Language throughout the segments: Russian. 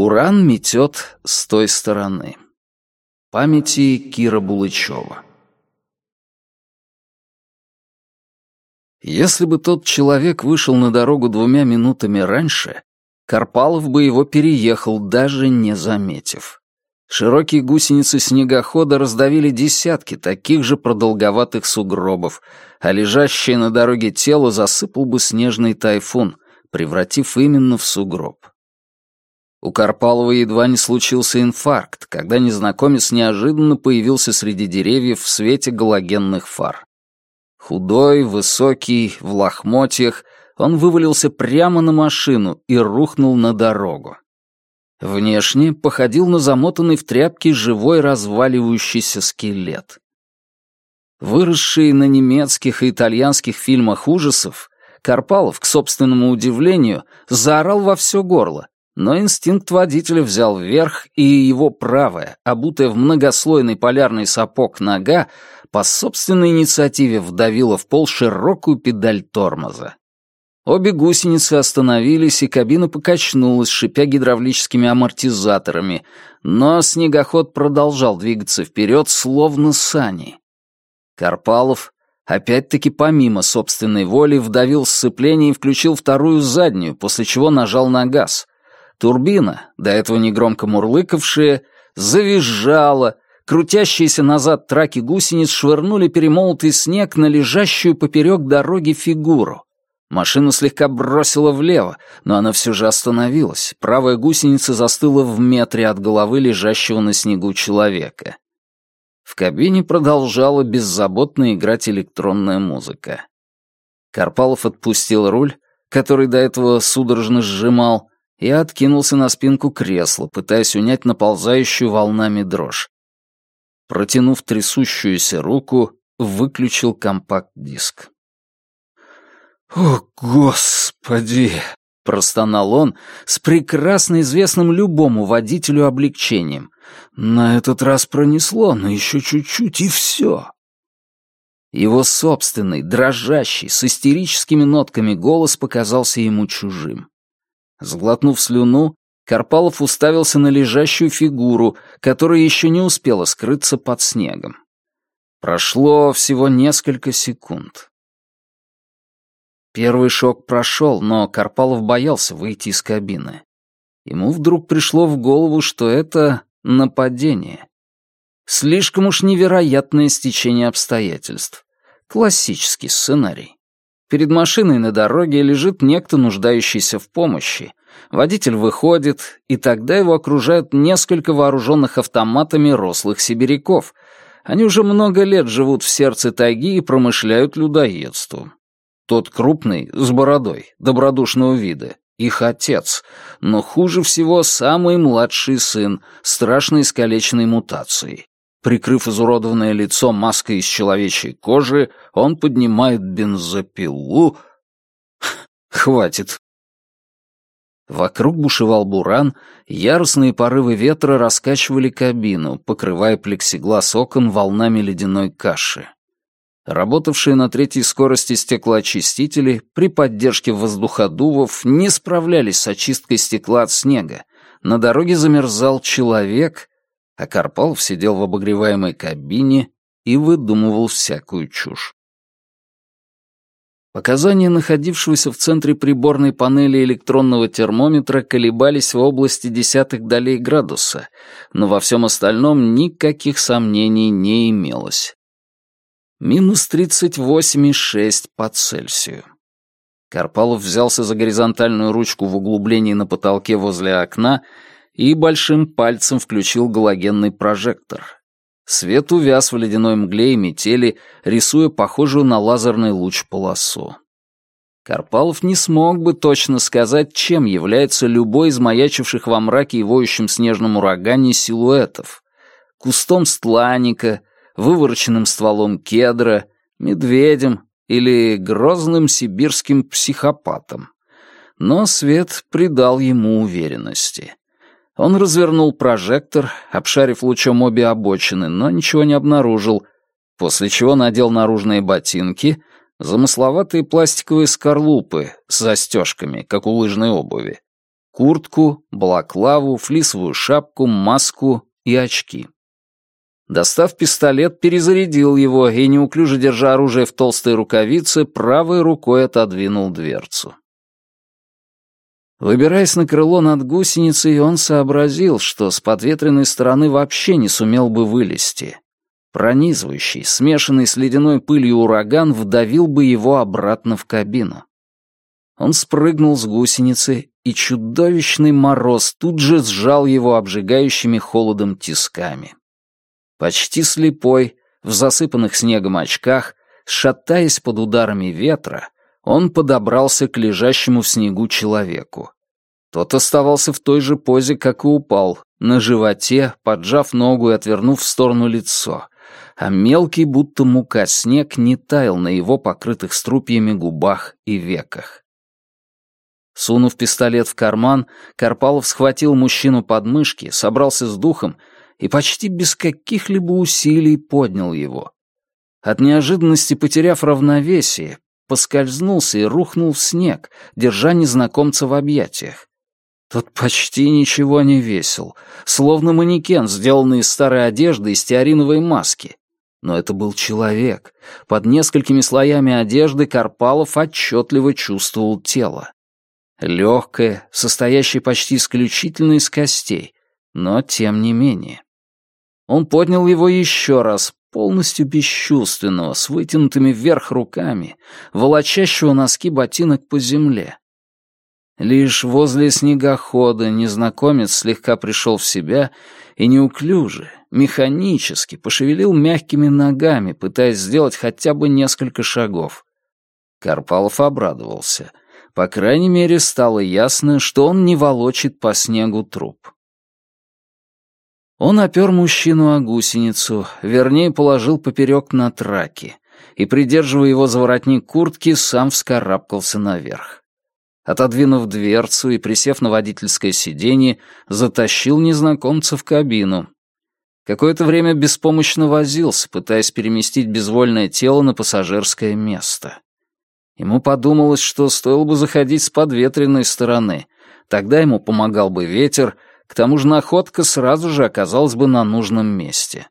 Буран метет с той стороны. Памяти Кира Булычева. Если бы тот человек вышел на дорогу двумя минутами раньше, Карпалов бы его переехал, даже не заметив. Широкие гусеницы снегохода раздавили десятки таких же продолговатых сугробов, а лежащее на дороге тело засыпал бы снежный тайфун, превратив именно в сугроб. У Карпалова едва не случился инфаркт, когда незнакомец неожиданно появился среди деревьев в свете галогенных фар. Худой, высокий, в лохмотьях, он вывалился прямо на машину и рухнул на дорогу. Внешне походил на замотанный в тряпки живой разваливающийся скелет. Выросший на немецких и итальянских фильмах ужасов, Карпалов, к собственному удивлению, заорал во все горло, но инстинкт водителя взял вверх, и его правая, обутая в многослойный полярный сапог нога, по собственной инициативе вдавила в пол широкую педаль тормоза. Обе гусеницы остановились, и кабина покачнулась, шипя гидравлическими амортизаторами, но снегоход продолжал двигаться вперед, словно сани. Карпалов, опять-таки помимо собственной воли, вдавил сцепление и включил вторую заднюю, после чего нажал на газ — Турбина, до этого негромко мурлыкавшая, завизжала, крутящиеся назад траки гусениц швырнули перемолотый снег на лежащую поперек дороги фигуру. Машину слегка бросило влево, но она все же остановилась. Правая гусеница застыла в метре от головы лежащего на снегу человека. В кабине продолжала беззаботно играть электронная музыка. Карпалов отпустил руль, который до этого судорожно сжимал, и откинулся на спинку кресла, пытаясь унять наползающую волнами дрожь. Протянув трясущуюся руку, выключил компакт-диск. «О, Господи!» — простонал он с прекрасно известным любому водителю облегчением. «На этот раз пронесло, но еще чуть-чуть, и все!» Его собственный, дрожащий, с истерическими нотками голос показался ему чужим. Сглотнув слюну, Карпалов уставился на лежащую фигуру, которая еще не успела скрыться под снегом. Прошло всего несколько секунд. Первый шок прошел, но Карпалов боялся выйти из кабины. Ему вдруг пришло в голову, что это нападение. Слишком уж невероятное стечение обстоятельств. Классический сценарий. Перед машиной на дороге лежит некто, нуждающийся в помощи. Водитель выходит, и тогда его окружают несколько вооруженных автоматами рослых сибиряков. Они уже много лет живут в сердце тайги и промышляют людоедством. Тот крупный, с бородой, добродушного вида, их отец, но хуже всего самый младший сын, страшно искалеченной мутацией. Прикрыв изуродованное лицо маской из человечьей кожи, он поднимает бензопилу. Хватит. Вокруг бушевал буран, яростные порывы ветра раскачивали кабину, покрывая плексиглаз окон волнами ледяной каши. Работавшие на третьей скорости стеклоочистители при поддержке воздуходувов не справлялись с очисткой стекла от снега. На дороге замерзал человек, а Карпалов сидел в обогреваемой кабине и выдумывал всякую чушь. Показания находившегося в центре приборной панели электронного термометра колебались в области десятых долей градуса, но во всем остальном никаких сомнений не имелось. Минус 38,6 по Цельсию. Карпалов взялся за горизонтальную ручку в углублении на потолке возле окна и большим пальцем включил галогенный прожектор. Свет увяз в ледяной мгле и метели, рисуя похожую на лазерный луч полосу. Карпалов не смог бы точно сказать, чем является любой из маячивших во мраке и воющем снежном урагане силуэтов. Кустом стланника, вывороченным стволом кедра, медведем или грозным сибирским психопатом. Но свет придал ему уверенности. Он развернул прожектор, обшарив лучом обе обочины, но ничего не обнаружил, после чего надел наружные ботинки, замысловатые пластиковые скорлупы с застежками, как у лыжной обуви, Куртку, балаклаву, флисовую шапку, маску и очки. Достав пистолет, перезарядил его и, неуклюже держа оружие в толстой рукавице, правой рукой отодвинул дверцу. Выбираясь на крыло над гусеницей, он сообразил, что с подветренной стороны вообще не сумел бы вылезти. Пронизывающий, смешанный с ледяной пылью ураган вдавил бы его обратно в кабину. Он спрыгнул с гусеницы, и чудовищный мороз тут же сжал его обжигающими холодом тисками. Почти слепой, в засыпанных снегом очках, шатаясь под ударами ветра, он подобрался к лежащему в снегу человеку. Тот оставался в той же позе, как и упал, на животе, поджав ногу и отвернув в сторону лицо, а мелкий, будто мука, снег не таял на его покрытых струпьями губах и веках. Сунув пистолет в карман, Карпалов схватил мужчину под мышки, собрался с духом и почти без каких-либо усилий поднял его. От неожиданности потеряв равновесие, поскользнулся и рухнул в снег, держа незнакомца в объятиях. Тот почти ничего не весил, словно манекен, сделанный из старой одежды и стеариновой маски. Но это был человек. Под несколькими слоями одежды Карпалов отчетливо чувствовал тело. Легкое, состоящее почти исключительно из костей, но тем не менее. Он поднял его еще раз, полностью бесчувственного, с вытянутыми вверх руками, волочащего носки ботинок по земле. Лишь возле снегохода незнакомец слегка пришел в себя и неуклюже, механически пошевелил мягкими ногами, пытаясь сделать хотя бы несколько шагов. Карпалов обрадовался. По крайней мере, стало ясно, что он не волочит по снегу труп. Он опер мужчину о гусеницу, вернее, положил поперек на траки, и, придерживая его за воротник куртки, сам вскарабкался наверх. Отодвинув дверцу и присев на водительское сиденье, затащил незнакомца в кабину. Какое-то время беспомощно возился, пытаясь переместить безвольное тело на пассажирское место. Ему подумалось, что стоило бы заходить с подветренной стороны. Тогда ему помогал бы ветер, к тому же находка сразу же оказалась бы на нужном месте.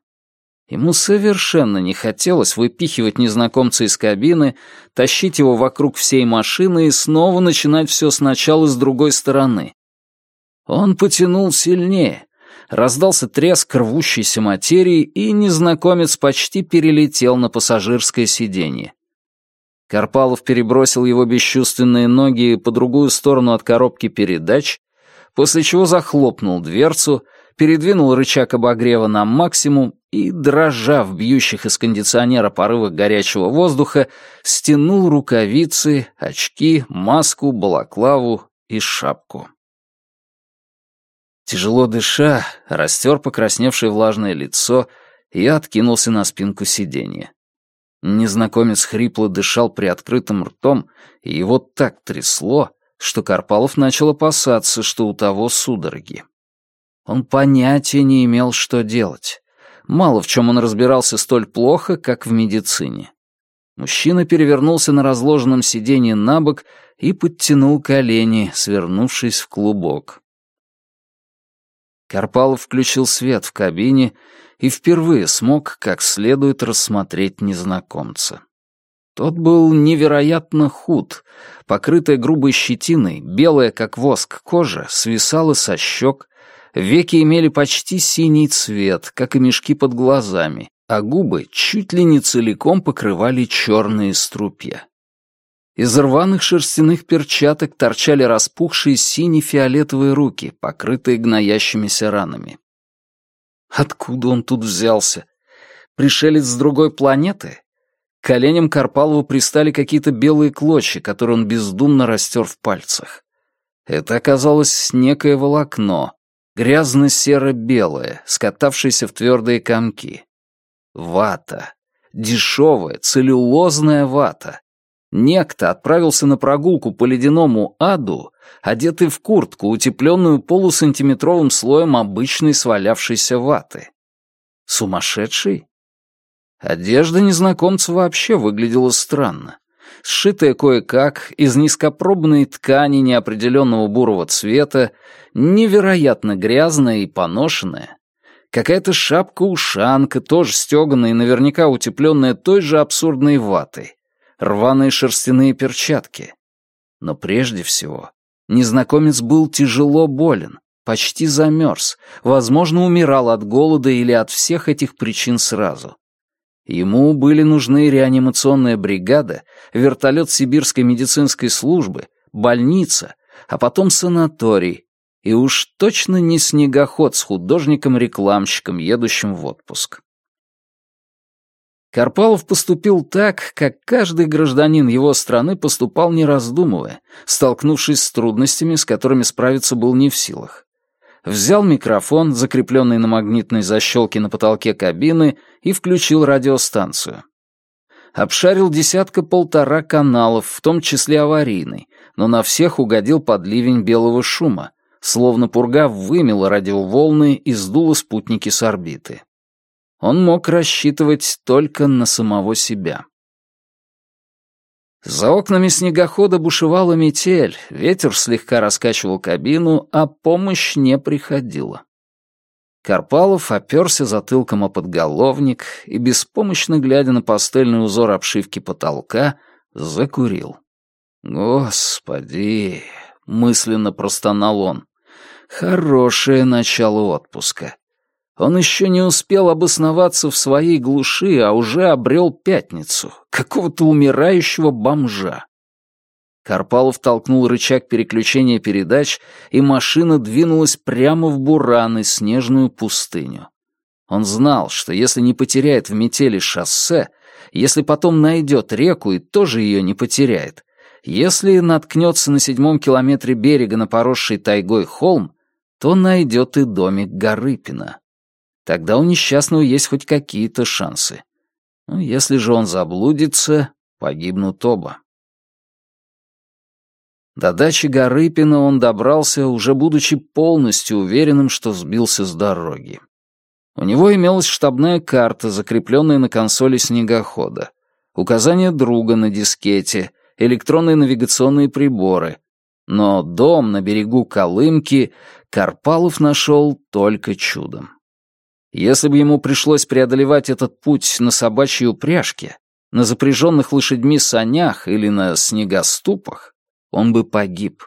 Ему совершенно не хотелось выпихивать незнакомца из кабины, тащить его вокруг всей машины и снова начинать все сначала с другой стороны. Он потянул сильнее. Раздался треск рвущейся материи, и незнакомец почти перелетел на пассажирское сиденье. Карпалов перебросил его бесчувственные ноги по другую сторону от коробки передач после чего захлопнул дверцу, передвинул рычаг обогрева на максимум и, дрожа в бьющих из кондиционера порывах горячего воздуха, стянул рукавицы, очки, маску, балаклаву и шапку. Тяжело дыша, растер покрасневшее влажное лицо и откинулся на спинку сиденья. Незнакомец хрипло дышал приоткрытым ртом, и его так трясло, что Карпалов начал опасаться, что у того судороги. Он понятия не имел, что делать. Мало в чем он разбирался столь плохо, как в медицине. Мужчина перевернулся на разложенном сиденье на бок и подтянул колени, свернувшись в клубок. Карпалов включил свет в кабине и впервые смог как следует рассмотреть незнакомца. Тот был невероятно худ. Покрытая грубой щетиной, белая как воск кожа, свисала со щек, веки имели почти синий цвет, как и мешки под глазами, а губы чуть ли не целиком покрывали черные струпья. Из рваных шерстяных перчаток торчали распухшие сине-фиолетовые руки, покрытые гноящимися ранами. Откуда он тут взялся? Пришелец с другой планеты? Коленям Карпалову пристали какие-то белые клочья, которые он бездумно растер в пальцах. Это оказалось некое волокно, грязно-серо-белое, скатавшееся в твердые комки. Вата. Дешевая, целлюлозная вата. Некто отправился на прогулку по ледяному аду, одетый в куртку, утепленную полусантиметровым слоем обычной свалявшейся ваты. Сумасшедший? Одежда незнакомца вообще выглядела странно. сшитая кое-как из низкопробной ткани неопределенного бурого цвета, невероятно грязная и поношенная, какая-то шапка-ушанка, тоже стеганая и наверняка утепленная той же абсурдной ватой, рваные шерстяные перчатки. Но прежде всего, незнакомец был тяжело болен, почти замерз, возможно, умирал от голода или от всех этих причин сразу. Ему были нужны реанимационная бригада, вертолет сибирской медицинской службы, больница, а потом санаторий, и уж точно не снегоход с художником-рекламщиком, едущим в отпуск. Карпалов поступил так, как каждый гражданин его страны поступал не раздумывая, столкнувшись с трудностями, с которыми справиться был не в силах взял микрофон, закрепленный на магнитной защелке на потолке кабины, и включил радиостанцию. Обшарил десятка-полтора каналов, в том числе аварийный, но на всех угодил под ливень белого шума, словно пурга вымела радиоволны и сдула спутники с орбиты. Он мог рассчитывать только на самого себя. За окнами снегохода бушевала метель, ветер слегка раскачивал кабину, а помощь не приходила. Карпалов оперся затылком о подголовник и, беспомощно глядя на пастельный узор обшивки потолка, закурил. «Господи!» — мысленно простонал он. «Хорошее начало отпуска. Он еще не успел обосноваться в своей глуши, а уже обрел пятницу, какого-то умирающего бомжа. Карпалов толкнул рычаг переключения передач, и машина двинулась прямо в буран и снежную пустыню. Он знал, что если не потеряет в метели шоссе, если потом найдет реку и тоже ее не потеряет, если наткнется на седьмом километре берега на поросший тайгой холм, то найдет и домик Гарыпина. Тогда у несчастного есть хоть какие-то шансы. Ну, если же он заблудится, погибнут оба. До дачи Гарыпина он добрался, уже будучи полностью уверенным, что сбился с дороги. У него имелась штабная карта, закрепленная на консоли снегохода, указания друга на дискете, электронные навигационные приборы. Но дом на берегу Колымки Карпалов нашел только чудом. Если бы ему пришлось преодолевать этот путь на собачьей упряжке, на запряженных лошадьми санях или на снегоступах, он бы погиб.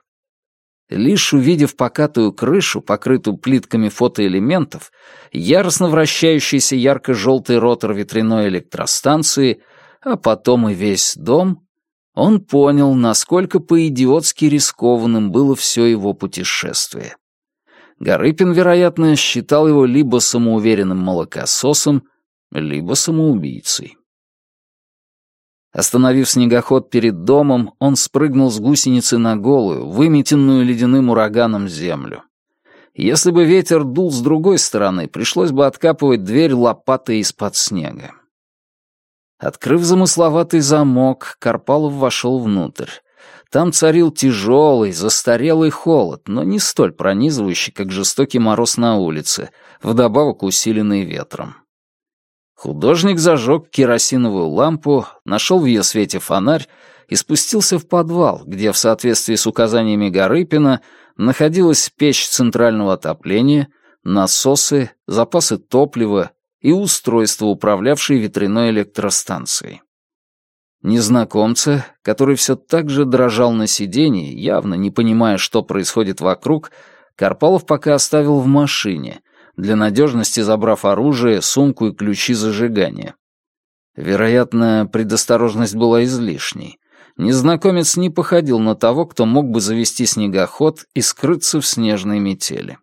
Лишь увидев покатую крышу, покрытую плитками фотоэлементов, яростно вращающийся ярко-желтый ротор ветряной электростанции, а потом и весь дом, он понял, насколько по-идиотски рискованным было все его путешествие. Гарыпин, вероятно, считал его либо самоуверенным молокососом, либо самоубийцей. Остановив снегоход перед домом, он спрыгнул с гусеницы на голую, выметенную ледяным ураганом землю. Если бы ветер дул с другой стороны, пришлось бы откапывать дверь лопатой из-под снега. Открыв замысловатый замок, Карпалов вошел внутрь. Там царил тяжелый, застарелый холод, но не столь пронизывающий, как жестокий мороз на улице, вдобавок усиленный ветром. Художник зажег керосиновую лампу, нашел в ее свете фонарь и спустился в подвал, где в соответствии с указаниями Гарыпина находилась печь центрального отопления, насосы, запасы топлива и устройство, управлявшее ветряной электростанцией. Незнакомца, который все так же дрожал на сиденье, явно не понимая, что происходит вокруг, Карпалов пока оставил в машине, для надежности забрав оружие, сумку и ключи зажигания. Вероятно, предосторожность была излишней. Незнакомец не походил на того, кто мог бы завести снегоход и скрыться в снежной метели.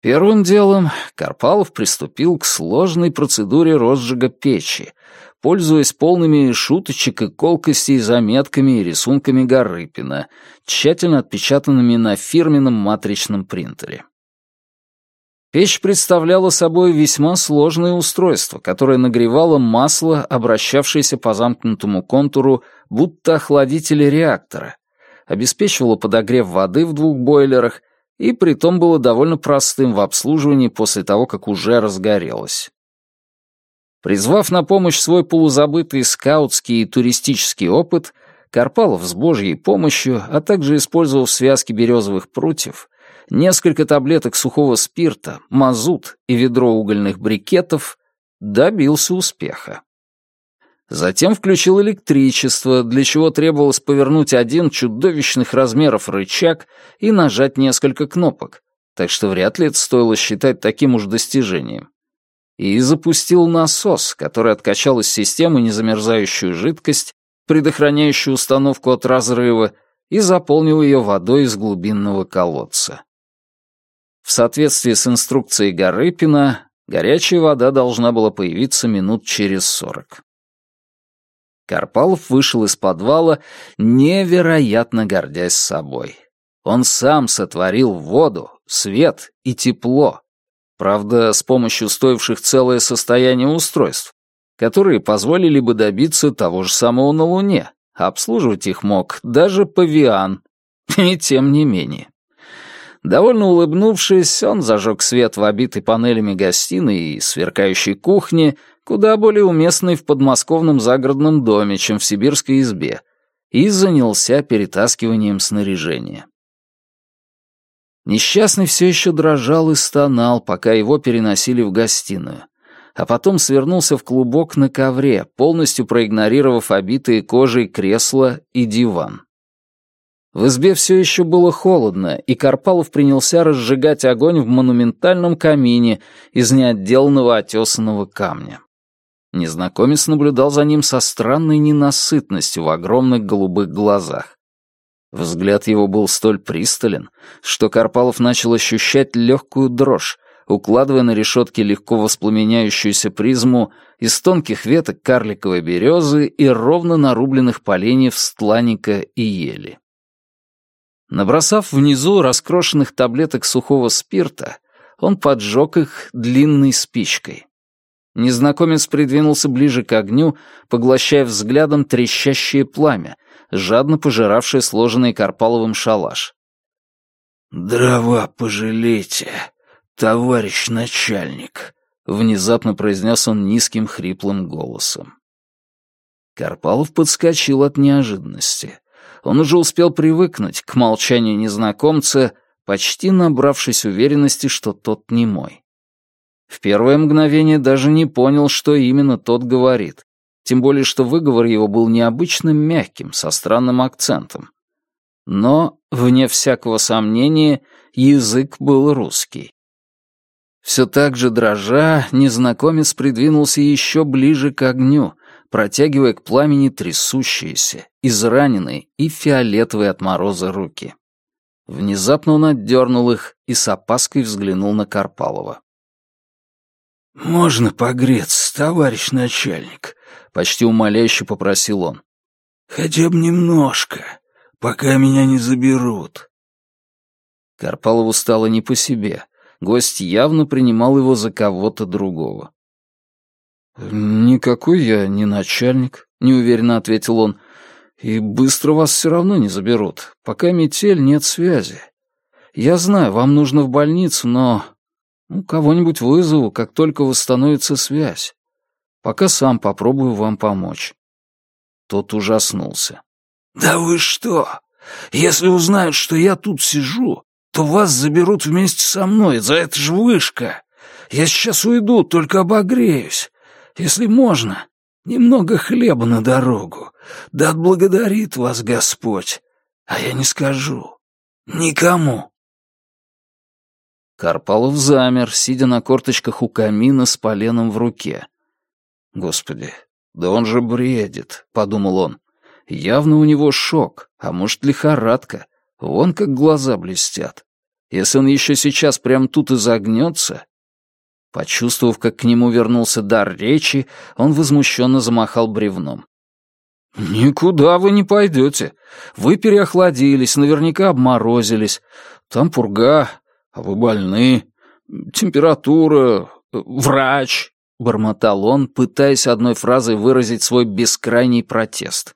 Первым делом Карпалов приступил к сложной процедуре розжига печи, пользуясь полными шуточек и колкостей заметками и рисунками Гарыпина, тщательно отпечатанными на фирменном матричном принтере. Печь представляла собой весьма сложное устройство, которое нагревало масло, обращавшееся по замкнутому контуру, будто охладители реактора, обеспечивало подогрев воды в двух бойлерах и притом было довольно простым в обслуживании после того, как уже разгорелось. Призвав на помощь свой полузабытый скаутский и туристический опыт, Карпалов с божьей помощью, а также использовав связки березовых прутьев, несколько таблеток сухого спирта, мазут и ведро угольных брикетов, добился успеха. Затем включил электричество, для чего требовалось повернуть один чудовищных размеров рычаг и нажать несколько кнопок, так что вряд ли это стоило считать таким уж достижением. И запустил насос, который откачал из системы незамерзающую жидкость, предохраняющую установку от разрыва, и заполнил ее водой из глубинного колодца. В соответствии с инструкцией Гарыпина, горячая вода должна была появиться минут через сорок. Карпалов вышел из подвала, невероятно гордясь собой. Он сам сотворил воду, свет и тепло. Правда, с помощью стоивших целое состояние устройств, которые позволили бы добиться того же самого на Луне. Обслуживать их мог даже павиан. И тем не менее. Довольно улыбнувшись, он зажег свет в обитой панелями гостиной и сверкающей кухне, куда более уместной в подмосковном загородном доме, чем в сибирской избе, и занялся перетаскиванием снаряжения. Несчастный все еще дрожал и стонал, пока его переносили в гостиную, а потом свернулся в клубок на ковре, полностью проигнорировав обитые кожей кресло и диван. В избе все еще было холодно, и Карпалов принялся разжигать огонь в монументальном камине из неотделанного отесанного камня. Незнакомец наблюдал за ним со странной ненасытностью в огромных голубых глазах. Взгляд его был столь пристален, что Карпалов начал ощущать легкую дрожь, укладывая на решетке легко воспламеняющуюся призму из тонких веток карликовой березы и ровно нарубленных поленьев стланника и ели. Набросав внизу раскрошенных таблеток сухого спирта, он поджег их длинной спичкой. Незнакомец придвинулся ближе к огню, поглощая взглядом трещащее пламя, жадно пожиравшее сложенный Карпаловым шалаш. «Дрова пожалейте, товарищ начальник», — внезапно произнес он низким хриплым голосом. Карпалов подскочил от неожиданности. Он уже успел привыкнуть к молчанию незнакомца, почти набравшись уверенности, что тот не мой. В первое мгновение даже не понял, что именно тот говорит, тем более что выговор его был необычно мягким, со странным акцентом. Но, вне всякого сомнения, язык был русский. Все так же дрожа, незнакомец придвинулся еще ближе к огню, протягивая к пламени трясущиеся, израненные и фиолетовые от мороза руки. Внезапно он отдернул их и с опаской взглянул на Карпалова. «Можно погреться, товарищ начальник?» — почти умоляюще попросил он. «Хотя бы немножко, пока меня не заберут». Карпалову стало не по себе. Гость явно принимал его за кого-то другого. «Никакой я не начальник», — неуверенно ответил он. «И быстро вас все равно не заберут. Пока метель, нет связи. Я знаю, вам нужно в больницу, но... Ну, кого-нибудь вызову, как только восстановится связь. Пока сам попробую вам помочь». Тот ужаснулся. «Да вы что? Если узнают, что я тут сижу, то вас заберут вместе со мной, за это же вышка. Я сейчас уйду, только обогреюсь. Если можно, немного хлеба на дорогу. Да отблагодарит вас Господь. А я не скажу. Никому. Карпалов замер, сидя на корточках у камина с поленом в руке. «Господи, да он же бредит», — подумал он. «Явно у него шок, а может, лихорадка. Вон как глаза блестят. Если он еще сейчас прям тут и загнется, Почувствовав, как к нему вернулся дар речи, он возмущенно замахал бревном. «Никуда вы не пойдете. Вы переохладились, наверняка обморозились. Там пурга, а вы больны. Температура, врач», — бормотал он, пытаясь одной фразой выразить свой бескрайний протест.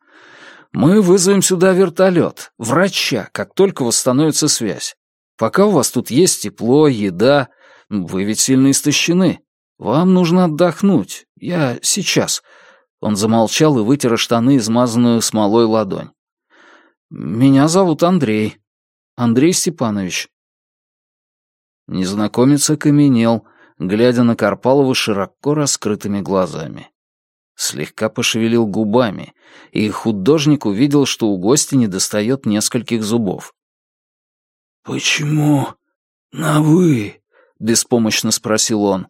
«Мы вызовем сюда вертолет, врача, как только восстановится связь. Пока у вас тут есть тепло, еда, вы ведь сильно истощены. Вам нужно отдохнуть. Я сейчас». Он замолчал и вытер штаны, измазанную смолой ладонь. «Меня зовут Андрей. Андрей Степанович». Незнакомец окаменел, глядя на Карпалова широко раскрытыми глазами. Слегка пошевелил губами, и художник увидел, что у гостя недостает нескольких зубов. «Почему на «вы»?» — беспомощно спросил он.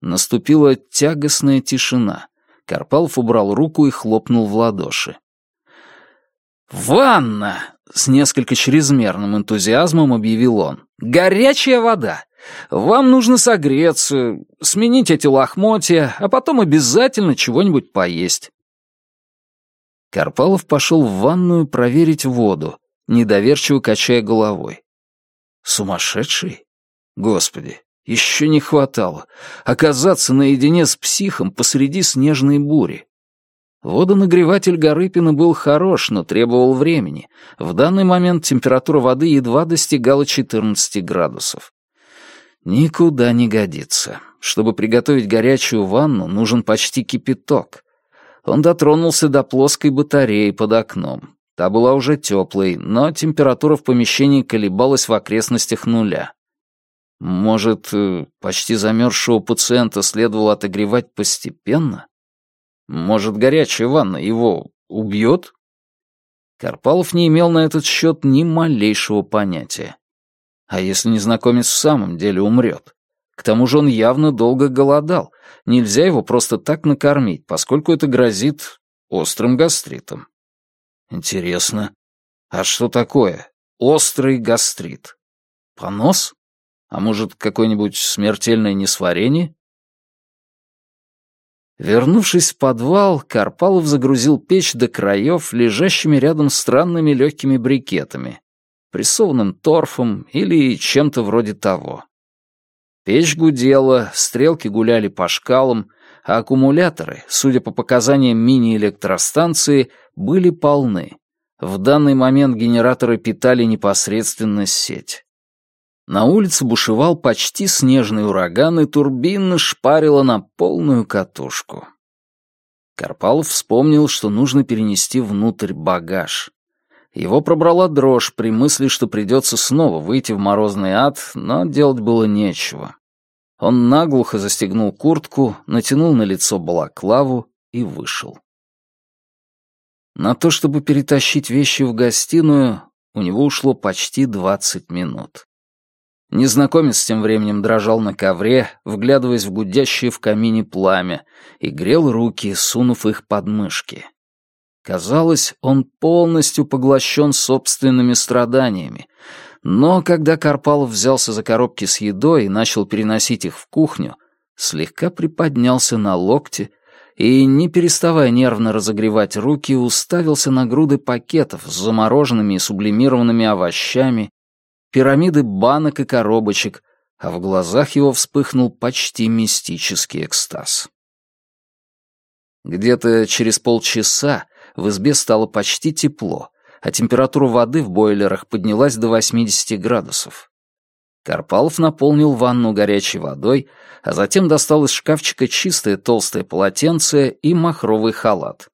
Наступила тягостная тишина. Карпалов убрал руку и хлопнул в ладоши. «Ванна!» — с несколько чрезмерным энтузиазмом объявил он. «Горячая вода! Вам нужно согреться, сменить эти лохмотья, а потом обязательно чего-нибудь поесть». Карпалов пошел в ванную проверить воду, недоверчиво качая головой. «Сумасшедший? Господи, еще не хватало оказаться наедине с психом посреди снежной бури. Водонагреватель Гарыпина был хорош, но требовал времени. В данный момент температура воды едва достигала 14 градусов. Никуда не годится. Чтобы приготовить горячую ванну, нужен почти кипяток. Он дотронулся до плоской батареи под окном. Та была уже теплой, но температура в помещении колебалась в окрестностях нуля. Может, э, почти замерзшего пациента следовало отогревать постепенно? Может, горячая ванна его убьет? Карпалов не имел на этот счет ни малейшего понятия. А если незнакомец в самом деле умрет? К тому же он явно долго голодал. Нельзя его просто так накормить, поскольку это грозит острым гастритом. Интересно, а что такое острый гастрит? Понос? А может, какое-нибудь смертельное несварение? Вернувшись в подвал, Карпалов загрузил печь до краев лежащими рядом странными легкими брикетами, прессованным торфом или чем-то вроде того. Печь гудела, стрелки гуляли по шкалам, а аккумуляторы, судя по показаниям мини-электростанции, были полны. В данный момент генераторы питали непосредственно сеть. На улице бушевал почти снежный ураган, и турбина шпарила на полную катушку. Карпалов вспомнил, что нужно перенести внутрь багаж. Его пробрала дрожь при мысли, что придется снова выйти в морозный ад, но делать было нечего. Он наглухо застегнул куртку, натянул на лицо балаклаву и вышел. На то, чтобы перетащить вещи в гостиную, у него ушло почти двадцать минут. Незнакомец тем временем дрожал на ковре, вглядываясь в гудящее в камине пламя, и грел руки, сунув их под мышки. Казалось, он полностью поглощен собственными страданиями. Но когда Карпалов взялся за коробки с едой и начал переносить их в кухню, слегка приподнялся на локте и, не переставая нервно разогревать руки, уставился на груды пакетов с замороженными и сублимированными овощами, пирамиды банок и коробочек, а в глазах его вспыхнул почти мистический экстаз. Где-то через полчаса в избе стало почти тепло, а температура воды в бойлерах поднялась до 80 градусов. Карпалов наполнил ванну горячей водой, а затем достал из шкафчика чистое толстое полотенце и махровый халат.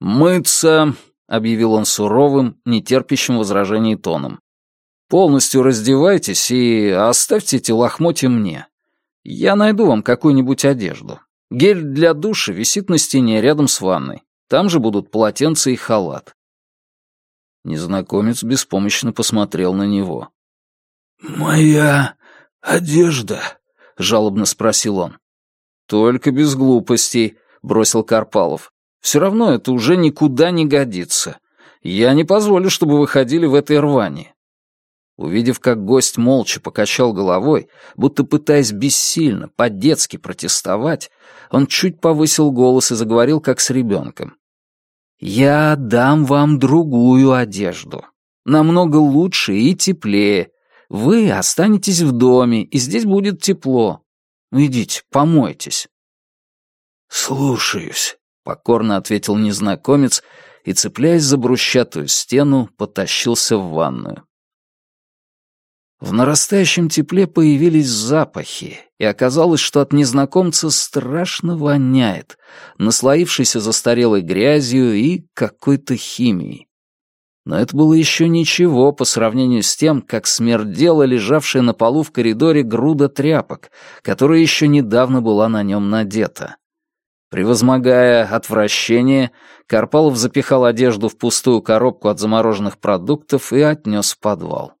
«Мыться!» — объявил он суровым, нетерпящим возражений тоном. Полностью раздевайтесь и оставьте эти лохмотья мне. Я найду вам какую-нибудь одежду. Гель для душа висит на стене рядом с ванной. Там же будут полотенце и халат. Незнакомец беспомощно посмотрел на него. «Моя одежда?» — жалобно спросил он. «Только без глупостей», — бросил Карпалов. «Все равно это уже никуда не годится. Я не позволю, чтобы вы ходили в этой рвани. Увидев, как гость молча покачал головой, будто пытаясь бессильно, по-детски протестовать, он чуть повысил голос и заговорил, как с ребенком. «Я дам вам другую одежду. Намного лучше и теплее. Вы останетесь в доме, и здесь будет тепло. Идите, помойтесь». «Слушаюсь», — покорно ответил незнакомец и, цепляясь за брусчатую стену, потащился в ванную. В нарастающем тепле появились запахи, и оказалось, что от незнакомца страшно воняет, наслоившейся застарелой грязью и какой-то химией. Но это было еще ничего по сравнению с тем, как смердела лежавшая на полу в коридоре груда тряпок, которая еще недавно была на нем надета. Превозмогая отвращение, Карпалов запихал одежду в пустую коробку от замороженных продуктов и отнес в подвал.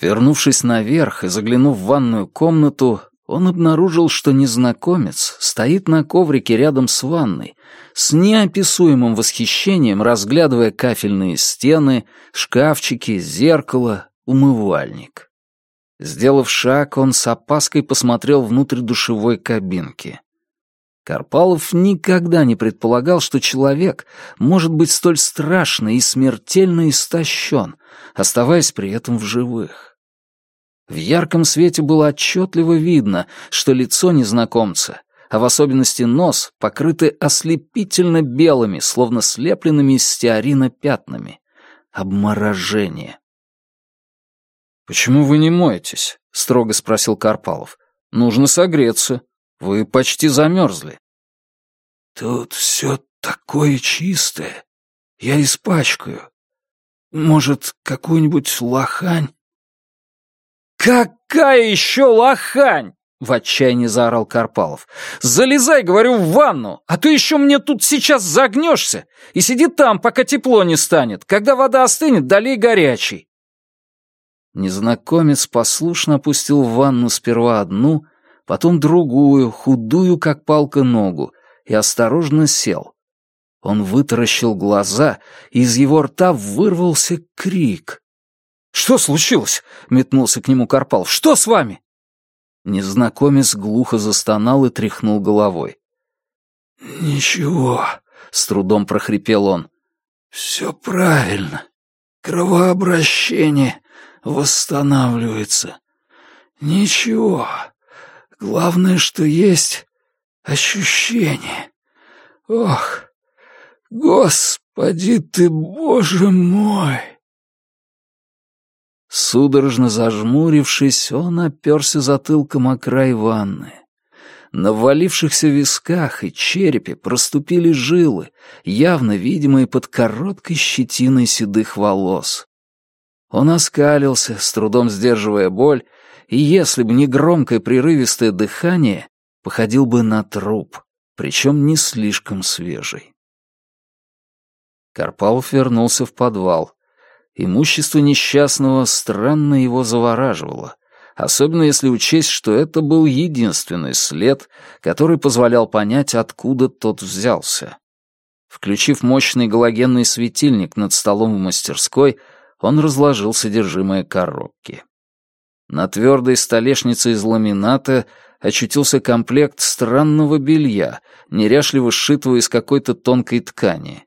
Вернувшись наверх и заглянув в ванную комнату, он обнаружил, что незнакомец стоит на коврике рядом с ванной, с неописуемым восхищением разглядывая кафельные стены, шкафчики, зеркало, умывальник. Сделав шаг, он с опаской посмотрел внутрь душевой кабинки. Карпалов никогда не предполагал, что человек может быть столь страшно и смертельно истощен, оставаясь при этом в живых. В ярком свете было отчетливо видно, что лицо незнакомца, а в особенности нос, покрыты ослепительно белыми, словно слепленными из стеарина пятнами. Обморожение. «Почему вы не моетесь?» — строго спросил Карпалов. «Нужно согреться». Вы почти замерзли. Тут все такое чистое. Я испачкаю. Может, какую-нибудь лохань? Какая еще лохань? В отчаянии заорал Карпалов. «Залезай, говорю, в ванну, а то еще мне тут сейчас загнешься. И сиди там, пока тепло не станет. Когда вода остынет, долей горячий». Незнакомец послушно опустил в ванну сперва одну, потом другую, худую, как палка, ногу, и осторожно сел. Он вытаращил глаза, и из его рта вырвался крик. «Что случилось?» — метнулся к нему Карпалов. «Что с вами?» Незнакомец глухо застонал и тряхнул головой. «Ничего», — с трудом прохрипел он. «Все правильно. Кровообращение восстанавливается. Ничего, Главное, что есть ощущение. Ох, господи ты, боже мой!» Судорожно зажмурившись, он оперся затылком о край ванны. На ввалившихся висках и черепе проступили жилы, явно видимые под короткой щетиной седых волос. Он оскалился, с трудом сдерживая боль, и если бы не громкое прерывистое дыхание, походил бы на труп, причем не слишком свежий. Карпалов вернулся в подвал. Имущество несчастного странно его завораживало, особенно если учесть, что это был единственный след, который позволял понять, откуда тот взялся. Включив мощный галогенный светильник над столом в мастерской, он разложил содержимое коробки. На твердой столешнице из ламината очутился комплект странного белья, неряшливо сшитого из какой-то тонкой ткани.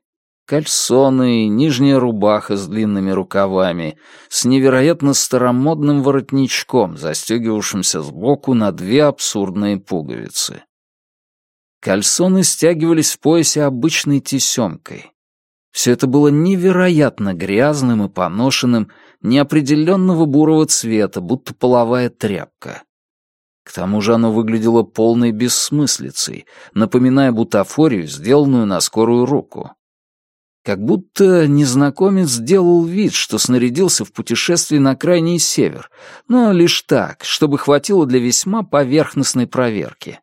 Кальсоны нижняя рубаха с длинными рукавами, с невероятно старомодным воротничком, застегивавшимся сбоку на две абсурдные пуговицы. Кальсоны стягивались в поясе обычной тесемкой. Все это было невероятно грязным и поношенным, неопределенного бурого цвета, будто половая тряпка. К тому же оно выглядело полной бессмыслицей, напоминая бутафорию, сделанную на скорую руку. Как будто незнакомец сделал вид, что снарядился в путешествие на крайний север, но лишь так, чтобы хватило для весьма поверхностной проверки.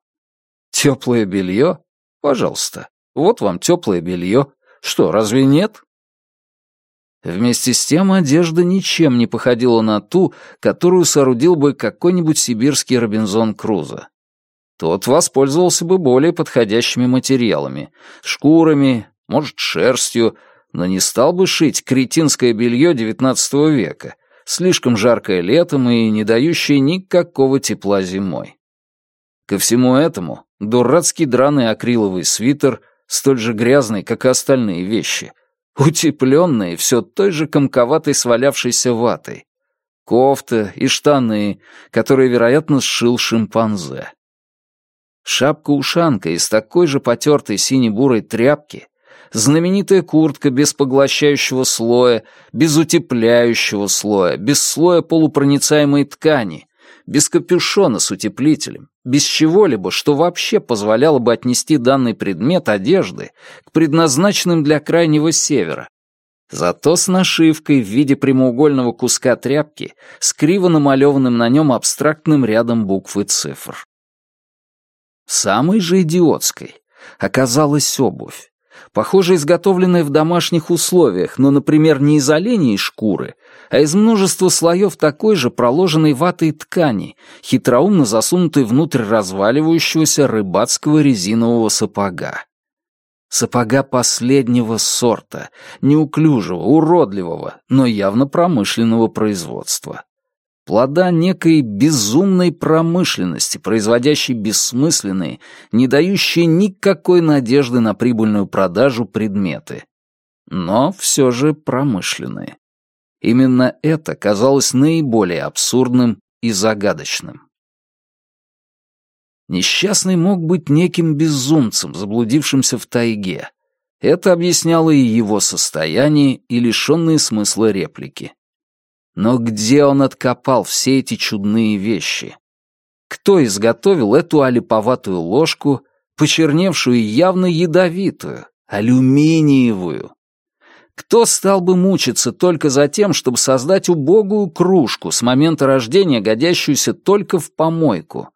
Теплое белье? Пожалуйста. Вот вам теплое белье. Что, разве нет? Вместе с тем одежда ничем не походила на ту, которую соорудил бы какой-нибудь сибирский Робинзон Крузо. Тот воспользовался бы более подходящими материалами — шкурами, может, шерстью, но не стал бы шить кретинское белье XIX века, слишком жаркое летом и не дающее никакого тепла зимой. Ко всему этому дурацкий драный акриловый свитер, столь же грязный, как и остальные вещи — утепленные все той же комковатой свалявшейся ватой, кофта и штаны, которые, вероятно, сшил шимпанзе. Шапка-ушанка из такой же потертой сине-бурой тряпки, знаменитая куртка без поглощающего слоя, без утепляющего слоя, без слоя полупроницаемой ткани, без капюшона с утеплителем, без чего-либо, что вообще позволяло бы отнести данный предмет одежды к предназначенным для Крайнего Севера. Зато с нашивкой в виде прямоугольного куска тряпки с криво намалеванным на нем абстрактным рядом букв и цифр. Самой же идиотской оказалась обувь. Похоже, изготовленная в домашних условиях, но, например, не из оленей шкуры, а из множества слоев такой же проложенной ватой ткани, хитроумно засунутой внутрь разваливающегося рыбацкого резинового сапога. Сапога последнего сорта, неуклюжего, уродливого, но явно промышленного производства плода некой безумной промышленности, производящей бессмысленные, не дающие никакой надежды на прибыльную продажу предметы. Но все же промышленные. Именно это казалось наиболее абсурдным и загадочным. Несчастный мог быть неким безумцем, заблудившимся в тайге. Это объясняло и его состояние, и лишенные смысла реплики. Но где он откопал все эти чудные вещи? Кто изготовил эту олиповатую ложку, почерневшую и явно ядовитую, алюминиевую? Кто стал бы мучиться только за тем, чтобы создать убогую кружку с момента рождения, годящуюся только в помойку?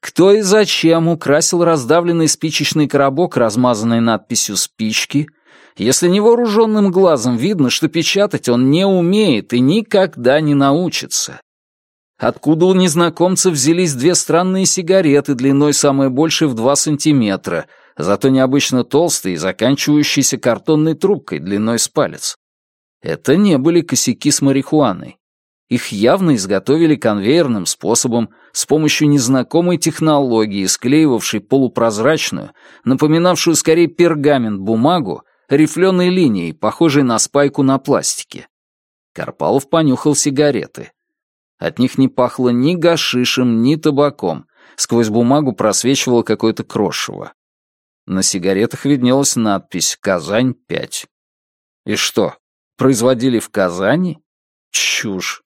Кто и зачем украсил раздавленный спичечный коробок, размазанной надписью «спички», если невооруженным глазом видно, что печатать он не умеет и никогда не научится. Откуда у незнакомца взялись две странные сигареты длиной самое больше в два сантиметра, зато необычно толстые и заканчивающиеся картонной трубкой длиной с палец? Это не были косяки с марихуаной. Их явно изготовили конвейерным способом, с помощью незнакомой технологии, склеивавшей полупрозрачную, напоминавшую скорее пергамент бумагу, рифленой линией, похожей на спайку на пластике. Карпалов понюхал сигареты. От них не пахло ни гашишем, ни табаком. Сквозь бумагу просвечивало какое-то крошево. На сигаретах виднелась надпись «Казань-5». И что, производили в Казани? Чушь.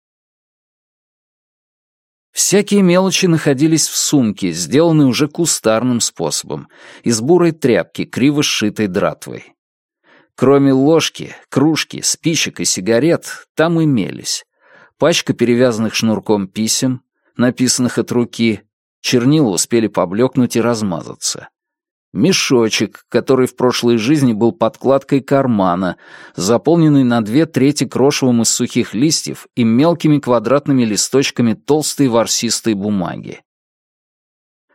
Всякие мелочи находились в сумке, сделанной уже кустарным способом, из бурой тряпки, криво сшитой дратвой. Кроме ложки, кружки, спичек и сигарет, там имелись пачка перевязанных шнурком писем, написанных от руки, чернила успели поблекнуть и размазаться. Мешочек, который в прошлой жизни был подкладкой кармана, заполненный на две трети крошевом из сухих листьев и мелкими квадратными листочками толстой ворсистой бумаги.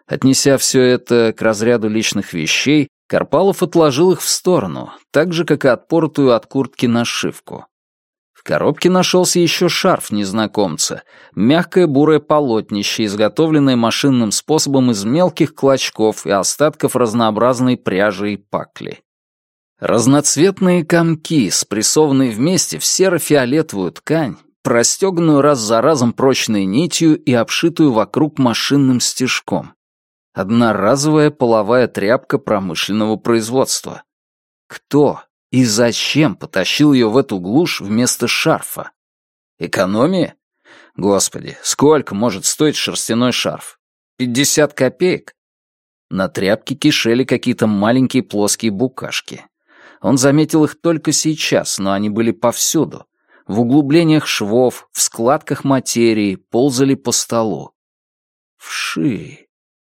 Отнеся все это к разряду личных вещей, Карпалов отложил их в сторону, так же, как и отпоротую от куртки нашивку. В коробке нашелся еще шарф незнакомца, мягкое бурое полотнище, изготовленное машинным способом из мелких клочков и остатков разнообразной пряжи и пакли. Разноцветные комки, спрессованные вместе в серо-фиолетовую ткань, простеганную раз за разом прочной нитью и обшитую вокруг машинным стежком. Одноразовая половая тряпка промышленного производства. Кто и зачем потащил ее в эту глушь вместо шарфа? Экономия? Господи, сколько может стоить шерстяной шарф? Пятьдесят копеек? На тряпке кишели какие-то маленькие плоские букашки. Он заметил их только сейчас, но они были повсюду. В углублениях швов, в складках материи, ползали по столу. Вши.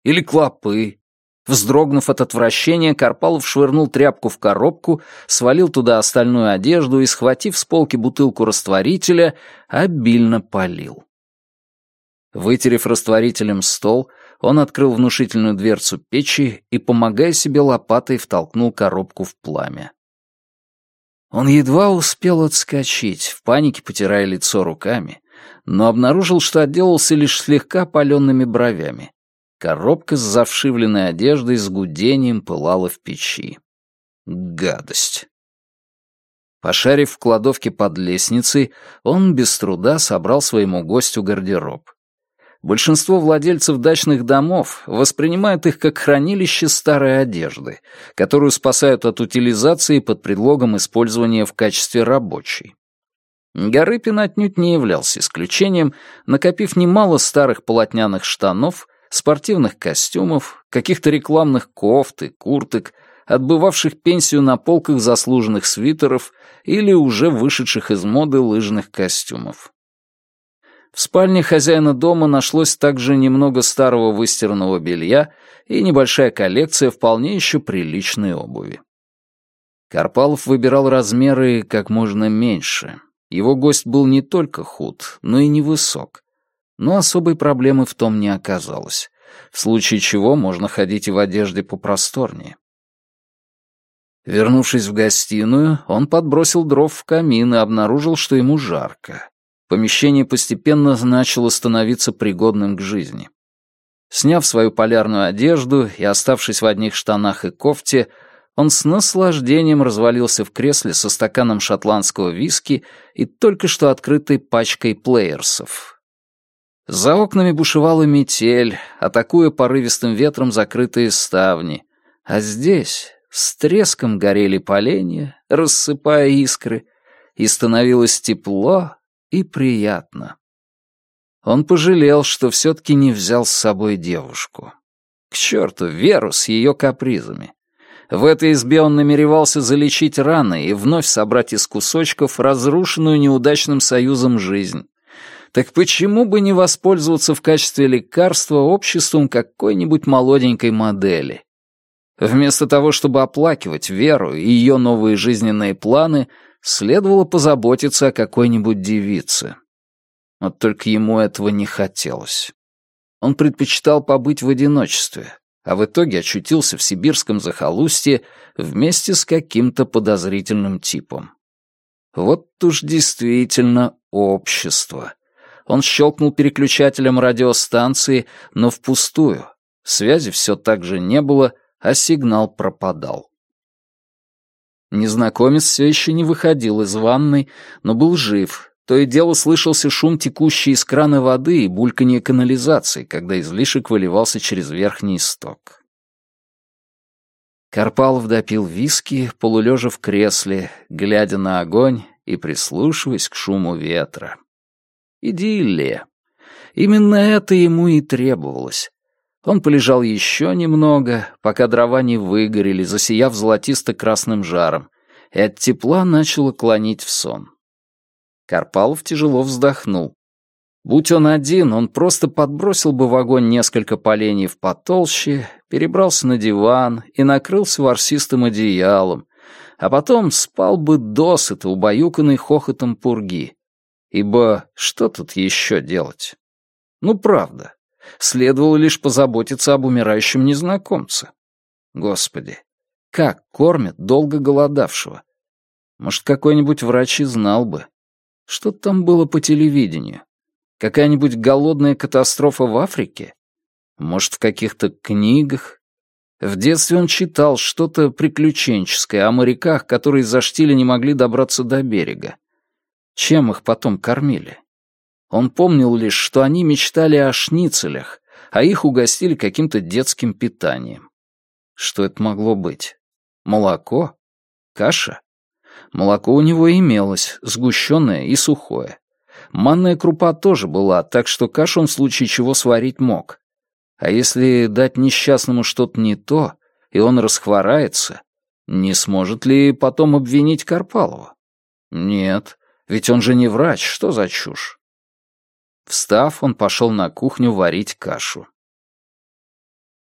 Или клопы. Вздрогнув от отвращения, Карпалов швырнул тряпку в коробку, свалил туда остальную одежду и, схватив с полки бутылку растворителя, обильно полил. Вытерев растворителем стол, он открыл внушительную дверцу печи и, помогая себе лопатой, втолкнул коробку в пламя. Он едва успел отскочить, в панике потирая лицо руками, но обнаружил, что отделался лишь слегка паленными бровями. Коробка с завшивленной одеждой с гудением пылала в печи. Гадость. Пошарив в кладовке под лестницей, он без труда собрал своему гостю гардероб. Большинство владельцев дачных домов воспринимают их как хранилище старой одежды, которую спасают от утилизации под предлогом использования в качестве рабочей. Гарыпин отнюдь не являлся исключением, накопив немало старых полотняных штанов, спортивных костюмов, каких-то рекламных кофт и курток, отбывавших пенсию на полках заслуженных свитеров или уже вышедших из моды лыжных костюмов. В спальне хозяина дома нашлось также немного старого выстиранного белья и небольшая коллекция вполне еще приличной обуви. Карпалов выбирал размеры как можно меньше. Его гость был не только худ, но и невысок. Но особой проблемы в том не оказалось, в случае чего можно ходить и в одежде попросторнее. Вернувшись в гостиную, он подбросил дров в камин и обнаружил, что ему жарко помещение постепенно начало становиться пригодным к жизни. Сняв свою полярную одежду и оставшись в одних штанах и кофте, он с наслаждением развалился в кресле со стаканом шотландского виски и только что открытой пачкой плеерсов. За окнами бушевала метель, атакуя порывистым ветром закрытые ставни, а здесь с треском горели поленья, рассыпая искры, и становилось тепло и приятно. Он пожалел, что все-таки не взял с собой девушку. К черту, Веру с ее капризами. В этой избе он намеревался залечить раны и вновь собрать из кусочков разрушенную неудачным союзом жизнь. Так почему бы не воспользоваться в качестве лекарства обществом какой-нибудь молоденькой модели? Вместо того, чтобы оплакивать Веру и ее новые жизненные планы, следовало позаботиться о какой-нибудь девице. Вот только ему этого не хотелось. Он предпочитал побыть в одиночестве, а в итоге очутился в сибирском захолустье вместе с каким-то подозрительным типом. Вот уж действительно общество. Он щелкнул переключателем радиостанции, но впустую. Связи все так же не было, а сигнал пропадал. Незнакомец все еще не выходил из ванной, но был жив. То и дело слышался шум текущей из крана воды и бульканье канализации, когда излишек выливался через верхний сток. Карпалов допил виски, полулежа в кресле, глядя на огонь и прислушиваясь к шуму ветра. Идиллия. Именно это ему и требовалось. Он полежал еще немного, пока дрова не выгорели, засияв золотисто-красным жаром, и от тепла начало клонить в сон. Карпалов тяжело вздохнул. Будь он один, он просто подбросил бы в огонь несколько поленьев потолще, перебрался на диван и накрылся ворсистым одеялом, а потом спал бы досыта, убаюканный хохотом пурги. Ибо что тут еще делать? Ну, правда, Следовало лишь позаботиться об умирающем незнакомце. Господи, как кормят долго голодавшего? Может, какой-нибудь врач и знал бы. Что там было по телевидению? Какая-нибудь голодная катастрофа в Африке? Может, в каких-то книгах? В детстве он читал что-то приключенческое о моряках, которые за штиля не могли добраться до берега. Чем их потом кормили? Он помнил лишь, что они мечтали о шницелях, а их угостили каким-то детским питанием. Что это могло быть? Молоко? Каша? Молоко у него имелось, сгущенное и сухое. Манная крупа тоже была, так что кашу он в случае чего сварить мог. А если дать несчастному что-то не то, и он расхворается, не сможет ли потом обвинить Карпалова? Нет, ведь он же не врач, что за чушь? Встав, он пошел на кухню варить кашу.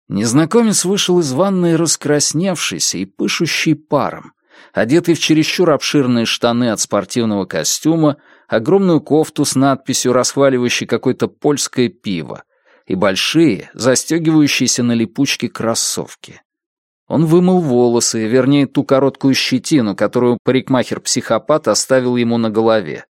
Незнакомец вышел из ванной раскрасневшийся и пышущий паром, одетый в чересчур обширные штаны от спортивного костюма, огромную кофту с надписью, расхваливающей какое-то польское пиво, и большие, застегивающиеся на липучке кроссовки. Он вымыл волосы, вернее, ту короткую щетину, которую парикмахер-психопат оставил ему на голове.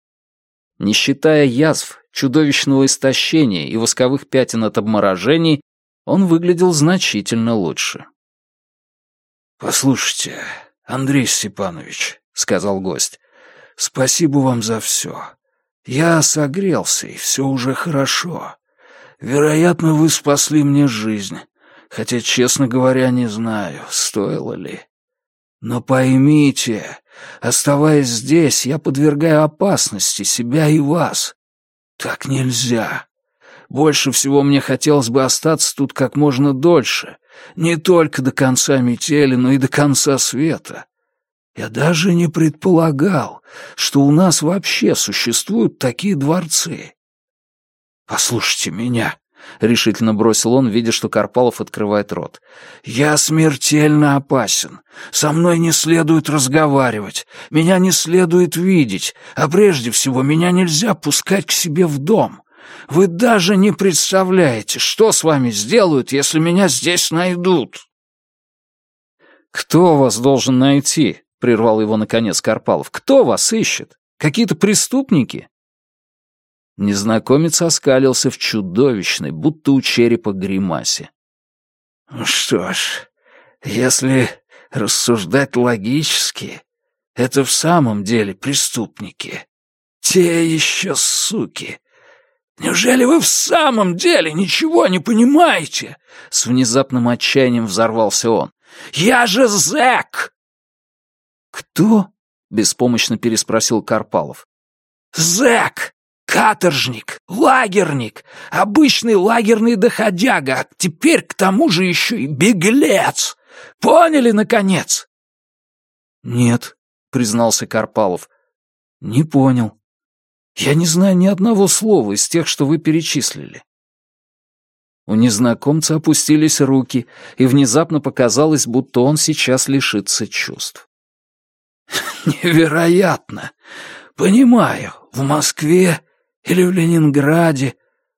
Не считая язв, чудовищного истощения и восковых пятен от обморожений, он выглядел значительно лучше. «Послушайте, Андрей Степанович», — сказал гость, — «спасибо вам за все. Я согрелся, и все уже хорошо. Вероятно, вы спасли мне жизнь, хотя, честно говоря, не знаю, стоило ли. Но поймите, оставаясь здесь, я подвергаю опасности себя и вас. Так нельзя. Больше всего мне хотелось бы остаться тут как можно дольше, не только до конца метели, но и до конца света. Я даже не предполагал, что у нас вообще существуют такие дворцы. «Послушайте меня», — решительно бросил он, видя, что Карпалов открывает рот. «Я смертельно опасен. Со мной не следует разговаривать. Меня не следует видеть. А прежде всего, меня нельзя пускать к себе в дом. Вы даже не представляете, что с вами сделают, если меня здесь найдут». «Кто вас должен найти?» — прервал его, наконец, Карпалов. «Кто вас ищет? Какие-то преступники?» Незнакомец оскалился в чудовищной, будто у черепа гримасе. «Ну «Что ж, если рассуждать логически, это в самом деле преступники. Те еще суки. Неужели вы в самом деле ничего не понимаете?» С внезапным отчаянием взорвался он. «Я же зэк!» «Кто?» — беспомощно переспросил Карпалов. «Зэк! Каторжник, лагерник, обычный лагерный доходяга, а теперь к тому же еще и беглец. Поняли, наконец?» «Нет», — признался Карпалов. «Не понял. Я не знаю ни одного слова из тех, что вы перечислили». У незнакомца опустились руки, и внезапно показалось, будто он сейчас лишится чувств. «Невероятно! Понимаю, в Москве или в Ленинграде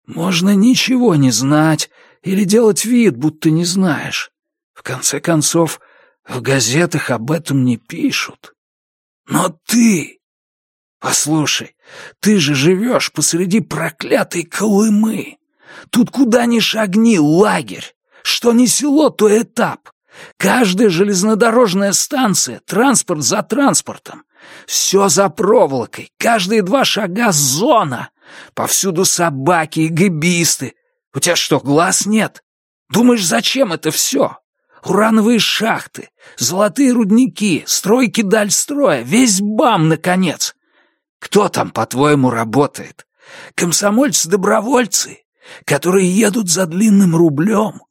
можно ничего не знать или делать вид, будто не знаешь. В конце концов, в газетах об этом не пишут. Но ты... Послушай, ты же живешь посреди проклятой Колымы. Тут куда ни шагни лагерь. Что ни село, то этап. Каждая железнодорожная станция, транспорт за транспортом. Все за проволокой, каждые два шага зона. Повсюду собаки и гибисты. У тебя что, глаз нет? Думаешь, зачем это все? Урановые шахты, золотые рудники, стройки даль строя, весь бам, наконец. Кто там, по-твоему, работает? Комсомольцы-добровольцы, которые едут за длинным рублем.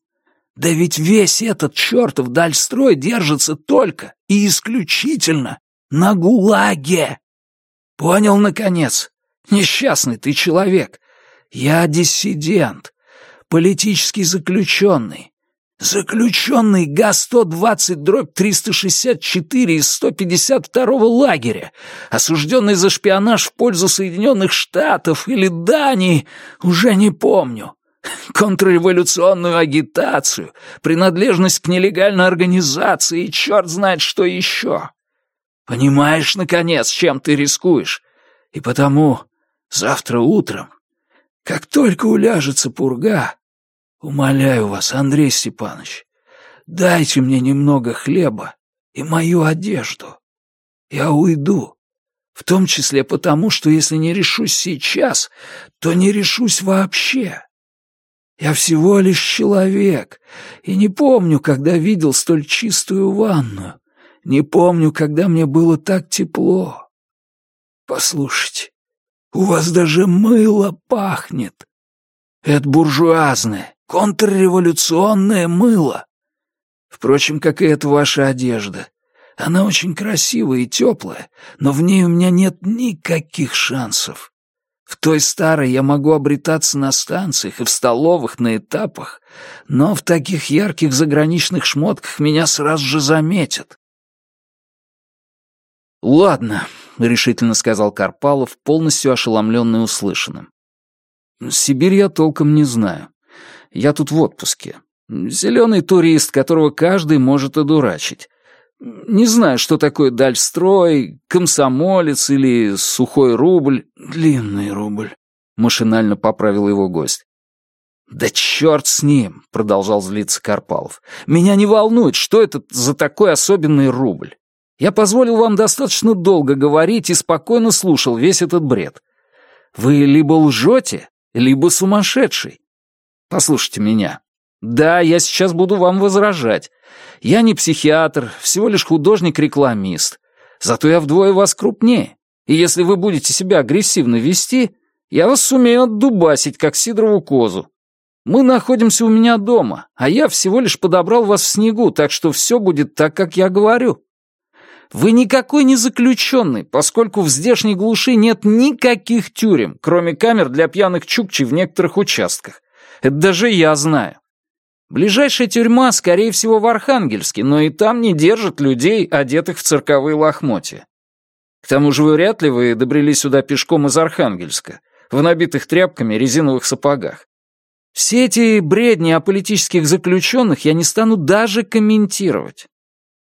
Да ведь весь этот чертов дальстрой держится только и исключительно на ГУЛАГе. Понял, наконец? Несчастный ты человек. Я диссидент, политический заключенный. Заключенный ГАЗ-120 дробь 364 из 152 лагеря, осужденный за шпионаж в пользу Соединенных Штатов или Дании, уже не помню. Контрреволюционную агитацию, принадлежность к нелегальной организации и черт знает что еще. Понимаешь, наконец, чем ты рискуешь? И потому завтра утром, как только уляжется пурга, умоляю вас, Андрей Степанович, дайте мне немного хлеба и мою одежду. Я уйду, в том числе потому, что если не решусь сейчас, то не решусь вообще. Я всего лишь человек, и не помню, когда видел столь чистую ванную, не помню, когда мне было так тепло. Послушайте, у вас даже мыло пахнет. Это буржуазное, контрреволюционное мыло. Впрочем, как и эта ваша одежда. Она очень красивая и теплая, но в ней у меня нет никаких шансов. В той старой я могу обретаться на станциях и в столовых на этапах, но в таких ярких заграничных шмотках меня сразу же заметят. «Ладно», — решительно сказал Карпалов, полностью ошеломленный услышанным. «Сибирь я толком не знаю. Я тут в отпуске. Зеленый турист, которого каждый может одурачить. Не знаю, что такое дальстрой, комсомолец или сухой рубль. Длинный рубль», — машинально поправил его гость. «Да черт с ним!» — продолжал злиться Карпалов. «Меня не волнует, что это за такой особенный рубль. Я позволил вам достаточно долго говорить и спокойно слушал весь этот бред. Вы либо лжете, либо сумасшедший. Послушайте меня. Да, я сейчас буду вам возражать. Я не психиатр, всего лишь художник-рекламист. Зато я вдвое вас крупнее. И если вы будете себя агрессивно вести, я вас сумею отдубасить, как сидорову козу. Мы находимся у меня дома, а я всего лишь подобрал вас в снегу, так что все будет так, как я говорю. Вы никакой не заключенный, поскольку в здешней глуши нет никаких тюрем, кроме камер для пьяных чукчей в некоторых участках. Это даже я знаю. Ближайшая тюрьма, скорее всего, в Архангельске, но и там не держат людей, одетых в цирковые лохмотья. К тому же вряд ли вы добрели сюда пешком из Архангельска, в набитых тряпками резиновых сапогах. Все эти бредни о политических заключенных я не стану даже комментировать.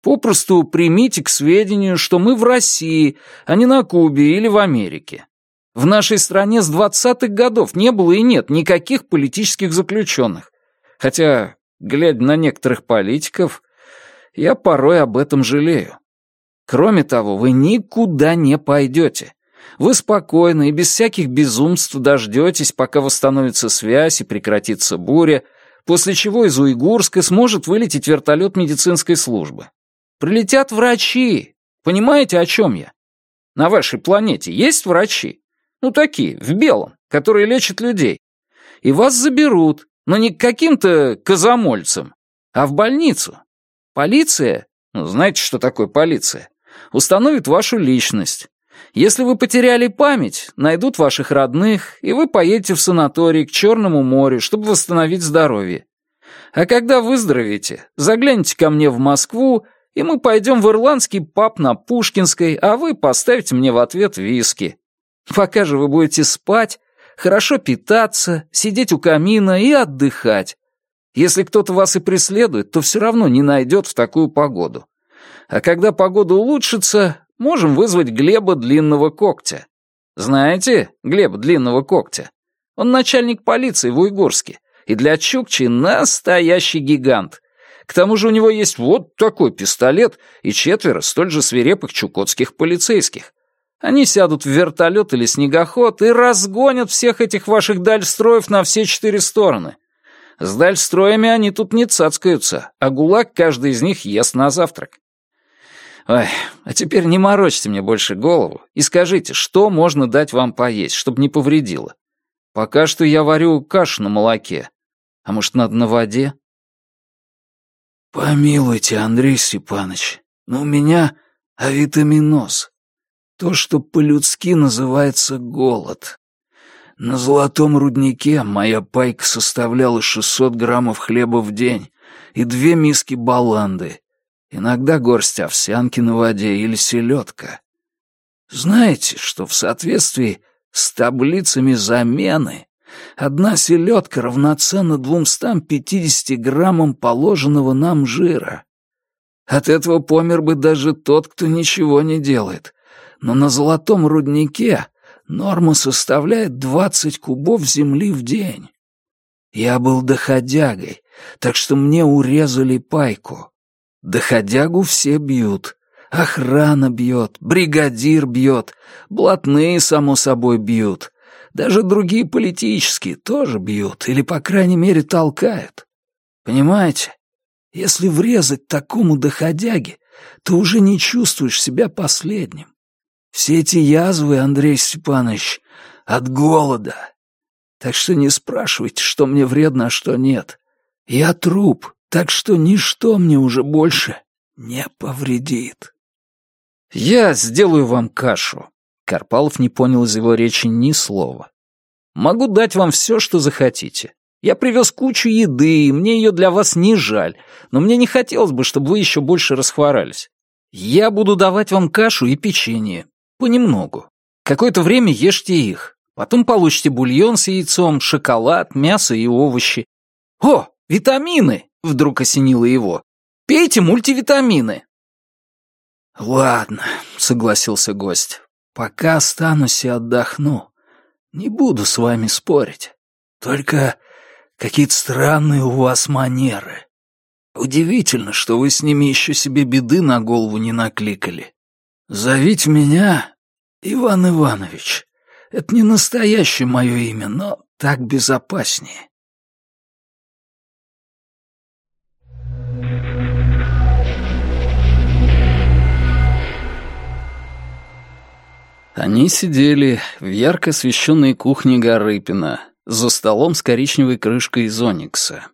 Попросту примите к сведению, что мы в России, а не на Кубе или в Америке. В нашей стране с двадцатых годов не было и нет никаких политических заключенных. Хотя, глядя на некоторых политиков, я порой об этом жалею. Кроме того, вы никуда не пойдете. Вы спокойно и без всяких безумств дождетесь, пока восстановится связь и прекратится буря, после чего из Уйгурска сможет вылететь вертолет медицинской службы. Прилетят врачи. Понимаете, о чем я? На вашей планете есть врачи? Ну, такие, в белом, которые лечат людей. И вас заберут, но не к каким-то казамольцам, а в больницу. Полиция, ну, знаете, что такое полиция, установит вашу личность. Если вы потеряли память, найдут ваших родных, и вы поедете в санаторий к Черному морю, чтобы восстановить здоровье. А когда выздоровеете, загляните ко мне в Москву, и мы пойдем в ирландский паб на Пушкинской, а вы поставите мне в ответ виски. Пока же вы будете спать, хорошо питаться, сидеть у камина и отдыхать. Если кто-то вас и преследует, то все равно не найдет в такую погоду. А когда погода улучшится, можем вызвать Глеба Длинного Когтя. Знаете Глеба Длинного Когтя? Он начальник полиции в Уйгурске, и для Чукчи настоящий гигант. К тому же у него есть вот такой пистолет и четверо столь же свирепых чукотских полицейских. Они сядут в вертолет или снегоход и разгонят всех этих ваших дальстроев на все четыре стороны. С дальстроями они тут не цацкаются, а гулаг каждый из них ест на завтрак. Ой, а теперь не морочьте мне больше голову и скажите, что можно дать вам поесть, чтобы не повредило. Пока что я варю кашу на молоке. А может, надо на воде? «Помилуйте, Андрей Степанович, но у меня авитаминоз. То, что по-людски называется голод. На золотом руднике моя пайка составляла 600 граммов хлеба в день и две миски баланды, иногда горсть овсянки на воде или селедка. Знаете, что в соответствии с таблицами замены Одна селедка равноценна двумстам пятидесяти граммам положенного нам жира. От этого помер бы даже тот, кто ничего не делает. Но на золотом руднике норма составляет двадцать кубов земли в день. Я был доходягой, так что мне урезали пайку. Доходягу все бьют. Охрана бьет, бригадир бьет, блатные, само собой, бьют. Даже другие политические тоже бьют или, по крайней мере, толкают. Понимаете? Если врезать такому доходяге, то уже не чувствуешь себя последним. Все эти язвы, Андрей Степанович, от голода. Так что не спрашивайте, что мне вредно, а что нет. Я труп, так что ничто мне уже больше не повредит. Я сделаю вам кашу, Карпалов не понял из его речи ни слова. «Могу дать вам все, что захотите. Я привез кучу еды, и мне ее для вас не жаль, но мне не хотелось бы, чтобы вы еще больше расхворались. Я буду давать вам кашу и печенье. Понемногу. Какое-то время ешьте их. Потом получите бульон с яйцом, шоколад, мясо и овощи. О, витамины!» — вдруг осенило его. «Пейте мультивитамины!» «Ладно», — согласился гость. Пока останусь и отдохну. Не буду с вами спорить. Только какие-то странные у вас манеры. Удивительно, что вы с ними еще себе беды на голову не накликали. Зовите меня Иван Иванович. Это не настоящее мое имя, но так безопаснее. Они сидели в ярко освещенной кухне Гарыпина, за столом с коричневой крышкой из оникса.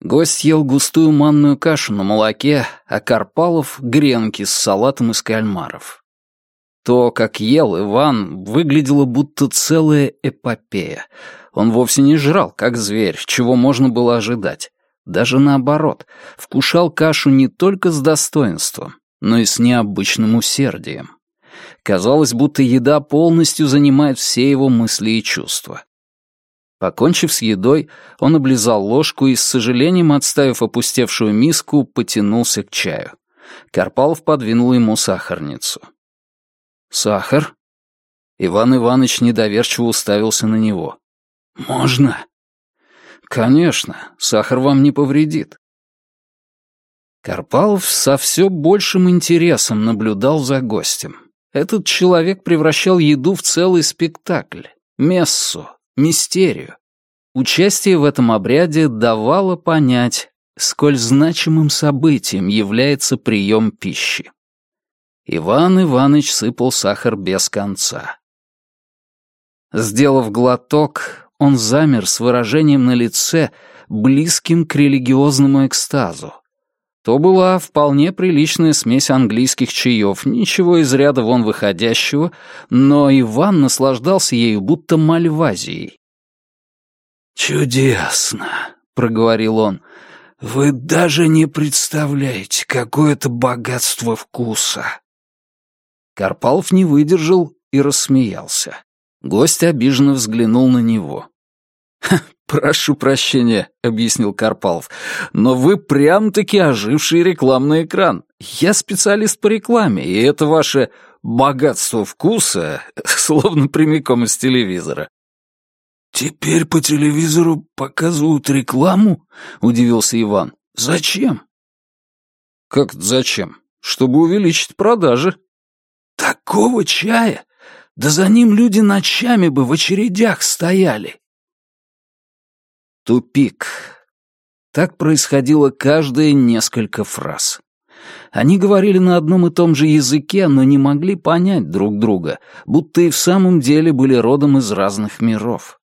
Гость ел густую манную кашу на молоке, а Карпалов — гренки с салатом из кальмаров. То, как ел Иван, выглядело будто целая эпопея. Он вовсе не жрал, как зверь, чего можно было ожидать. Даже наоборот, вкушал кашу не только с достоинством, но и с необычным усердием. Казалось, будто еда полностью занимает все его мысли и чувства. Покончив с едой, он облизал ложку и, с сожалением отставив опустевшую миску, потянулся к чаю. Карпалов подвинул ему сахарницу. «Сахар?» Иван Иванович недоверчиво уставился на него. «Можно?» «Конечно, сахар вам не повредит». Карпалов со все большим интересом наблюдал за гостем. Этот человек превращал еду в целый спектакль, мессу, мистерию. Участие в этом обряде давало понять, сколь значимым событием является прием пищи. Иван Иванович сыпал сахар без конца. Сделав глоток, он замер с выражением на лице, близким к религиозному экстазу. То была вполне приличная смесь английских чаев, ничего из ряда вон выходящего, но Иван наслаждался ею будто мальвазией. «Чудесно», — проговорил он. «Вы даже не представляете, какое это богатство вкуса». Карпалов не выдержал и рассмеялся. Гость обиженно взглянул на него. «Прошу прощения», — объяснил Карпалов, «но вы прям-таки оживший рекламный экран. Я специалист по рекламе, и это ваше богатство вкуса словно прямиком из телевизора». «Теперь по телевизору показывают рекламу?» — удивился Иван. «Зачем?» «Как зачем? Чтобы увеличить продажи». «Такого чая? Да за ним люди ночами бы в очередях стояли». Тупик. Так происходило каждые несколько фраз. Они говорили на одном и том же языке, но не могли понять друг друга, будто и в самом деле были родом из разных миров.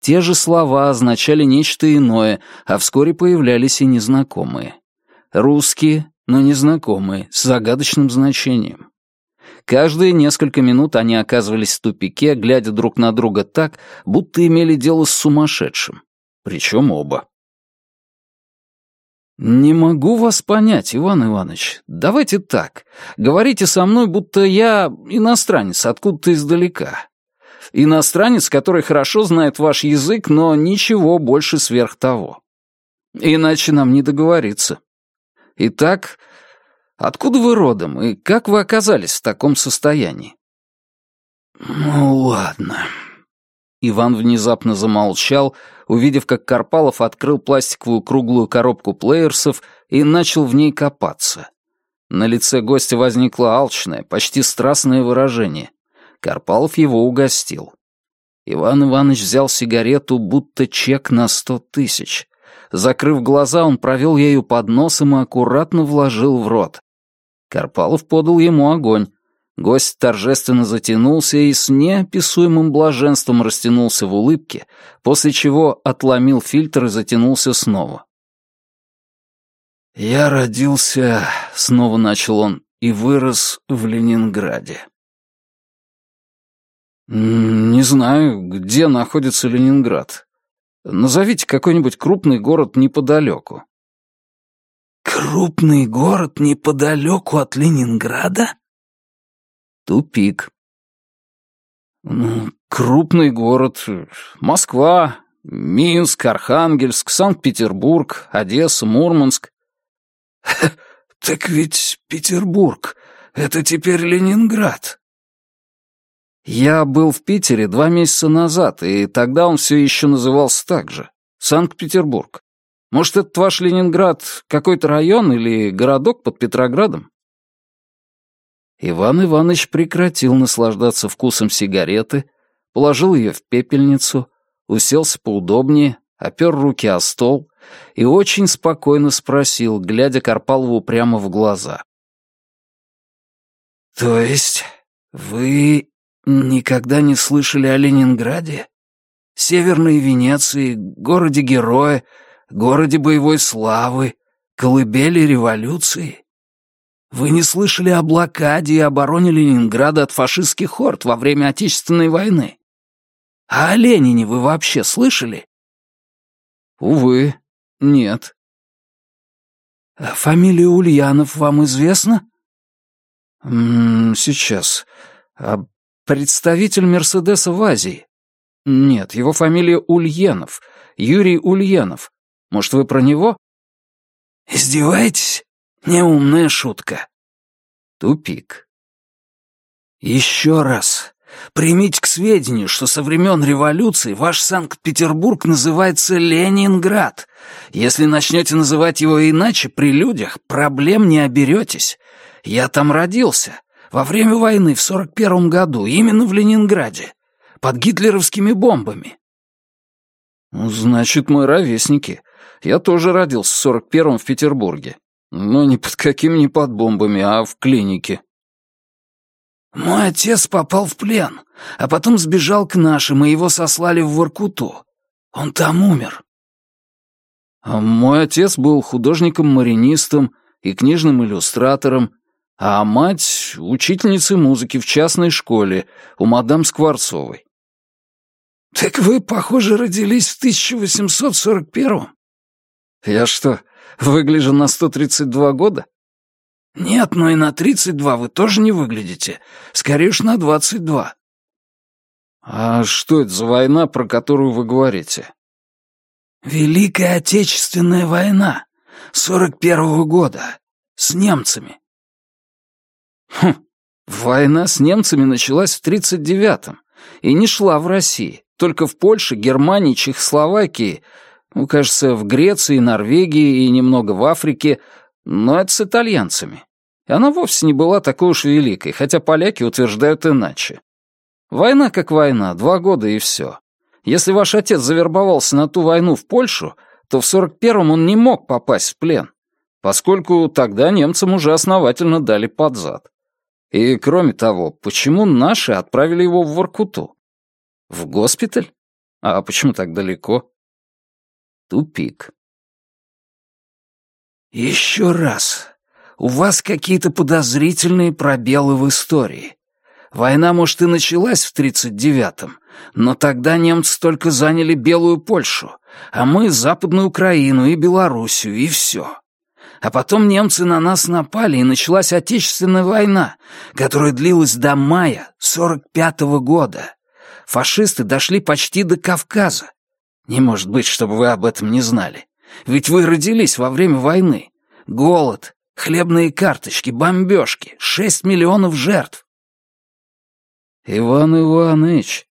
Те же слова означали нечто иное, а вскоре появлялись и незнакомые. Русские, но незнакомые, с загадочным значением. Каждые несколько минут они оказывались в тупике, глядя друг на друга так, будто имели дело с сумасшедшим. Причем оба. «Не могу вас понять, Иван Иванович. Давайте так. Говорите со мной, будто я иностранец откуда-то издалека. Иностранец, который хорошо знает ваш язык, но ничего больше сверх того. Иначе нам не договориться. Итак, откуда вы родом и как вы оказались в таком состоянии?» «Ну ладно», Иван внезапно замолчал, увидев, как Карпалов открыл пластиковую круглую коробку плеерсов и начал в ней копаться. На лице гостя возникло алчное, почти страстное выражение. Карпалов его угостил. Иван Иванович взял сигарету, будто чек на сто тысяч. Закрыв глаза, он провел ею под носом и аккуратно вложил в рот. Карпалов подал ему огонь. Гость торжественно затянулся и с неописуемым блаженством растянулся в улыбке, после чего отломил фильтр и затянулся снова. «Я родился», — снова начал он, — «и вырос в Ленинграде». «Не знаю, где находится Ленинград. Назовите какой-нибудь крупный город неподалеку». «Крупный город неподалеку от Ленинграда?» Тупик. Ну, крупный город. Москва, Минск, Архангельск, Санкт-Петербург, Одесса, Мурманск. Так ведь Петербург — это теперь Ленинград. Я был в Питере два месяца назад, и тогда он все еще назывался так же. Санкт-Петербург. Может, это ваш Ленинград какой-то район или городок под Петроградом? Иван Иванович прекратил наслаждаться вкусом сигареты, положил ее в пепельницу, уселся поудобнее, опер руки о стол и очень спокойно спросил, глядя Карпалову прямо в глаза. «То есть вы никогда не слышали о Ленинграде? Северной Венеции, городе-героя, городе боевой славы, колыбели революции? Вы не слышали о блокаде и обороне Ленинграда от фашистских хорд во время Отечественной войны? А о Ленине вы вообще слышали? Увы, нет. А фамилия Ульянов вам известна? М -м, сейчас. А представитель Мерседеса в Азии? Нет, его фамилия Ульянов. Юрий Ульянов. Может, вы про него? Издеваетесь? Неумная шутка. Тупик. Еще раз. Примите к сведению, что со времен революции ваш Санкт-Петербург называется Ленинград. Если начнете называть его иначе при людях, проблем не оберетесь. Я там родился. Во время войны в 41 году, именно в Ленинграде. Под гитлеровскими бомбами. Значит, мы ровесники. Я тоже родился в 41-м в Петербурге. Но не под какими не под бомбами, а в клинике. Мой отец попал в плен, а потом сбежал к нашим, и его сослали в Воркуту. Он там умер. А мой отец был художником-маринистом и книжным иллюстратором, а мать — учительницей музыки в частной школе у мадам Скворцовой. «Так вы, похоже, родились в 1841-м?» «Я что, выгляжу на 132 года?» «Нет, но и на 32 вы тоже не выглядите. Скорее уж на 22». «А что это за война, про которую вы говорите?» «Великая Отечественная война, 41-го года, с немцами». «Хм, война с немцами началась в 39-м и не шла в России, только в Польше, Германии, Чехословакии, кажется, в Греции, Норвегии и немного в Африке, но это с итальянцами. И она вовсе не была такой уж великой, хотя поляки утверждают иначе. Война как война, два года и все. Если ваш отец завербовался на ту войну в Польшу, то в 41-м он не мог попасть в плен, поскольку тогда немцам уже основательно дали под зад. И кроме того, почему наши отправили его в Воркуту? В госпиталь? А почему так далеко? Тупик. «Еще раз. У вас какие-то подозрительные пробелы в истории. Война, может, и началась в 39-м, но тогда немцы только заняли Белую Польшу, а мы — Западную Украину и Белоруссию, и все. А потом немцы на нас напали, и началась Отечественная война, которая длилась до мая 45-го года. Фашисты дошли почти до Кавказа. Не может быть, чтобы вы об этом не знали. Ведь вы родились во время войны. Голод, хлебные карточки, бомбежки, шесть миллионов жертв. Иван Иванович,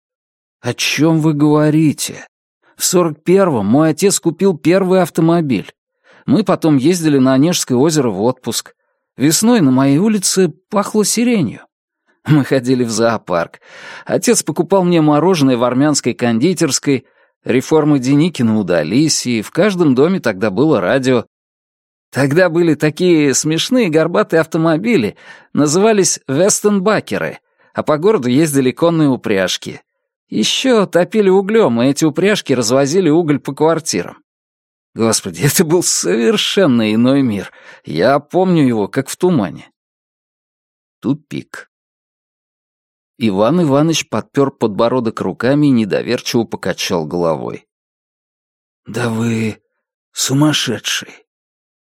о чем вы говорите? В сорок первом мой отец купил первый автомобиль. Мы потом ездили на Онежское озеро в отпуск. Весной на моей улице пахло сиренью. Мы ходили в зоопарк. Отец покупал мне мороженое в армянской кондитерской, Реформы Деникина удались, и в каждом доме тогда было радио. Тогда были такие смешные горбатые автомобили, назывались Вестенбакеры, а по городу ездили конные упряжки. Еще топили углем, и эти упряжки развозили уголь по квартирам. Господи, это был совершенно иной мир. Я помню его, как в тумане. Тупик. Иван Иванович подпер подбородок руками и недоверчиво покачал головой. «Да вы сумасшедший!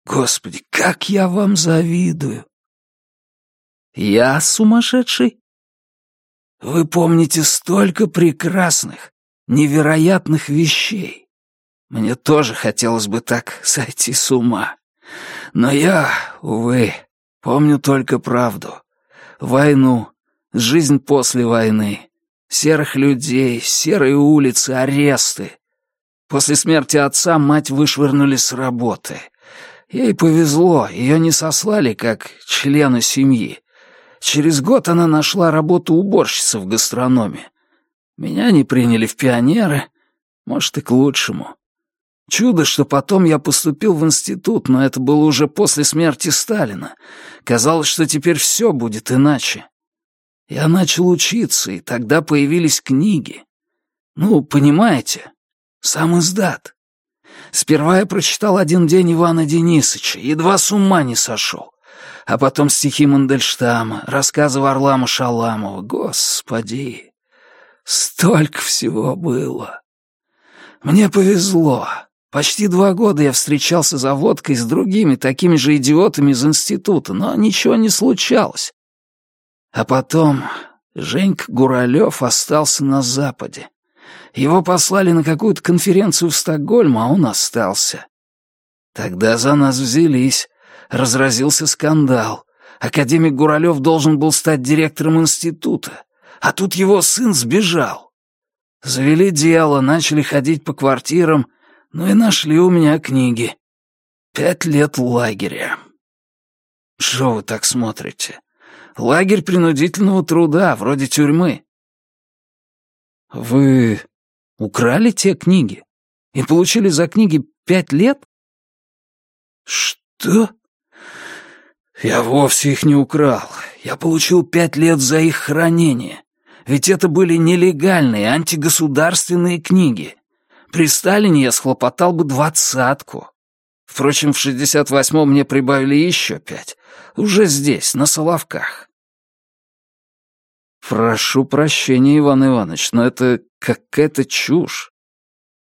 Господи, как я вам завидую!» «Я сумасшедший?» «Вы помните столько прекрасных, невероятных вещей. Мне тоже хотелось бы так сойти с ума. Но я, увы, помню только правду. Войну, Жизнь после войны. Серых людей, серые улицы, аресты. После смерти отца мать вышвырнули с работы. Ей повезло, ее не сослали как члена семьи. Через год она нашла работу уборщицы в гастрономе. Меня не приняли в пионеры, может, и к лучшему. Чудо, что потом я поступил в институт, но это было уже после смерти Сталина. Казалось, что теперь все будет иначе. Я начал учиться, и тогда появились книги. Ну, понимаете, сам издат. Сперва я прочитал один день Ивана Денисовича, едва с ума не сошел. А потом стихи Мандельштама, рассказы Варлама Шаламова. Господи, столько всего было. Мне повезло. Почти два года я встречался за водкой с другими такими же идиотами из института, но ничего не случалось. А потом Женька Гуралев остался на Западе. Его послали на какую-то конференцию в Стокгольм, а он остался. Тогда за нас взялись. Разразился скандал. Академик Гуралев должен был стать директором института, а тут его сын сбежал. Завели дело, начали ходить по квартирам, ну и нашли у меня книги. Пять лет лагеря. Что вы так смотрите? Лагерь принудительного труда, вроде тюрьмы. Вы украли те книги и получили за книги пять лет? Что? Я вовсе их не украл. Я получил пять лет за их хранение. Ведь это были нелегальные антигосударственные книги. При Сталине я схлопотал бы двадцатку. Впрочем, в 68-м мне прибавили еще пять. Уже здесь, на Соловках. Прошу прощения, Иван Иванович, но это какая-то чушь.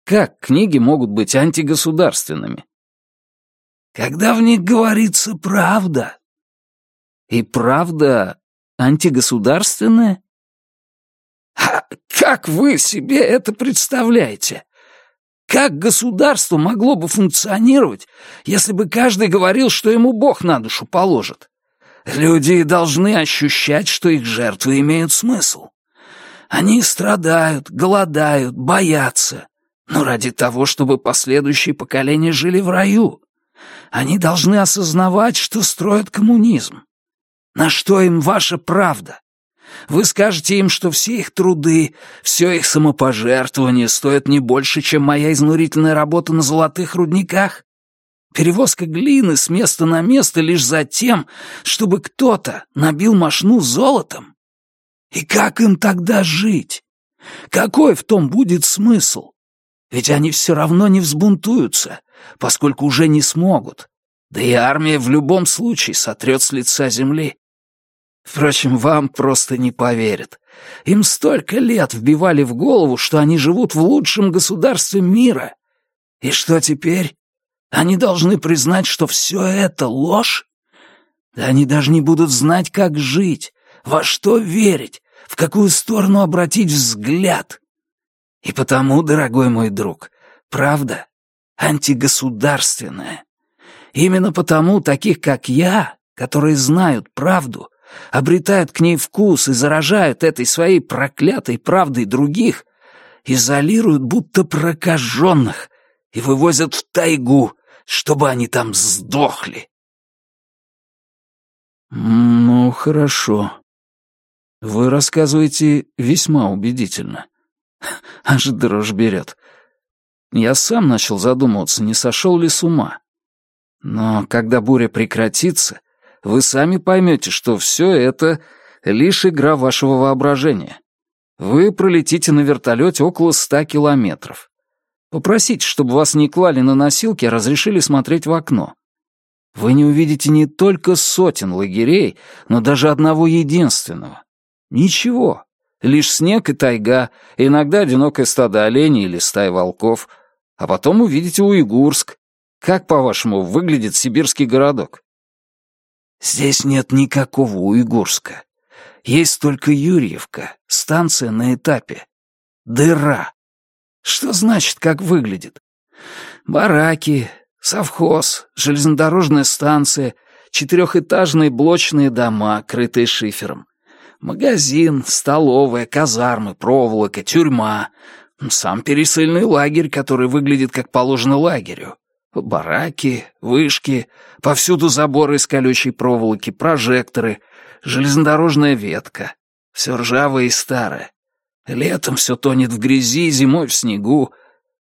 Как книги могут быть антигосударственными? Когда в них говорится правда. И правда антигосударственная? А как вы себе это представляете? Как государство могло бы функционировать, если бы каждый говорил, что ему Бог на душу положит? Люди должны ощущать, что их жертвы имеют смысл. Они страдают, голодают, боятся, но ради того, чтобы последующие поколения жили в раю. Они должны осознавать, что строят коммунизм. На что им ваша правда? Вы скажете им, что все их труды, все их самопожертвование стоят не больше, чем моя изнурительная работа на золотых рудниках? Перевозка глины с места на место лишь за тем, чтобы кто-то набил мошну золотом? И как им тогда жить? Какой в том будет смысл? Ведь они все равно не взбунтуются, поскольку уже не смогут. Да и армия в любом случае сотрет с лица земли. Впрочем, вам просто не поверят. Им столько лет вбивали в голову, что они живут в лучшем государстве мира. И что теперь? Они должны признать, что все это ложь? Да они даже не будут знать, как жить, во что верить, в какую сторону обратить взгляд. И потому, дорогой мой друг, правда антигосударственная. Именно потому таких, как я, которые знают правду, обретают к ней вкус и заражают этой своей проклятой правдой других, изолируют будто прокаженных и вывозят в тайгу, чтобы они там сдохли. Ну, хорошо. Вы рассказываете весьма убедительно. Аж дрожь берет. Я сам начал задумываться, не сошел ли с ума. Но когда буря прекратится, вы сами поймете, что все это лишь игра вашего воображения. Вы пролетите на вертолете около ста километров. Попросите, чтобы вас не клали на носилки, а разрешили смотреть в окно. Вы не увидите не только сотен лагерей, но даже одного единственного. Ничего. Лишь снег и тайга, иногда одинокое стадо оленей или стая волков. А потом увидите Уйгурск. Как, по-вашему, выглядит сибирский городок? Здесь нет никакого Уйгурска. Есть только Юрьевка, станция на этапе. Дыра. Что значит, как выглядит? Бараки, совхоз, железнодорожная станция, четырехэтажные блочные дома, крытые шифером. Магазин, столовая, казармы, проволока, тюрьма. Сам пересыльный лагерь, который выглядит как положено лагерю. Бараки, вышки, повсюду заборы из колючей проволоки, прожекторы, железнодорожная ветка. Все ржавое и старое. Летом все тонет в грязи, зимой в снегу.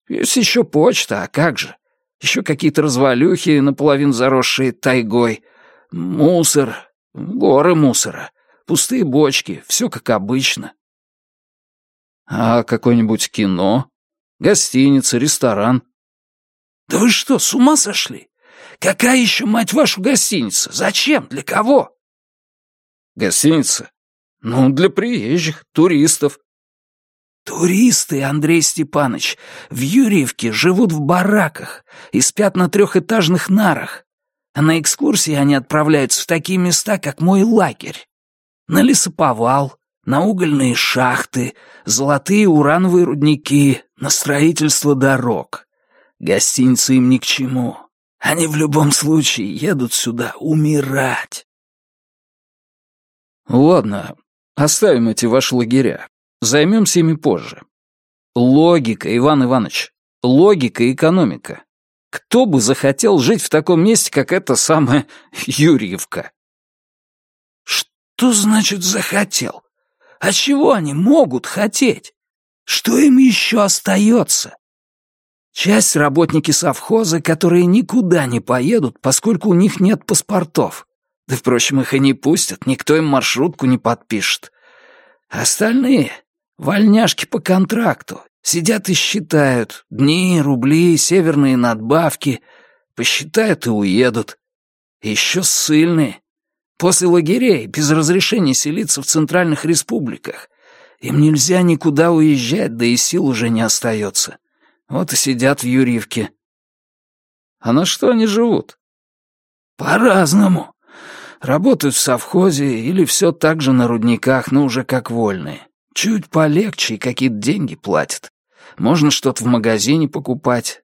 Есть еще почта, а как же? Еще какие-то развалюхи, наполовину заросшие тайгой. Мусор, горы мусора. Пустые бочки, все как обычно. А какое-нибудь кино? Гостиница, ресторан? Да вы что, с ума сошли? Какая еще, мать вашу, гостиница? Зачем? Для кого? Гостиница? Ну, для приезжих, туристов. Туристы, Андрей Степанович, в Юрьевке живут в бараках и спят на трехэтажных нарах. А на экскурсии они отправляются в такие места, как мой лагерь. На лесоповал, на угольные шахты, золотые урановые рудники, на строительство дорог. Гостиницы им ни к чему. Они в любом случае едут сюда умирать. Ладно, оставим эти ваши лагеря. Займемся ими позже. Логика, Иван Иванович. Логика и экономика. Кто бы захотел жить в таком месте, как эта самая Юрьевка? Что значит «захотел»? А чего они могут хотеть? Что им еще остается? Часть работники совхоза, которые никуда не поедут, поскольку у них нет паспортов. Да, впрочем, их и не пустят, никто им маршрутку не подпишет. Остальные — вольняшки по контракту, сидят и считают дни, рубли, северные надбавки, посчитают и уедут. Еще ссыльные. После лагерей, без разрешения селиться в центральных республиках. Им нельзя никуда уезжать, да и сил уже не остается. Вот и сидят в Юрьевке. А на что они живут? По-разному. Работают в совхозе или все так же на рудниках, но уже как вольные. Чуть полегче и какие-то деньги платят. Можно что-то в магазине покупать.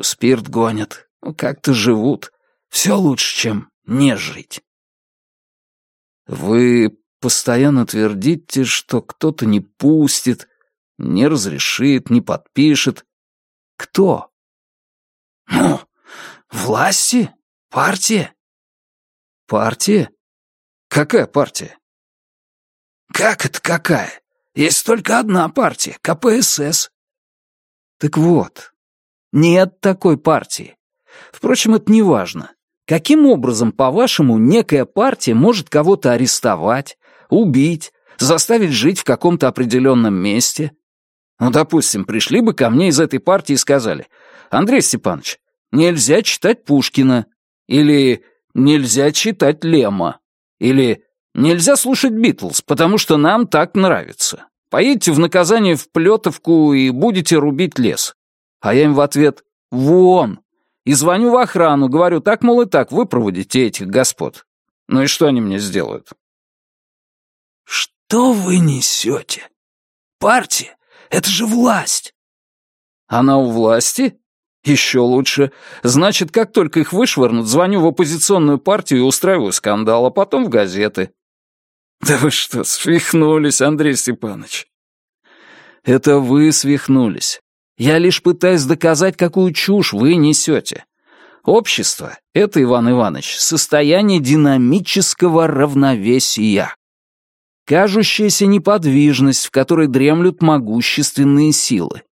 Спирт гонят. Ну, как-то живут. Все лучше, чем не жить. Вы постоянно твердите, что кто-то не пустит, не разрешит, не подпишет. Кто? Ну, власти, партия. Партия? Какая партия? Как это какая? Есть только одна партия — КПСС. Так вот, нет такой партии. Впрочем, это не важно. Каким образом, по-вашему, некая партия может кого-то арестовать, убить, заставить жить в каком-то определенном месте? Ну, допустим, пришли бы ко мне из этой партии и сказали, «Андрей Степанович, нельзя читать Пушкина», или «нельзя читать Лема», или «нельзя слушать Битлз, потому что нам так нравится». Поедете в наказание в Плетовку и будете рубить лес. А я им в ответ «Вон!» И звоню в охрану, говорю, так, мол, и так, вы проводите этих господ. Ну и что они мне сделают? Что вы несете? Партия — это же власть. Она у власти? Еще лучше. Значит, как только их вышвырнут, звоню в оппозиционную партию и устраиваю скандал, а потом в газеты. Да вы что, свихнулись, Андрей Степанович? Это вы свихнулись. Я лишь пытаюсь доказать, какую чушь вы несете. Общество — это, Иван Иванович, состояние динамического равновесия. Кажущаяся неподвижность, в которой дремлют могущественные силы.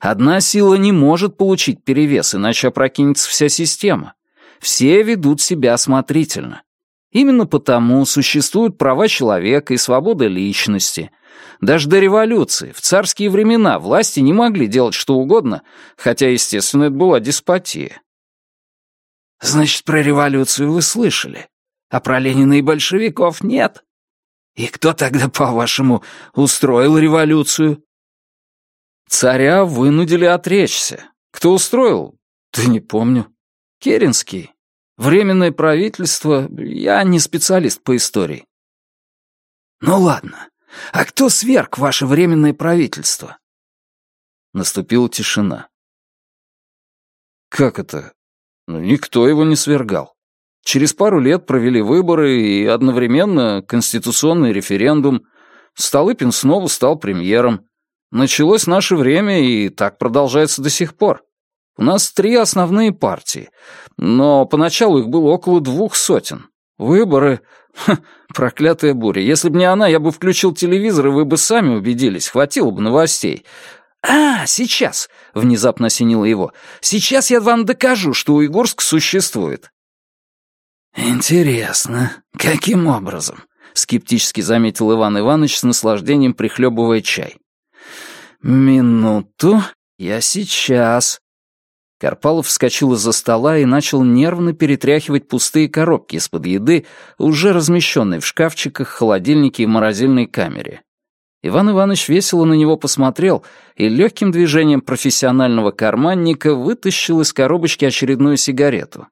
Одна сила не может получить перевес, иначе опрокинется вся система. Все ведут себя осмотрительно. Именно потому существуют права человека и свобода личности — даже до революции, в царские времена, власти не могли делать что угодно, хотя, естественно, это была деспотия. Значит, про революцию вы слышали, а про Ленина и большевиков нет. И кто тогда, по-вашему, устроил революцию? Царя вынудили отречься. Кто устроил? Да не помню. Керенский. Временное правительство. Я не специалист по истории. Ну ладно. А кто сверг ваше временное правительство?» Наступила тишина. «Как это? Ну, никто его не свергал. Через пару лет провели выборы и одновременно конституционный референдум. Столыпин снова стал премьером. Началось наше время, и так продолжается до сих пор. У нас три основные партии, но поначалу их было около двух сотен. Выборы Ха, проклятая буря. Если бы не она, я бы включил телевизор, и вы бы сами убедились. Хватило бы новостей. «А, сейчас!» — внезапно осенило его. «Сейчас я вам докажу, что Уйгурск существует». «Интересно, каким образом? — скептически заметил Иван Иванович с наслаждением прихлебывая чай. «Минуту, я сейчас». Карпалов вскочил из-за стола и начал нервно перетряхивать пустые коробки из-под еды, уже размещенные в шкафчиках, холодильнике и морозильной камере. Иван Иванович весело на него посмотрел и легким движением профессионального карманника вытащил из коробочки очередную сигарету.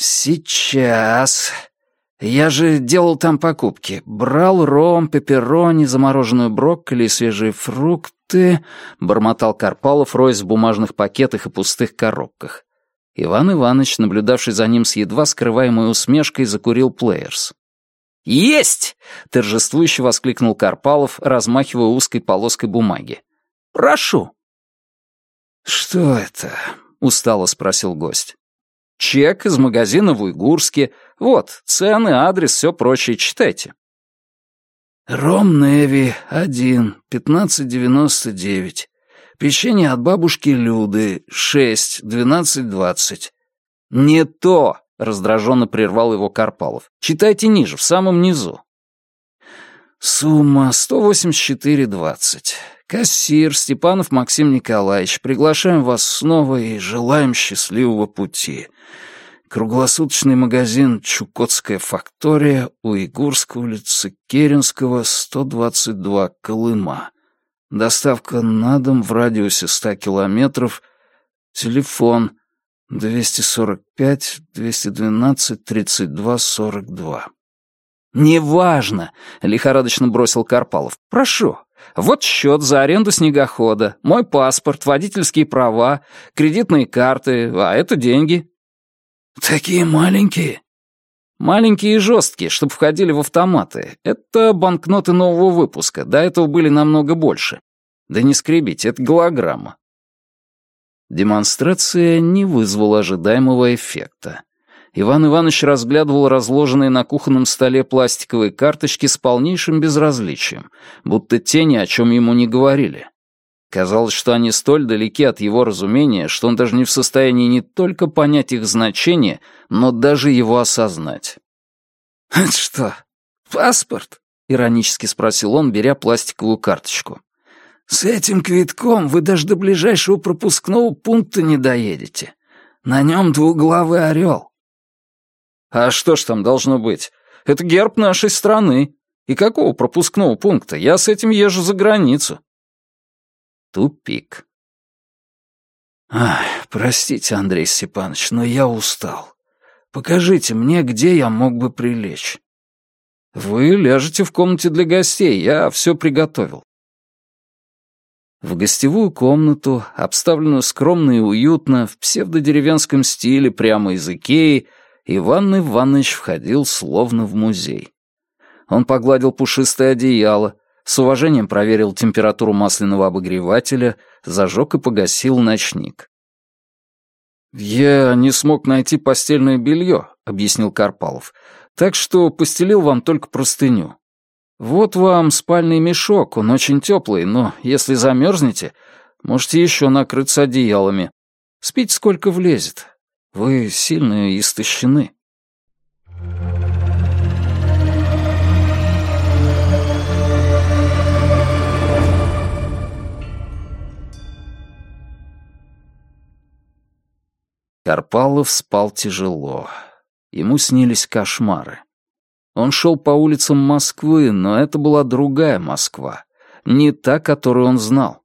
«Сейчас. Я же делал там покупки. Брал ром, пепперони, замороженную брокколи и свежие фрукты», — бормотал Карпалов, роясь в бумажных пакетах и пустых коробках. Иван Иванович, наблюдавший за ним с едва скрываемой усмешкой, закурил плеерс. «Есть!» — торжествующе воскликнул Карпалов, размахивая узкой полоской бумаги. «Прошу!» «Что это?» — устало спросил гость. «Чек из магазина в Уйгурске. Вот, цены, адрес, все прочее. Читайте». «Ром Неви, один, пятнадцать девяносто девять. Печенье от бабушки Люды, шесть, двенадцать двадцать». «Не то!» — раздраженно прервал его Карпалов. «Читайте ниже, в самом низу». «Сумма 184,20. Кассир Степанов Максим Николаевич, приглашаем вас снова и желаем счастливого пути. Круглосуточный магазин «Чукотская фактория», Уйгурская улица Керенского, 122, Колыма. Доставка на дом в радиусе 100 километров. Телефон 245-212-32-42. «Неважно», — лихорадочно бросил Карпалов. «Прошу. Вот счет за аренду снегохода, мой паспорт, водительские права, кредитные карты, а это деньги». «Такие маленькие?» «Маленькие и жесткие, чтобы входили в автоматы. Это банкноты нового выпуска, до этого были намного больше. Да не скребите, это голограмма. Демонстрация не вызвала ожидаемого эффекта. Иван Иванович разглядывал разложенные на кухонном столе пластиковые карточки с полнейшим безразличием, будто те ни о чем ему не говорили. Казалось, что они столь далеки от его разумения, что он даже не в состоянии не только понять их значение, но даже его осознать. «Это что, паспорт?» — иронически спросил он, беря пластиковую карточку. С этим квитком вы даже до ближайшего пропускного пункта не доедете. На нем двуглавый орел. А что ж там должно быть? Это герб нашей страны. И какого пропускного пункта? Я с этим езжу за границу. Тупик. Ах, простите, Андрей Степанович, но я устал. Покажите мне, где я мог бы прилечь. Вы ляжете в комнате для гостей, я все приготовил. В гостевую комнату, обставленную скромно и уютно, в псевдодеревенском стиле прямо из Икеи, Иван Иванович входил словно в музей. Он погладил пушистое одеяло, с уважением проверил температуру масляного обогревателя, зажег и погасил ночник. «Я не смог найти постельное белье», — объяснил Карпалов, «так что постелил вам только простыню. Вот вам спальный мешок, он очень теплый, но если замерзнете, можете еще накрыться одеялами. Спите сколько влезет. Вы сильно истощены. Карпалов спал тяжело. Ему снились кошмары. Он шел по улицам Москвы, но это была другая Москва, не та, которую он знал.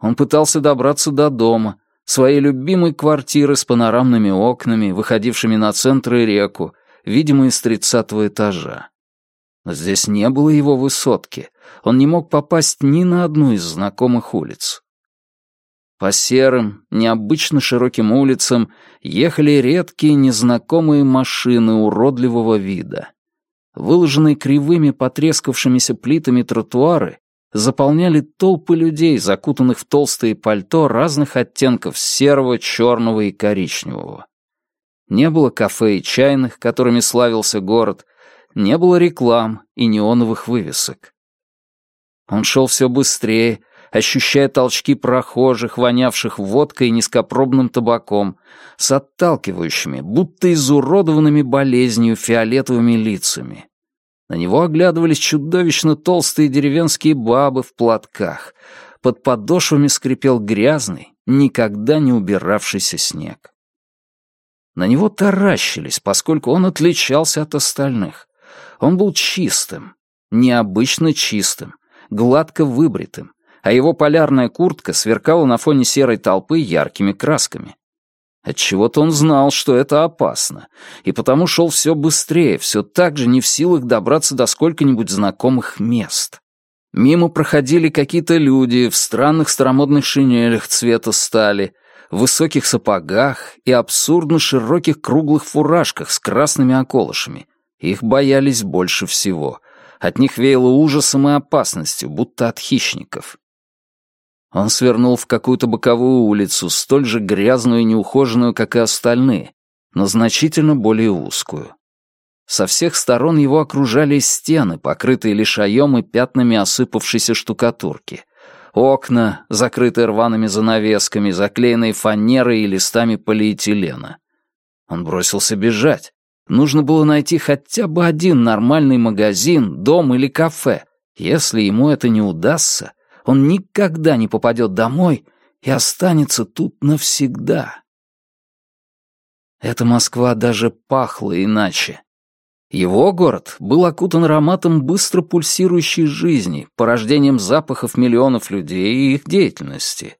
Он пытался добраться до дома, своей любимой квартиры с панорамными окнами, выходившими на центр и реку, видимо, из тридцатого этажа. Но здесь не было его высотки, он не мог попасть ни на одну из знакомых улиц. По серым, необычно широким улицам ехали редкие незнакомые машины уродливого вида. Выложенные кривыми потрескавшимися плитами тротуары заполняли толпы людей, закутанных в толстые пальто разных оттенков серого, черного и коричневого. Не было кафе и чайных, которыми славился город, не было реклам и неоновых вывесок. Он шел все быстрее, ощущая толчки прохожих, вонявших водкой и низкопробным табаком, с отталкивающими, будто изуродованными болезнью фиолетовыми лицами. На него оглядывались чудовищно толстые деревенские бабы в платках. Под подошвами скрипел грязный, никогда не убиравшийся снег. На него таращились, поскольку он отличался от остальных. Он был чистым, необычно чистым, гладко выбритым, а его полярная куртка сверкала на фоне серой толпы яркими красками. Отчего-то он знал, что это опасно, и потому шел все быстрее, все так же не в силах добраться до сколько-нибудь знакомых мест. Мимо проходили какие-то люди в странных старомодных шинелях цвета стали, в высоких сапогах и абсурдно широких круглых фуражках с красными околышами. Их боялись больше всего. От них веяло ужасом и опасностью, будто от хищников. Он свернул в какую-то боковую улицу, столь же грязную и неухоженную, как и остальные, но значительно более узкую. Со всех сторон его окружали стены, покрытые лишаем и пятнами осыпавшейся штукатурки. Окна, закрытые рваными занавесками, заклеенные фанерой и листами полиэтилена. Он бросился бежать. Нужно было найти хотя бы один нормальный магазин, дом или кафе. Если ему это не удастся, он никогда не попадет домой и останется тут навсегда. Эта Москва даже пахла иначе. Его город был окутан ароматом быстро пульсирующей жизни, порождением запахов миллионов людей и их деятельности.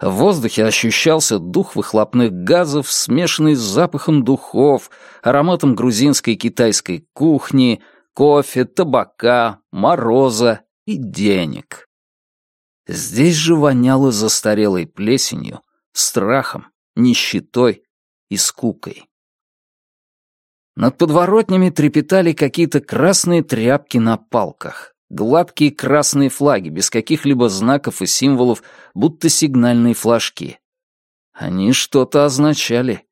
В воздухе ощущался дух выхлопных газов, смешанный с запахом духов, ароматом грузинской и китайской кухни, кофе, табака, мороза и денег. Здесь же воняло застарелой плесенью, страхом, нищетой и скукой. Над подворотнями трепетали какие-то красные тряпки на палках, гладкие красные флаги без каких-либо знаков и символов, будто сигнальные флажки. Они что-то означали.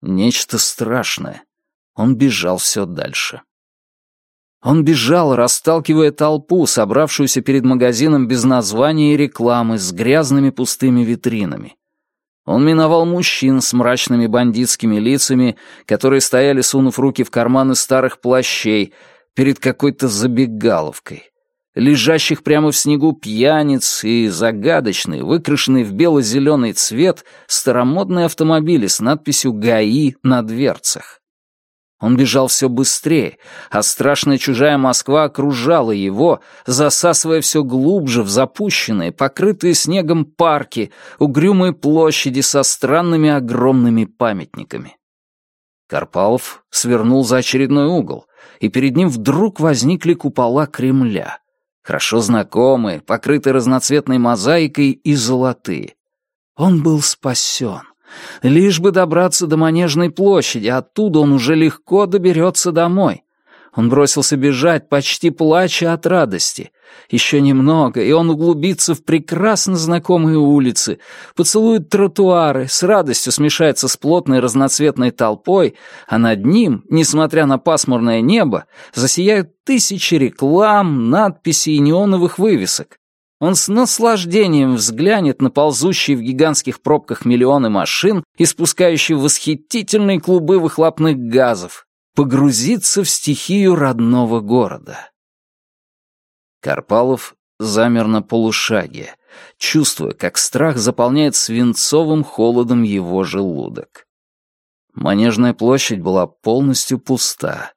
Нечто страшное. Он бежал все дальше. Он бежал, расталкивая толпу, собравшуюся перед магазином без названия и рекламы, с грязными пустыми витринами. Он миновал мужчин с мрачными бандитскими лицами, которые стояли, сунув руки в карманы старых плащей, перед какой-то забегаловкой. Лежащих прямо в снегу пьяниц и загадочный, выкрашенный в бело-зеленый цвет, старомодные автомобили с надписью «ГАИ» на дверцах. Он бежал все быстрее, а страшная чужая Москва окружала его, засасывая все глубже в запущенные, покрытые снегом парки, угрюмые площади со странными огромными памятниками. Карпалов свернул за очередной угол, и перед ним вдруг возникли купола Кремля, хорошо знакомые, покрытые разноцветной мозаикой и золотые. Он был спасен. Лишь бы добраться до Манежной площади, оттуда он уже легко доберется домой. Он бросился бежать, почти плача от радости. Еще немного, и он углубится в прекрасно знакомые улицы, поцелует тротуары, с радостью смешается с плотной разноцветной толпой, а над ним, несмотря на пасмурное небо, засияют тысячи реклам, надписей и неоновых вывесок. Он с наслаждением взглянет на ползущие в гигантских пробках миллионы машин, испускающие восхитительные клубы выхлопных газов, погрузится в стихию родного города. Карпалов замер на полушаге, чувствуя, как страх заполняет свинцовым холодом его желудок. Манежная площадь была полностью пуста.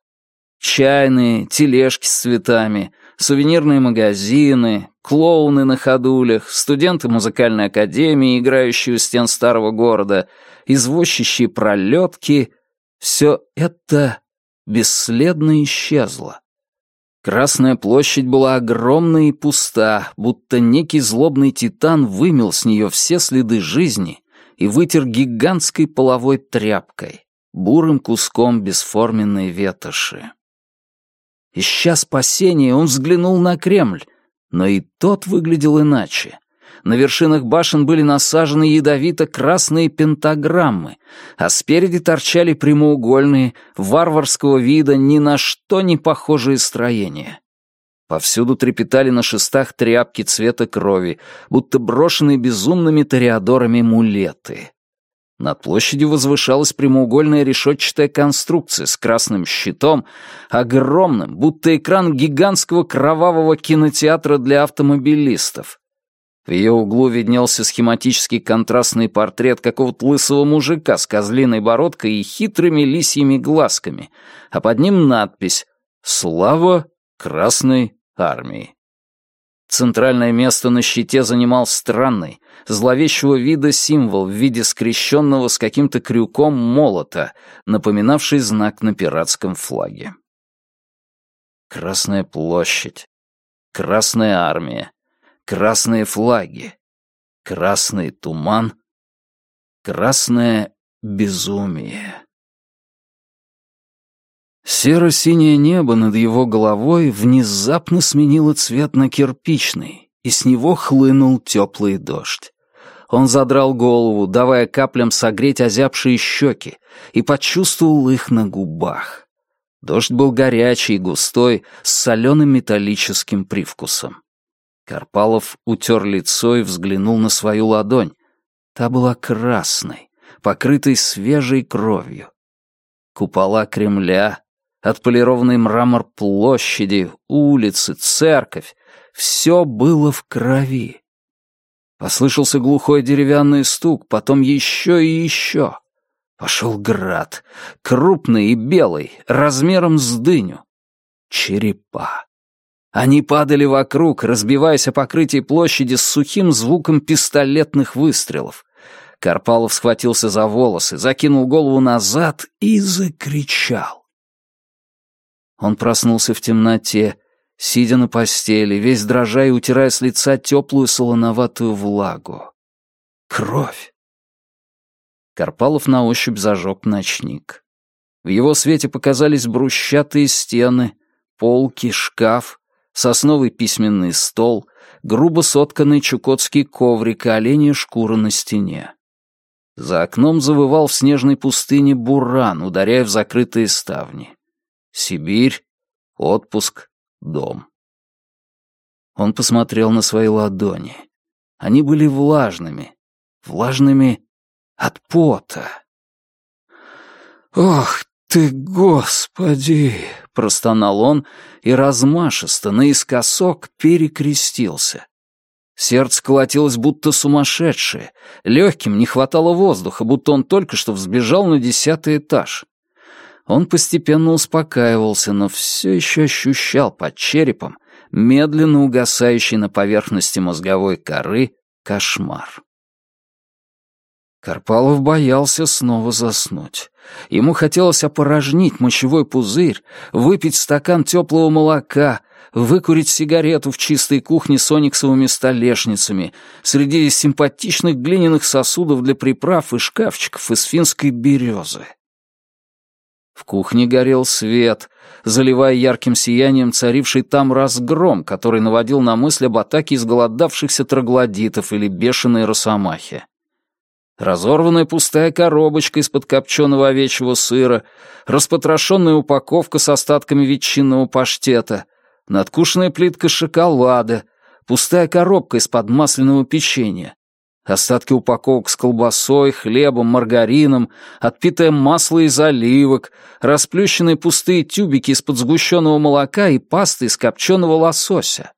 Чайные, тележки с цветами, сувенирные магазины, клоуны на ходулях, студенты музыкальной академии, играющие у стен старого города, извозчищие пролетки — все это бесследно исчезло. Красная площадь была огромна и пуста, будто некий злобный титан вымел с нее все следы жизни и вытер гигантской половой тряпкой, бурым куском бесформенной ветоши. Ища спасения, он взглянул на Кремль, но и тот выглядел иначе. На вершинах башен были насажены ядовито-красные пентаграммы, а спереди торчали прямоугольные, варварского вида, ни на что не похожие строения. Повсюду трепетали на шестах тряпки цвета крови, будто брошенные безумными тореадорами мулеты. Над площадью возвышалась прямоугольная решетчатая конструкция с красным щитом, огромным, будто экран гигантского кровавого кинотеатра для автомобилистов. В ее углу виднелся схематический контрастный портрет какого-то лысого мужика с козлиной бородкой и хитрыми лисьими глазками, а под ним надпись «Слава Красной Армии». Центральное место на щите занимал странный, зловещего вида символ в виде скрещенного с каким-то крюком молота, напоминавший знак на пиратском флаге. Красная площадь, Красная армия, красные флаги, красный туман, красное безумие. Серо-синее небо над его головой внезапно сменило цвет на кирпичный, и с него хлынул теплый дождь. Он задрал голову, давая каплям согреть озябшие щеки, и почувствовал их на губах. Дождь был горячий и густой, с соленым металлическим привкусом. Карпалов утер лицо и взглянул на свою ладонь. Та была красной, покрытой свежей кровью. Купола Кремля, отполированный мрамор площади, улицы, церковь — все было в крови. Послышался глухой деревянный стук, потом еще и еще. Пошел град, крупный и белый, размером с дыню. Черепа. Они падали вокруг, разбиваясь о покрытии площади с сухим звуком пистолетных выстрелов. Карпалов схватился за волосы, закинул голову назад и закричал. Он проснулся в темноте, сидя на постели, весь дрожа и утирая с лица теплую солоноватую влагу. Кровь. Карпалов на ощупь зажег ночник. В его свете показались брусчатые стены, полки, шкаф, сосновый письменный стол, грубо сотканный чукотский коврик и оленья шкура на стене. За окном завывал в снежной пустыне буран, ударяя в закрытые ставни. Сибирь, отпуск, дом. Он посмотрел на свои ладони. Они были влажными, влажными от пота. «Ох ты, Господи!» — простонал он и размашисто, наискосок, перекрестился. Сердце колотилось будто сумасшедшее, легким не хватало воздуха, будто он только что взбежал на десятый этаж. Он постепенно успокаивался, но все еще ощущал под черепом медленно угасающий на поверхности мозговой коры кошмар. Карпалов боялся снова заснуть. Ему хотелось опорожнить мочевой пузырь, выпить стакан теплого молока, выкурить сигарету в чистой кухне с ониксовыми столешницами, среди симпатичных глиняных сосудов для приправ и шкафчиков из финской березы. В кухне горел свет, заливая ярким сиянием царивший там разгром, который наводил на мысль об атаке изголодавшихся троглодитов или бешеной росомахи. Разорванная пустая коробочка из-под копченого овечьего сыра, распотрошенная упаковка с остатками ветчинного паштета, надкушенная плитка шоколада, пустая коробка из-под масляного печенья, остатки упаковок с колбасой, хлебом, маргарином, отпитое масло из оливок, расплющенные пустые тюбики из-под сгущенного молока и пасты из копченого лосося.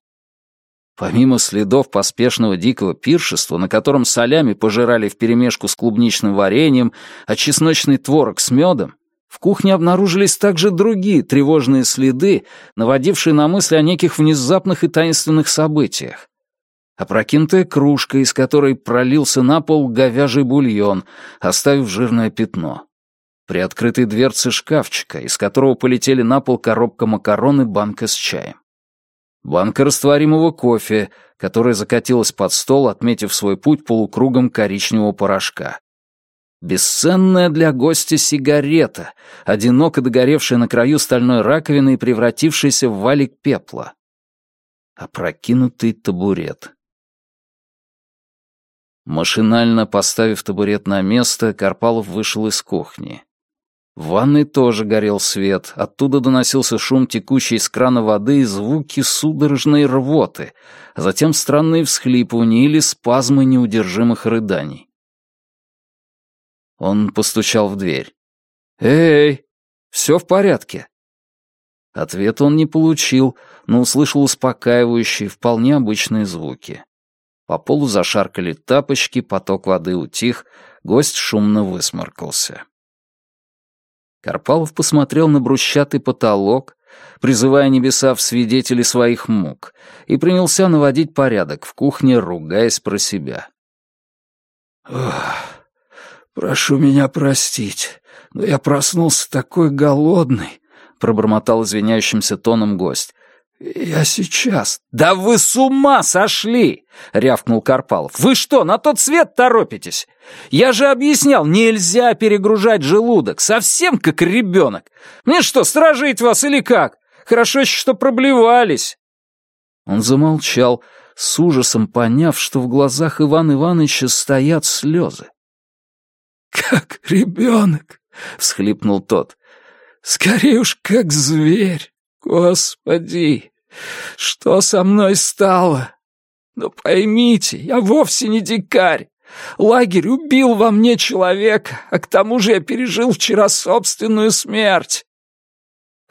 Помимо следов поспешного дикого пиршества, на котором солями пожирали вперемешку с клубничным вареньем, а чесночный творог с медом, в кухне обнаружились также другие тревожные следы, наводившие на мысли о неких внезапных и таинственных событиях. Опрокинутая кружка, из которой пролился на пол говяжий бульон, оставив жирное пятно. Приоткрытые дверцы шкафчика, из которого полетели на пол коробка макарон и банка с чаем банка растворимого кофе, которая закатилась под стол, отметив свой путь полукругом коричневого порошка. Бесценная для гостя сигарета, одиноко догоревшая на краю стальной раковины и превратившаяся в валик пепла. Опрокинутый табурет. Машинально поставив табурет на место, Карпалов вышел из кухни. В ванной тоже горел свет, оттуда доносился шум текущей из крана воды и звуки судорожной рвоты, а затем странные всхлипывания или спазмы неудержимых рыданий. Он постучал в дверь. «Эй, все в порядке?» Ответа он не получил, но услышал успокаивающие, вполне обычные звуки. По полу зашаркали тапочки, поток воды утих, гость шумно высморкался. Карпалов посмотрел на брусчатый потолок, призывая небеса в свидетели своих мук, и принялся наводить порядок в кухне, ругаясь про себя. «Ох, прошу меня простить, но я проснулся такой голодный», — пробормотал извиняющимся тоном гость. «Я сейчас...» «Да вы с ума сошли!» — рявкнул Карпалов. «Вы что, на тот свет торопитесь? Я же объяснял, нельзя перегружать желудок, совсем как ребенок. Мне что, сторожить вас или как? Хорошо еще, что проблевались!» Он замолчал, с ужасом поняв, что в глазах Ивана Ивановича стоят слезы. «Как ребенок!» — всхлипнул тот. «Скорее уж, как зверь! Господи! Что со мной стало? Но поймите, я вовсе не дикарь. Лагерь убил во мне человека, а к тому же я пережил вчера собственную смерть.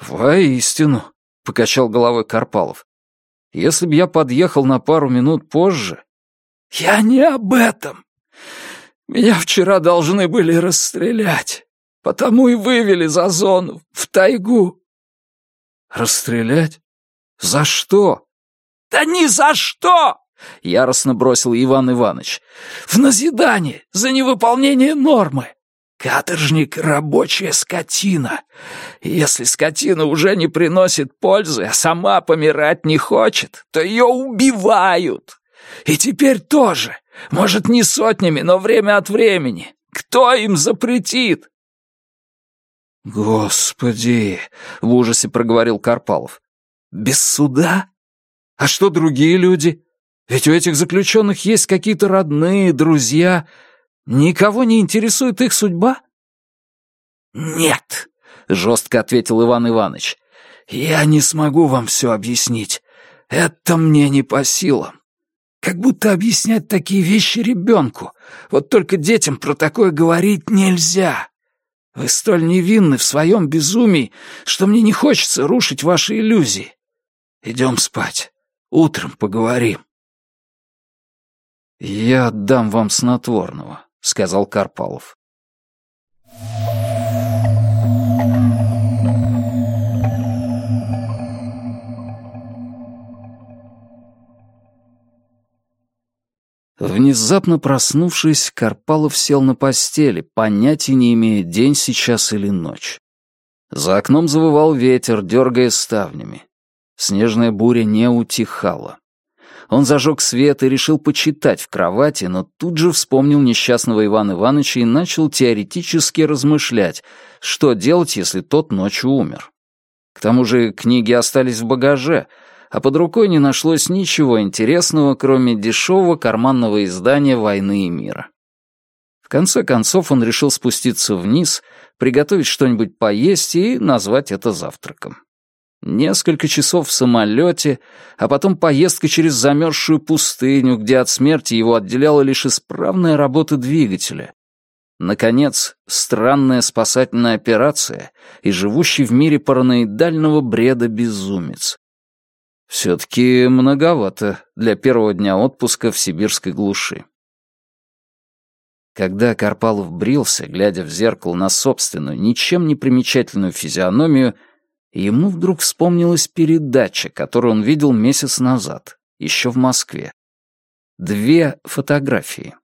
«Воистину», — покачал головой Карпалов. «Если б я подъехал на пару минут позже...» «Я не об этом. Меня вчера должны были расстрелять, потому и вывели за зону, в тайгу». «Расстрелять? За что?» «Да ни за что!» — яростно бросил Иван Иванович. «В назидание за невыполнение нормы. Каторжник — рабочая скотина. Если скотина уже не приносит пользы, а сама помирать не хочет, то ее убивают. И теперь тоже. Может, не сотнями, но время от времени. Кто им запретит?» «Господи!» — в ужасе проговорил Карпалов. «Без суда? А что другие люди? Ведь у этих заключенных есть какие-то родные, друзья. Никого не интересует их судьба?» «Нет», — жестко ответил Иван Иванович. «Я не смогу вам все объяснить. Это мне не по силам. Как будто объяснять такие вещи ребенку. Вот только детям про такое говорить нельзя. Вы столь невинны в своем безумии, что мне не хочется рушить ваши иллюзии. Идем спать. Утром поговорим». «Я отдам вам снотворного», — сказал Карпалов. Внезапно проснувшись, Карпалов сел на постели, понятия не имея, день сейчас или ночь. За окном завывал ветер, дергая ставнями. Снежная буря не утихала. Он зажег свет и решил почитать в кровати, но тут же вспомнил несчастного Ивана Ивановича и начал теоретически размышлять, что делать, если тот ночью умер. К тому же книги остались в багаже — а под рукой не нашлось ничего интересного, кроме дешевого карманного издания «Войны и мира». В конце концов он решил спуститься вниз, приготовить что-нибудь поесть и назвать это завтраком. Несколько часов в самолете, а потом поездка через замерзшую пустыню, где от смерти его отделяла лишь исправная работа двигателя. Наконец, странная спасательная операция и живущий в мире параноидального бреда безумец. Все-таки многовато для первого дня отпуска в сибирской глуши. Когда Карпалов брился, глядя в зеркало на собственную, ничем не примечательную физиономию, ему вдруг вспомнилась передача, которую он видел месяц назад, еще в Москве. Две фотографии.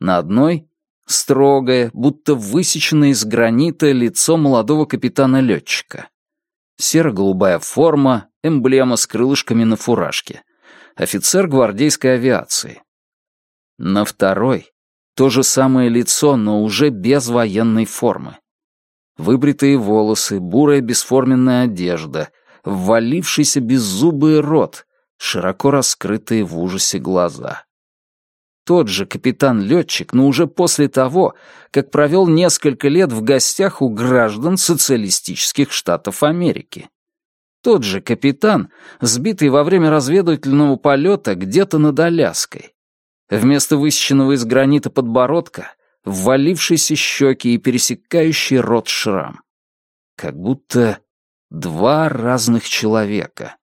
На одной — строгое, будто высеченное из гранита лицо молодого капитана-летчика. Серо-голубая форма, эмблема с крылышками на фуражке. Офицер гвардейской авиации. На второй — то же самое лицо, но уже без военной формы. Выбритые волосы, бурая бесформенная одежда, ввалившийся беззубый рот, широко раскрытые в ужасе глаза. Тот же капитан-летчик, но уже после того, как провел несколько лет в гостях у граждан социалистических штатов Америки. Тот же капитан, сбитый во время разведывательного полета где-то над Аляской. Вместо высеченного из гранита подбородка ввалившиеся щеки и пересекающий рот шрам. Как будто два разных человека.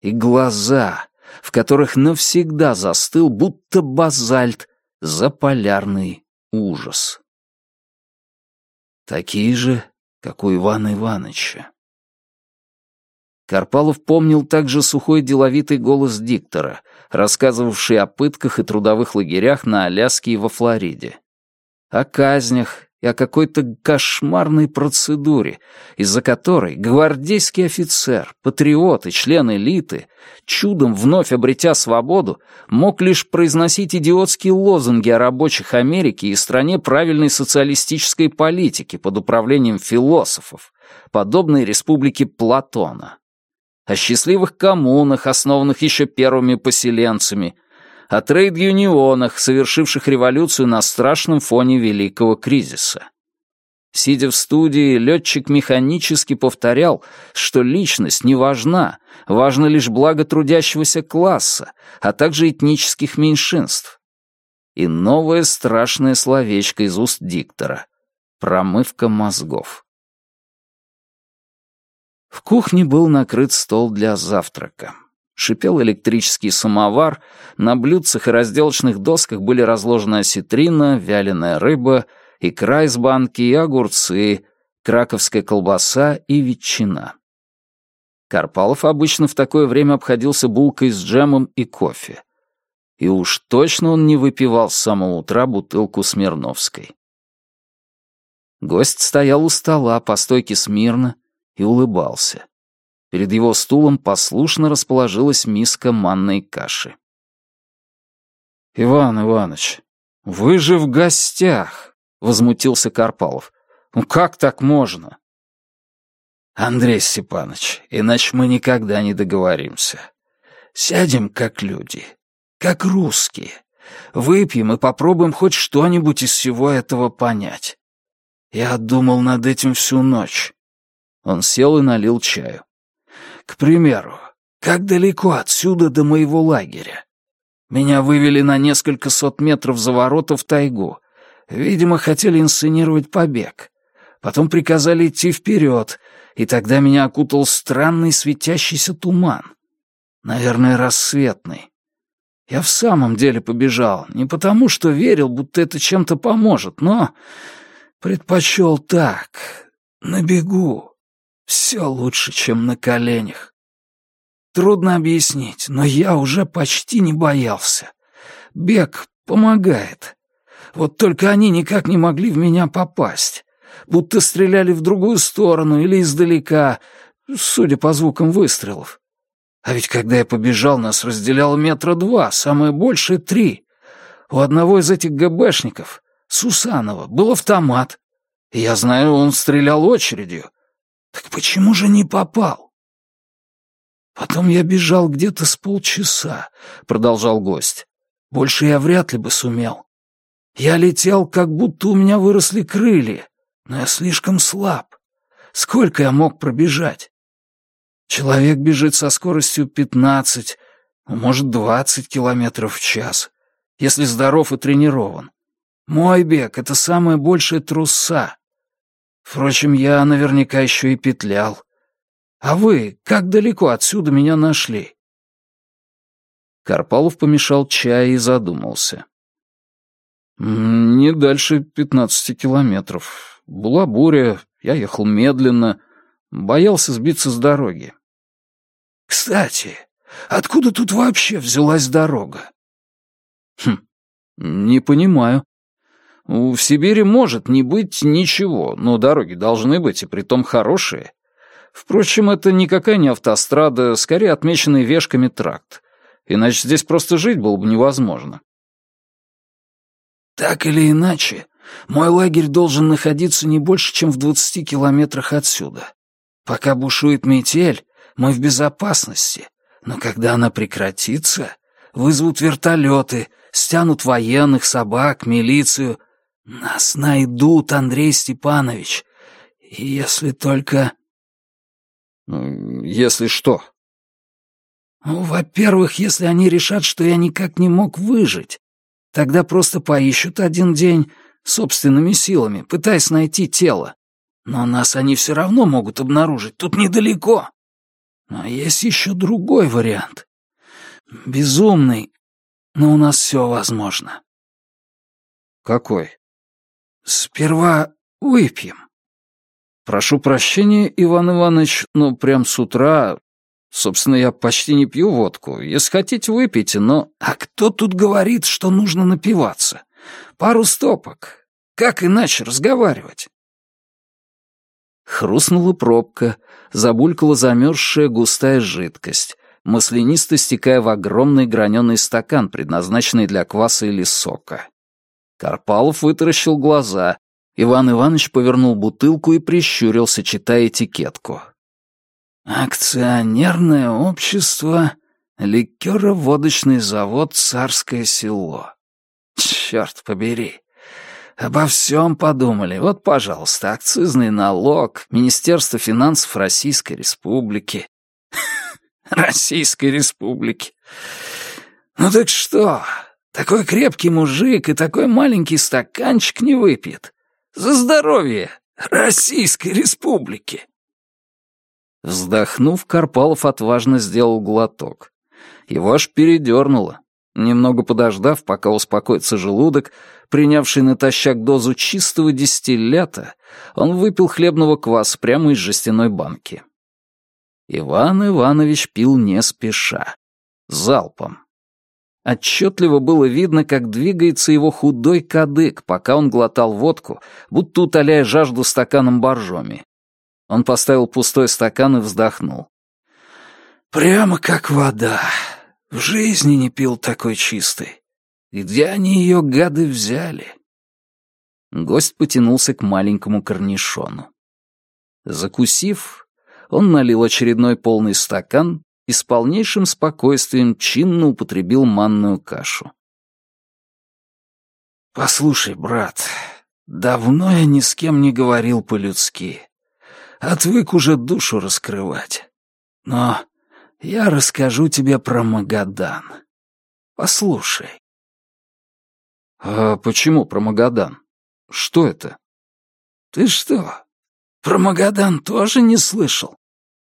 И глаза, в которых навсегда застыл, будто базальт, заполярный ужас. Такие же, как у Ивана Ивановича. Карпалов помнил также сухой деловитый голос диктора, рассказывавший о пытках и трудовых лагерях на Аляске и во Флориде. О казнях и о какой-то кошмарной процедуре, из-за которой гвардейский офицер, патриот и член элиты, чудом вновь обретя свободу, мог лишь произносить идиотские лозунги о рабочих Америки и стране правильной социалистической политики под управлением философов, подобной республике Платона. О счастливых коммунах, основанных еще первыми поселенцами — о трейд-юнионах, совершивших революцию на страшном фоне великого кризиса. Сидя в студии, летчик механически повторял, что личность не важна, важно лишь благо трудящегося класса, а также этнических меньшинств. И новое страшное словечко из уст диктора — промывка мозгов. В кухне был накрыт стол для завтрака шипел электрический самовар, на блюдцах и разделочных досках были разложены осетрина, вяленая рыба, икра из банки и огурцы, краковская колбаса и ветчина. Карпалов обычно в такое время обходился булкой с джемом и кофе. И уж точно он не выпивал с самого утра бутылку Смирновской. Гость стоял у стола по стойке смирно и улыбался. Перед его стулом послушно расположилась миска манной каши. «Иван Иванович, вы же в гостях!» — возмутился Карпалов. «Ну как так можно?» «Андрей Степанович, иначе мы никогда не договоримся. Сядем как люди, как русские. Выпьем и попробуем хоть что-нибудь из всего этого понять. Я думал над этим всю ночь». Он сел и налил чаю. К примеру, как далеко отсюда до моего лагеря? Меня вывели на несколько сот метров за ворота в тайгу. Видимо, хотели инсценировать побег. Потом приказали идти вперед, и тогда меня окутал странный светящийся туман. Наверное, рассветный. Я в самом деле побежал, не потому что верил, будто это чем-то поможет, но предпочел так, на бегу. Все лучше, чем на коленях. Трудно объяснить, но я уже почти не боялся. Бег помогает. Вот только они никак не могли в меня попасть. Будто стреляли в другую сторону или издалека, судя по звукам выстрелов. А ведь когда я побежал, нас разделяло метра два, самое большее — три. У одного из этих ГБшников, Сусанова, был автомат. Я знаю, он стрелял очередью. Так почему же не попал? Потом я бежал где-то с полчаса, продолжал гость. Больше я вряд ли бы сумел. Я летел, как будто у меня выросли крылья, но я слишком слаб. Сколько я мог пробежать? Человек бежит со скоростью пятнадцать, ну, может, двадцать километров в час, если здоров и тренирован. Мой бег — это самая большая труса. Впрочем, я наверняка еще и петлял. А вы как далеко отсюда меня нашли?» Карпалов помешал чай и задумался. «Не дальше пятнадцати километров. Была буря, я ехал медленно, боялся сбиться с дороги». «Кстати, откуда тут вообще взялась дорога?» «Хм, не понимаю. В Сибири может не быть ничего, но дороги должны быть, и притом хорошие. Впрочем, это никакая не автострада, скорее отмеченный вешками тракт. Иначе здесь просто жить было бы невозможно. Так или иначе, мой лагерь должен находиться не больше, чем в двадцати километрах отсюда. Пока бушует метель, мы в безопасности, но когда она прекратится, вызовут вертолеты, стянут военных, собак, милицию — «Нас найдут, Андрей Степанович. Если только...» «Ну, если что?» «Ну, во-первых, если они решат, что я никак не мог выжить, тогда просто поищут один день, собственными силами, пытаясь найти тело. Но нас они все равно могут обнаружить, тут недалеко. Но есть еще другой вариант. Безумный, но у нас все возможно. Какой? Сперва выпьем. Прошу прощения, Иван Иванович, но прям с утра... Собственно, я почти не пью водку. Если хотите, выпейте, но... А кто тут говорит, что нужно напиваться? Пару стопок. Как иначе разговаривать? Хрустнула пробка, забулькала замерзшая густая жидкость, маслянисто стекая в огромный граненый стакан, предназначенный для кваса или сока. Карпалов вытаращил глаза. Иван Иванович повернул бутылку и прищурился, читая этикетку. «Акционерное общество, ликероводочный завод «Царское село». Черт побери. Обо всем подумали. Вот, пожалуйста, акцизный налог, Министерство финансов Российской Республики. Российской Республики. Ну так что, такой крепкий мужик и такой маленький стаканчик не выпьет. За здоровье Российской Республики. Вздохнув, Карпалов отважно сделал глоток. Его аж передернуло. Немного подождав, пока успокоится желудок, принявший натощак дозу чистого дистиллята, он выпил хлебного кваса прямо из жестяной банки. Иван Иванович пил не спеша, залпом. Отчетливо было видно, как двигается его худой кадык, пока он глотал водку, будто утоляя жажду стаканом боржоми. Он поставил пустой стакан и вздохнул. «Прямо как вода. В жизни не пил такой чистой. Где они ее, гады, взяли?» Гость потянулся к маленькому корнишону. Закусив, он налил очередной полный стакан и с полнейшим спокойствием чинно употребил манную кашу. «Послушай, брат, давно я ни с кем не говорил по-людски. Отвык уже душу раскрывать. Но я расскажу тебе про Магадан. Послушай». «А почему про Магадан? Что это?» «Ты что, про Магадан тоже не слышал?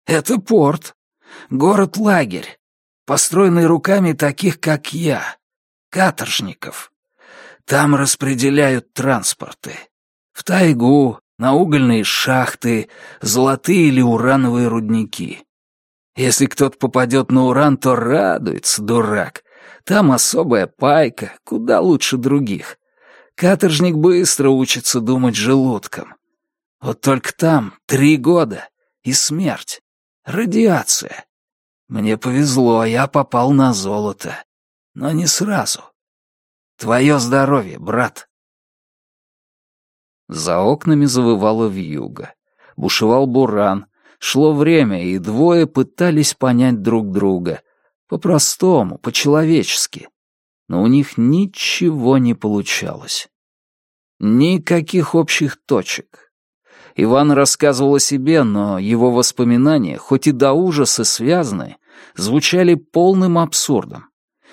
Это порт, город-лагерь, построенный руками таких, как я, каторжников. Там распределяют транспорты. В тайгу, на угольные шахты, золотые или урановые рудники. Если кто-то попадет на уран, то радуется, дурак. Там особая пайка, куда лучше других. Каторжник быстро учится думать желудком. Вот только там три года и смерть. Радиация. Мне повезло, я попал на золото. Но не сразу. Твое здоровье, брат. За окнами завывало вьюга. Бушевал буран. Шло время, и двое пытались понять друг друга. По-простому, по-человечески. Но у них ничего не получалось. Никаких общих точек, Иван рассказывал о себе, но его воспоминания, хоть и до ужаса связаны, звучали полным абсурдом.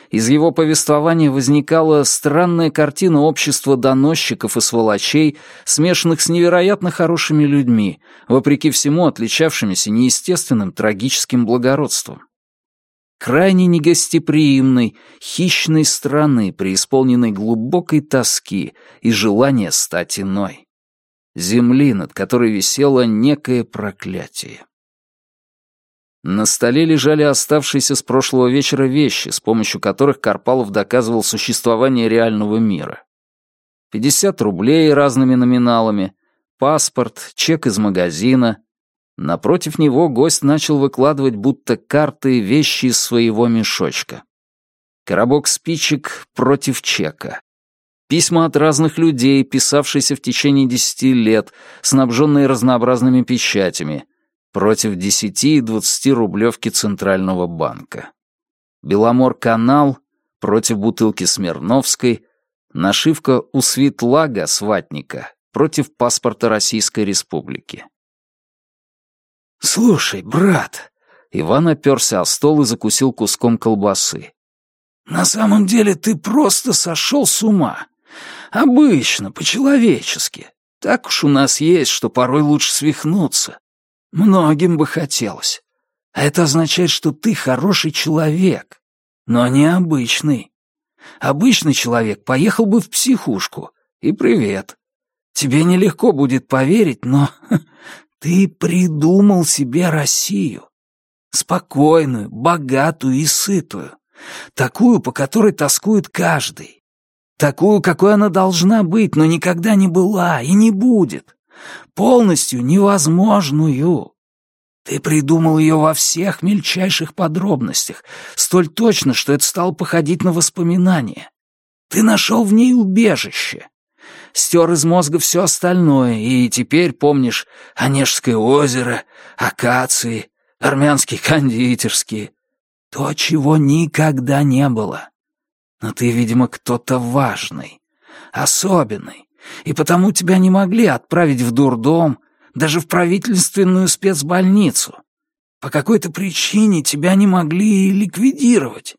Из его повествования возникала странная картина общества доносчиков и сволочей, смешанных с невероятно хорошими людьми, вопреки всему отличавшимися неестественным трагическим благородством. Крайне негостеприимной, хищной страны, преисполненной глубокой тоски и желания стать иной земли, над которой висело некое проклятие. На столе лежали оставшиеся с прошлого вечера вещи, с помощью которых Карпалов доказывал существование реального мира. 50 рублей разными номиналами, паспорт, чек из магазина. Напротив него гость начал выкладывать будто карты вещи из своего мешочка. Коробок спичек против чека. Письма от разных людей, писавшиеся в течение десяти лет, снабженные разнообразными печатями, против десяти и двадцати рублевки Центрального банка. Беломор-канал против бутылки Смирновской, нашивка у Светлага Сватника против паспорта Российской Республики. «Слушай, брат», — Иван оперся о стол и закусил куском колбасы. «На самом деле ты просто сошел с ума. Обычно, по-человечески. Так уж у нас есть, что порой лучше свихнуться. Многим бы хотелось. А это означает, что ты хороший человек, но не обычный. Обычный человек поехал бы в психушку. И привет. Тебе нелегко будет поверить, но ты придумал себе Россию. Спокойную, богатую и сытую. Такую, по которой тоскует каждый. Такую, какой она должна быть, но никогда не была и не будет. Полностью невозможную. Ты придумал ее во всех мельчайших подробностях, столь точно, что это стало походить на воспоминания. Ты нашел в ней убежище. Стер из мозга все остальное, и теперь помнишь Онежское озеро, акации, армянские кондитерские. То, чего никогда не было. Но ты, видимо, кто-то важный, особенный, и потому тебя не могли отправить в дурдом, даже в правительственную спецбольницу. По какой-то причине тебя не могли ликвидировать.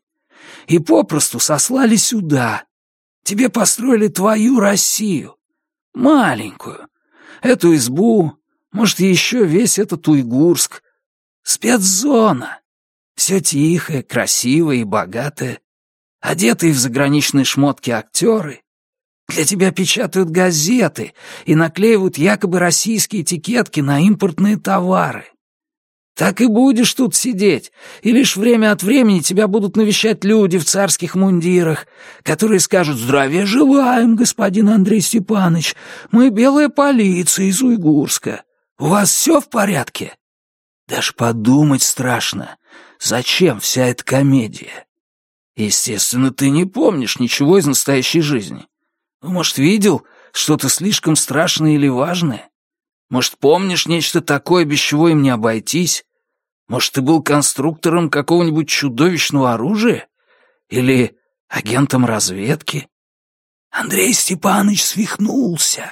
И попросту сослали сюда. Тебе построили твою Россию. Маленькую. Эту избу, может, еще весь этот Уйгурск. Спецзона. Все тихое, красивое и богатое. Одетые в заграничные шмотки актеры, для тебя печатают газеты и наклеивают якобы российские этикетки на импортные товары. Так и будешь тут сидеть, и лишь время от времени тебя будут навещать люди в царских мундирах, которые скажут «Здравия желаем, господин Андрей Степанович, мы белая полиция из Уйгурска. У вас все в порядке?» Даже подумать страшно, зачем вся эта комедия? Естественно, ты не помнишь ничего из настоящей жизни. Ну, может, видел что-то слишком страшное или важное? Может, помнишь нечто такое, без чего им не обойтись? Может, ты был конструктором какого-нибудь чудовищного оружия? Или агентом разведки? Андрей Степанович свихнулся.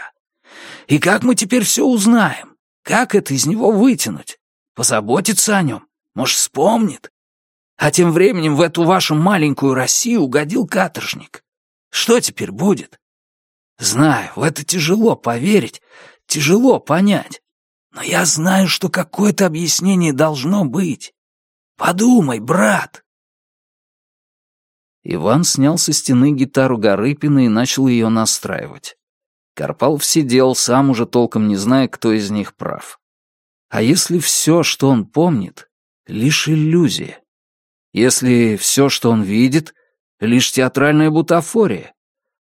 И как мы теперь все узнаем? Как это из него вытянуть? Позаботиться о нем? Может, вспомнит? А тем временем в эту вашу маленькую Россию угодил каторжник. Что теперь будет? Знаю, в это тяжело поверить, тяжело понять. Но я знаю, что какое-то объяснение должно быть. Подумай, брат. Иван снял со стены гитару Гарыпина и начал ее настраивать. Карпалов сидел, сам уже толком не зная, кто из них прав. А если все, что он помнит, лишь иллюзия? Если все, что он видит, лишь театральная бутафория?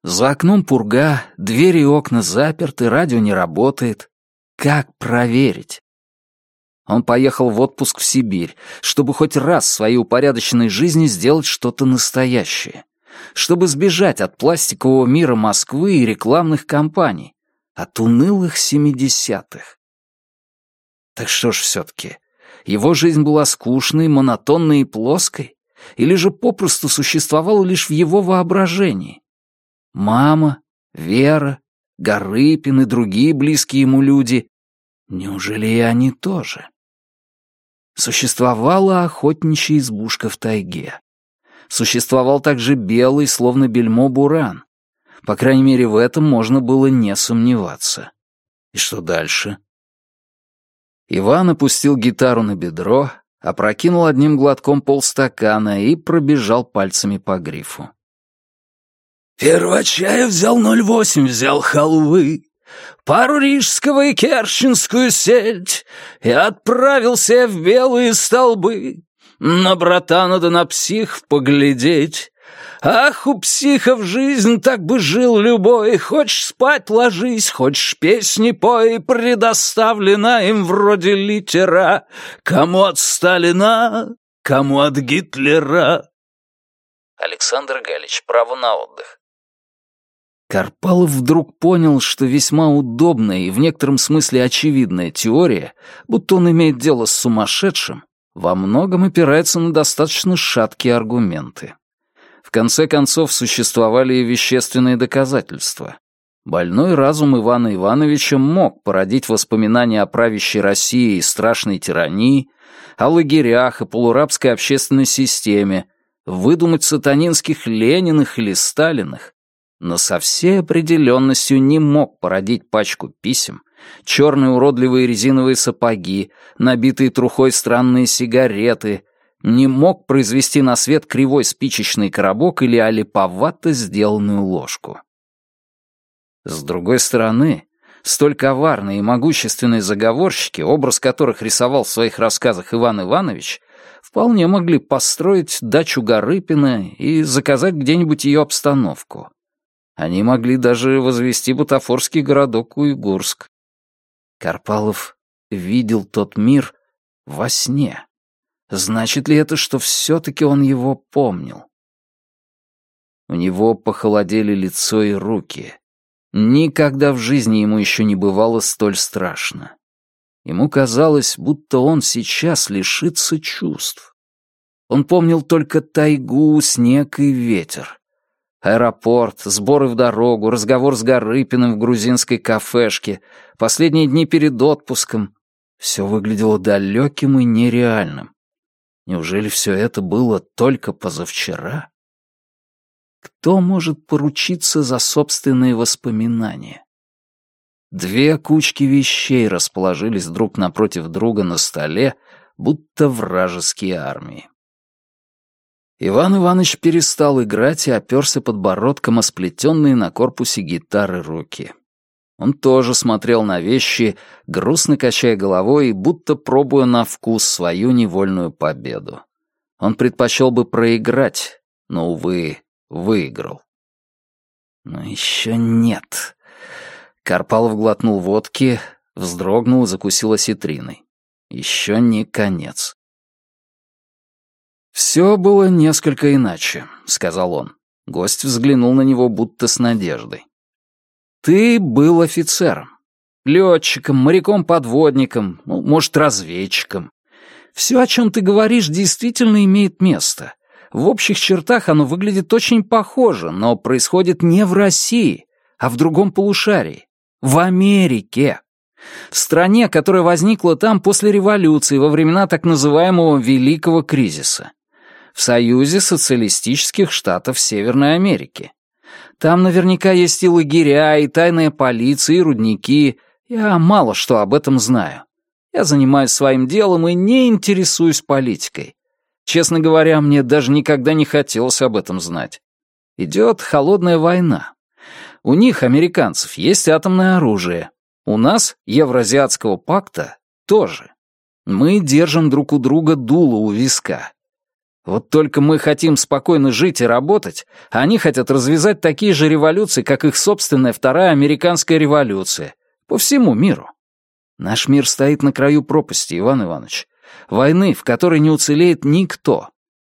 За окном пурга, двери и окна заперты, радио не работает. Как проверить? Он поехал в отпуск в Сибирь, чтобы хоть раз в своей упорядоченной жизни сделать что-то настоящее. Чтобы сбежать от пластикового мира Москвы и рекламных кампаний. От унылых семидесятых. Так что ж все-таки, его жизнь была скучной, монотонной и плоской? Или же попросту существовала лишь в его воображении? Мама, Вера, Гарыпин и другие близкие ему люди. Неужели и они тоже? Существовала охотничья избушка в тайге. Существовал также белый, словно бельмо, буран. По крайней мере, в этом можно было не сомневаться. И что дальше? Иван опустил гитару на бедро, опрокинул одним глотком полстакана и пробежал пальцами по грифу. Первочая взял ноль восемь, взял халвы, пару рижского и керченскую сельдь и отправился в белые столбы на братана да на псих поглядеть. Ах, у психов жизнь так бы жил любой, Хочешь спать ложись, хочешь песни пой, Предоставлена им вроде литера, Кому от Сталина, кому от Гитлера. Александр Галич, право на отдых. Карпалов вдруг понял, что весьма удобная и в некотором смысле очевидная теория, будто он имеет дело с сумасшедшим, во многом опирается на достаточно шаткие аргументы. В конце концов, существовали и вещественные доказательства. Больной разум Ивана Ивановича мог породить воспоминания о правящей России и страшной тирании, о лагерях и полурабской общественной системе, выдумать сатанинских Лениных или Сталиных, но со всей определенностью не мог породить пачку писем, черные уродливые резиновые сапоги, набитые трухой странные сигареты, не мог произвести на свет кривой спичечный коробок или олиповато сделанную ложку. С другой стороны, столь коварные и могущественные заговорщики, образ которых рисовал в своих рассказах Иван Иванович, вполне могли построить дачу Гарыпина и заказать где-нибудь ее обстановку. Они могли даже возвести бутафорский городок Уйгурск. Карпалов видел тот мир во сне. Значит ли это, что все-таки он его помнил? У него похолодели лицо и руки. Никогда в жизни ему еще не бывало столь страшно. Ему казалось, будто он сейчас лишится чувств. Он помнил только тайгу, снег и ветер. Аэропорт, сборы в дорогу, разговор с Гарыпиным в грузинской кафешке, последние дни перед отпуском. Все выглядело далеким и нереальным. Неужели все это было только позавчера? Кто может поручиться за собственные воспоминания? Две кучки вещей расположились друг напротив друга на столе, будто вражеские армии. Иван Иванович перестал играть и оперся подбородком о сплетенные на корпусе гитары руки. Он тоже смотрел на вещи, грустно качая головой и будто пробуя на вкус свою невольную победу. Он предпочел бы проиграть, но, увы, выиграл. Но еще нет. Карпалов глотнул водки, вздрогнул и закусил осетриной. Еще не конец. «Все было несколько иначе», — сказал он. Гость взглянул на него будто с надеждой. «Ты был офицером. Летчиком, моряком-подводником, ну, может, разведчиком. Все, о чем ты говоришь, действительно имеет место. В общих чертах оно выглядит очень похоже, но происходит не в России, а в другом полушарии. В Америке. В стране, которая возникла там после революции во времена так называемого «Великого кризиса» в Союзе социалистических штатов Северной Америки. Там наверняка есть и лагеря, и тайная полиция, и рудники. Я мало что об этом знаю. Я занимаюсь своим делом и не интересуюсь политикой. Честно говоря, мне даже никогда не хотелось об этом знать. Идет холодная война. У них, американцев, есть атомное оружие. У нас, Евразиатского пакта, тоже. Мы держим друг у друга дуло у виска. Вот только мы хотим спокойно жить и работать, а они хотят развязать такие же революции, как их собственная вторая американская революция. По всему миру. Наш мир стоит на краю пропасти, Иван Иванович. Войны, в которой не уцелеет никто.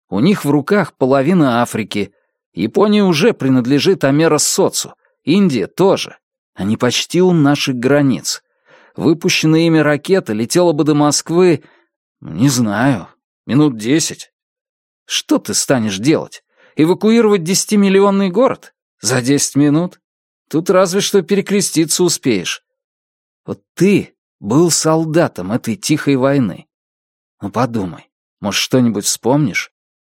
У них в руках половина Африки. Япония уже принадлежит Амера Соцу. Индия тоже. Они почти у наших границ. Выпущенная ими ракета летела бы до Москвы, не знаю, минут десять. Что ты станешь делать? Эвакуировать десятимиллионный город? За десять минут? Тут разве что перекреститься успеешь. Вот ты был солдатом этой тихой войны. Ну подумай, может, что-нибудь вспомнишь?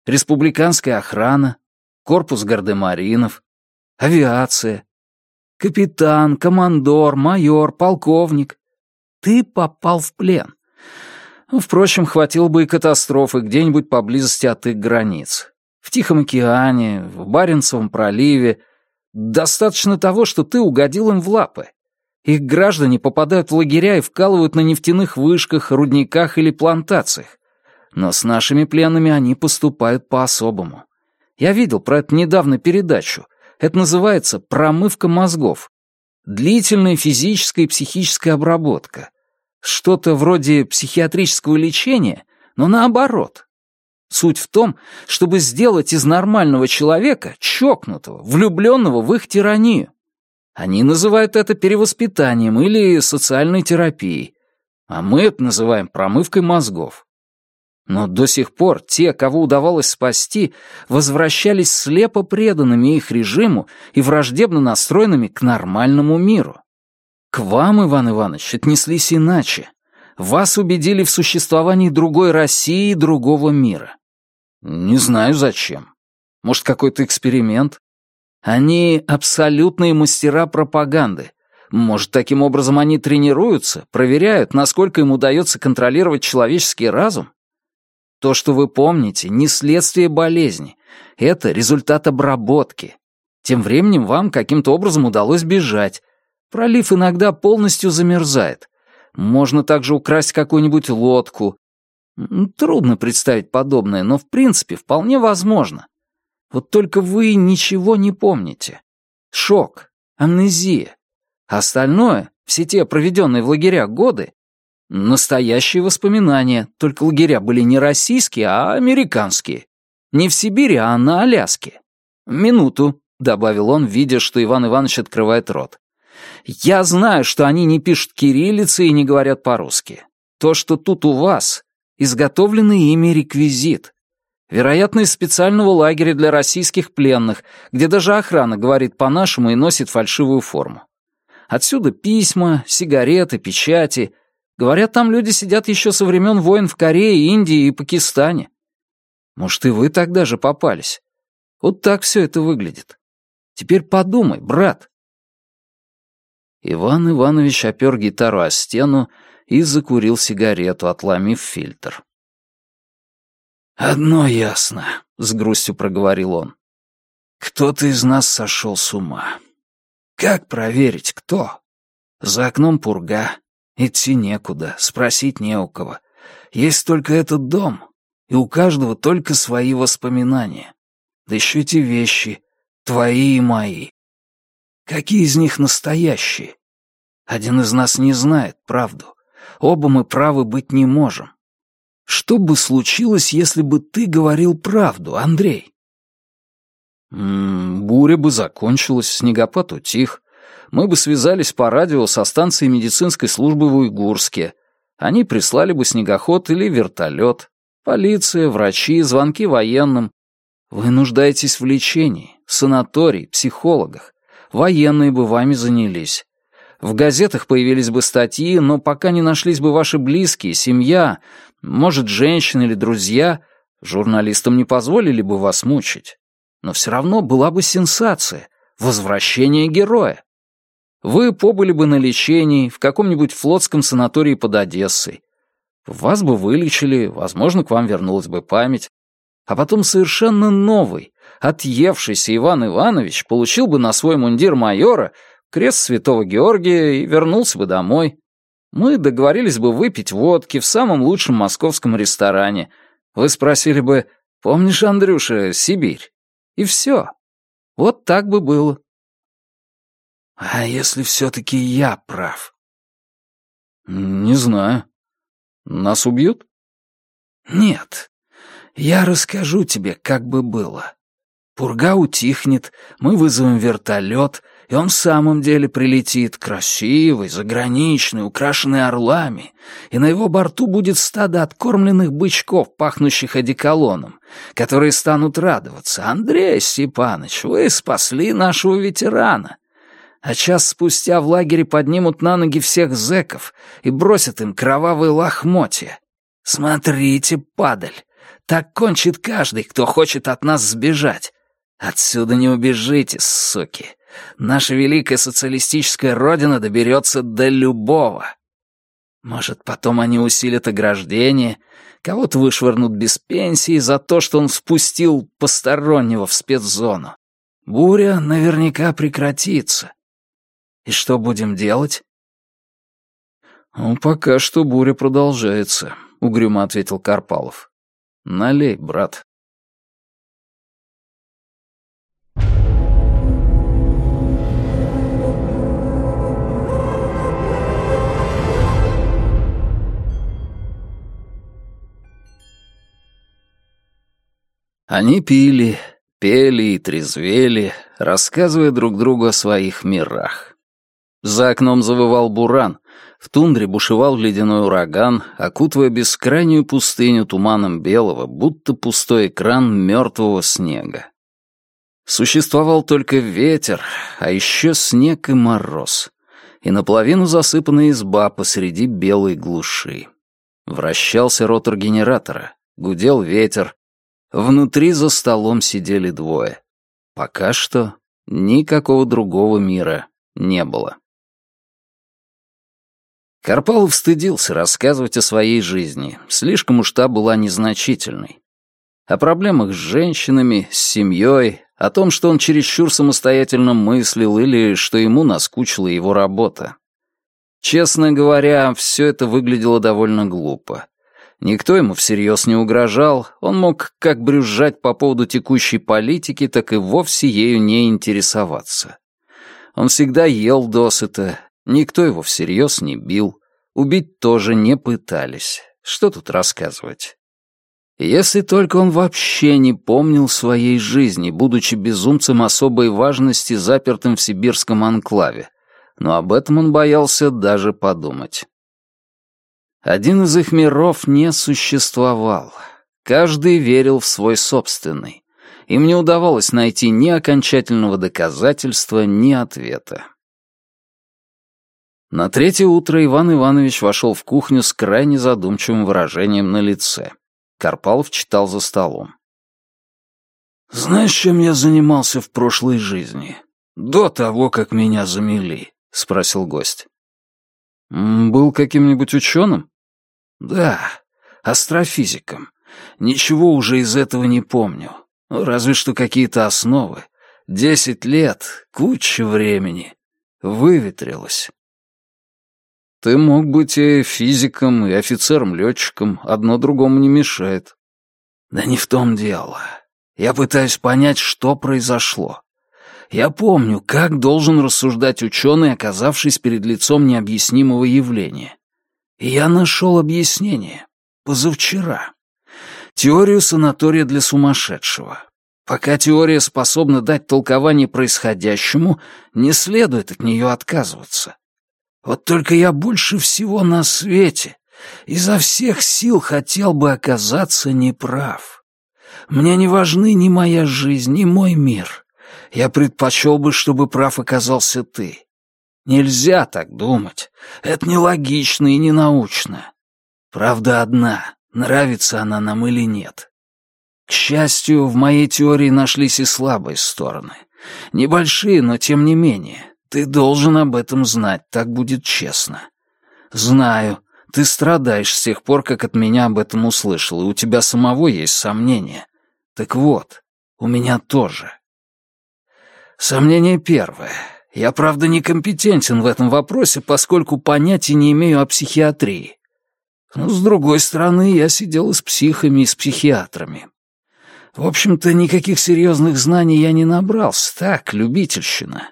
Республиканская охрана, корпус гардемаринов, авиация, капитан, командор, майор, полковник. Ты попал в плен. Ну, впрочем, хватило бы и катастрофы где-нибудь поблизости от их границ. В Тихом океане, в Баренцевом проливе. Достаточно того, что ты угодил им в лапы. Их граждане попадают в лагеря и вкалывают на нефтяных вышках, рудниках или плантациях. Но с нашими пленными они поступают по-особому. Я видел про это недавно передачу. Это называется «промывка мозгов». Длительная физическая и психическая обработка. Что-то вроде психиатрического лечения, но наоборот. Суть в том, чтобы сделать из нормального человека чокнутого, влюбленного в их тиранию. Они называют это перевоспитанием или социальной терапией, а мы это называем промывкой мозгов. Но до сих пор те, кого удавалось спасти, возвращались слепо преданными их режиму и враждебно настроенными к нормальному миру. К вам, Иван Иванович, отнеслись иначе. Вас убедили в существовании другой России и другого мира. Не знаю зачем. Может, какой-то эксперимент? Они абсолютные мастера пропаганды. Может, таким образом они тренируются, проверяют, насколько им удается контролировать человеческий разум? То, что вы помните, не следствие болезни. Это результат обработки. Тем временем вам каким-то образом удалось бежать. Пролив иногда полностью замерзает. Можно также украсть какую-нибудь лодку. Трудно представить подобное, но в принципе вполне возможно. Вот только вы ничего не помните. Шок, амнезия. Остальное, все те проведенные в лагерях годы, настоящие воспоминания, только лагеря были не российские, а американские. Не в Сибири, а на Аляске. Минуту, — добавил он, видя, что Иван Иванович открывает рот. «Я знаю, что они не пишут кириллицей и не говорят по-русски. То, что тут у вас, изготовленный ими реквизит. Вероятно, из специального лагеря для российских пленных, где даже охрана говорит по-нашему и носит фальшивую форму. Отсюда письма, сигареты, печати. Говорят, там люди сидят еще со времен войн в Корее, Индии и Пакистане. Может, и вы тогда же попались. Вот так все это выглядит. Теперь подумай, брат». Иван Иванович опер гитару о стену и закурил сигарету, отломив фильтр. «Одно ясно», — с грустью проговорил он. «Кто-то из нас сошел с ума. Как проверить, кто? За окном пурга, идти некуда, спросить не у кого. Есть только этот дом, и у каждого только свои воспоминания. Да еще эти вещи, Твои и мои. Какие из них настоящие? Один из нас не знает правду. Оба мы правы быть не можем. Что бы случилось, если бы ты говорил правду, Андрей? М -м, буря бы закончилась, снегопад утих. Мы бы связались по радио со станцией медицинской службы в Уйгурске. Они прислали бы снегоход или вертолет. Полиция, врачи, звонки военным. Вы нуждаетесь в лечении санаторий, психологах. Военные бы вами занялись. В газетах появились бы статьи, но пока не нашлись бы ваши близкие, семья, может, женщины или друзья, журналистам не позволили бы вас мучить. Но все равно была бы сенсация, возвращение героя. Вы побыли бы на лечении в каком-нибудь флотском санатории под Одессой. Вас бы вылечили, возможно, к вам вернулась бы память. А потом совершенно новый, отъевшийся Иван Иванович получил бы на свой мундир майора крест святого Георгия и вернулся бы домой. Мы договорились бы выпить водки в самом лучшем московском ресторане. Вы спросили бы, помнишь, Андрюша, Сибирь? И все. Вот так бы было. А если все-таки я прав? Не знаю. Нас убьют? Нет. Я расскажу тебе, как бы было. Пурга утихнет, мы вызовем вертолет, и он в самом деле прилетит, красивый, заграничный, украшенный орлами, и на его борту будет стадо откормленных бычков, пахнущих одеколоном, которые станут радоваться. «Андрей Степанович, вы спасли нашего ветерана!» А час спустя в лагере поднимут на ноги всех зэков и бросят им кровавые лохмотья. Смотрите, падаль, так кончит каждый, кто хочет от нас сбежать. Отсюда не убежите, суки. Наша великая социалистическая родина доберется до любого. Может, потом они усилят ограждение, кого-то вышвырнут без пенсии за то, что он впустил постороннего в спецзону. Буря наверняка прекратится. И что будем делать? «Ну, пока что буря продолжается», — угрюмо ответил Карпалов. «Налей, брат». Они пили, пели и трезвели, рассказывая друг другу о своих мирах. За окном завывал буран, в тундре бушевал ледяной ураган, окутывая бескрайнюю пустыню туманом белого, будто пустой экран мертвого снега. Существовал только ветер, а еще снег и мороз, и наполовину засыпанная изба посреди белой глуши. Вращался ротор генератора, гудел ветер, Внутри за столом сидели двое. Пока что Никакого другого мира не было. Карпалов стыдился рассказывать о своей жизни, слишком уж та была незначительной. О проблемах с женщинами, с семьей, о том, что он чересчур самостоятельно мыслил или что ему наскучила его работа. Честно говоря, все это выглядело довольно глупо. Никто ему всерьез не угрожал, он мог как брюзжать по поводу текущей политики, так и вовсе ею не интересоваться. Он всегда ел досыта, никто его всерьез не бил, убить тоже не пытались. Что тут рассказывать? Если только он вообще не помнил своей жизни, будучи безумцем особой важности, запертым в сибирском анклаве, но об этом он боялся даже подумать. Один из их миров не существовал. Каждый верил в свой собственный. Им не удавалось найти ни окончательного доказательства, ни ответа. На третье утро Иван Иванович вошел в кухню с крайне задумчивым выражением на лице. Карпалов читал за столом. «Знаешь, чем я занимался в прошлой жизни? До того, как меня замели?» — спросил гость. «Был каким-нибудь ученым?» «Да, астрофизиком. Ничего уже из этого не помню. Ну, разве что какие-то основы. Десять лет, куча времени. Выветрилось». «Ты мог быть и физиком, и офицером-летчиком. Одно другому не мешает». «Да не в том дело. Я пытаюсь понять, что произошло. Я помню, как должен рассуждать ученый, оказавшись перед лицом необъяснимого явления. И я нашел объяснение. Позавчера. Теорию санатория для сумасшедшего. Пока теория способна дать толкование происходящему, не следует от нее отказываться. Вот только я больше всего на свете изо всех сил хотел бы оказаться неправ. Мне не важны ни моя жизнь, ни мой мир. Я предпочел бы, чтобы прав оказался ты. Нельзя так думать. Это нелогично и ненаучно. Правда одна, нравится она нам или нет. К счастью, в моей теории нашлись и слабые стороны. Небольшие, но тем не менее. Ты должен об этом знать, так будет честно. Знаю, ты страдаешь с тех пор, как от меня об этом услышал, и у тебя самого есть сомнения. Так вот, у меня тоже. Сомнение первое. Я, правда, некомпетентен в этом вопросе, поскольку понятия не имею о психиатрии. Но, с другой стороны, я сидел с психами, и с психиатрами. В общем-то, никаких серьезных знаний я не набрался, так, любительщина.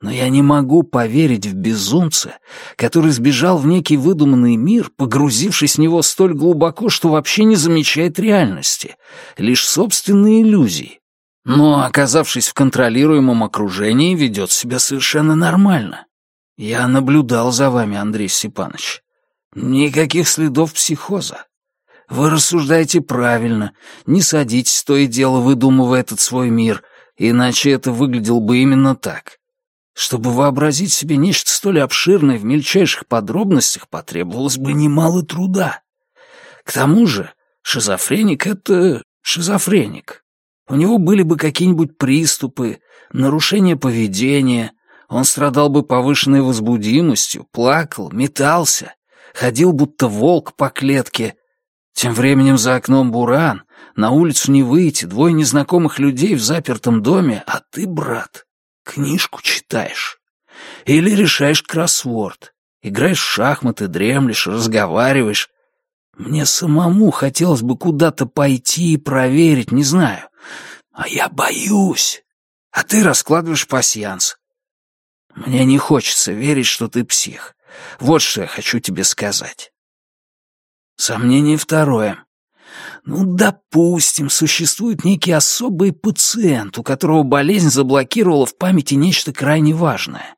Но я не могу поверить в безумца, который сбежал в некий выдуманный мир, погрузившись в него столь глубоко, что вообще не замечает реальности, лишь собственные иллюзии, но, оказавшись в контролируемом окружении, ведет себя совершенно нормально. Я наблюдал за вами, Андрей Степанович. Никаких следов психоза. Вы рассуждаете правильно, не садитесь то и дело, выдумывая этот свой мир, иначе это выглядело бы именно так. Чтобы вообразить себе нечто столь обширное в мельчайших подробностях, потребовалось бы немало труда. К тому же, шизофреник — это шизофреник. У него были бы какие-нибудь приступы, нарушение поведения, он страдал бы повышенной возбудимостью, плакал, метался, ходил будто волк по клетке. Тем временем за окном буран, на улицу не выйти, двое незнакомых людей в запертом доме, а ты, брат, книжку читаешь. Или решаешь кроссворд, играешь в шахматы, дремлешь, разговариваешь. Мне самому хотелось бы куда-то пойти и проверить, не знаю, а я боюсь. А ты раскладываешь пасьянс. Мне не хочется верить, что ты псих. Вот что я хочу тебе сказать. Сомнение второе. Ну, допустим, существует некий особый пациент, у которого болезнь заблокировала в памяти нечто крайне важное.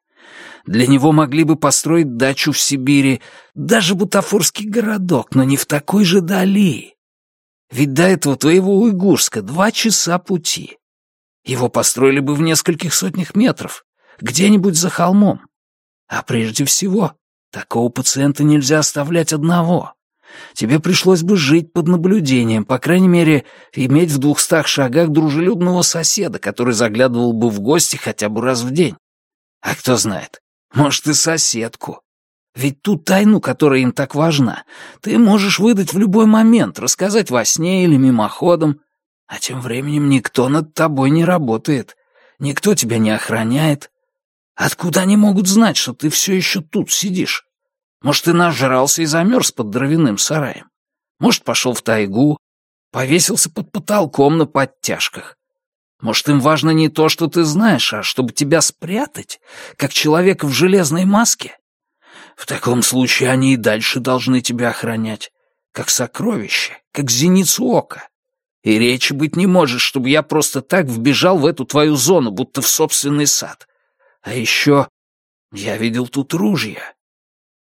Для него могли бы построить дачу в Сибири, даже бутафорский городок, но не в такой же дали. Ведь до этого твоего Уйгурска два часа пути. Его построили бы в нескольких сотнях метров, где-нибудь за холмом. А прежде всего, такого пациента нельзя оставлять одного. тебе пришлось бы жить под наблюдением, по крайней мере, иметь в двухстах шагах дружелюбного соседа, который заглядывал бы в гости хотя бы раз в день. А кто знает, может, и соседку. Ведь ту тайну, которая им так важна, ты можешь выдать в любой момент, рассказать во сне или мимоходом, а тем временем никто над тобой не работает, никто тебя не охраняет. Откуда они могут знать, что ты все еще тут сидишь? Может, ты нажрался и замерз под дровяным сараем? Может, пошел в тайгу, повесился под потолком на подтяжках? Может, им важно не то, что ты знаешь, а чтобы тебя спрятать, как человека в железной маске? В таком случае они и дальше должны тебя охранять, как сокровище, как зеницу ока. И речи быть не может, чтобы я просто так вбежал в эту твою зону, будто в собственный сад. А еще я видел тут ружья.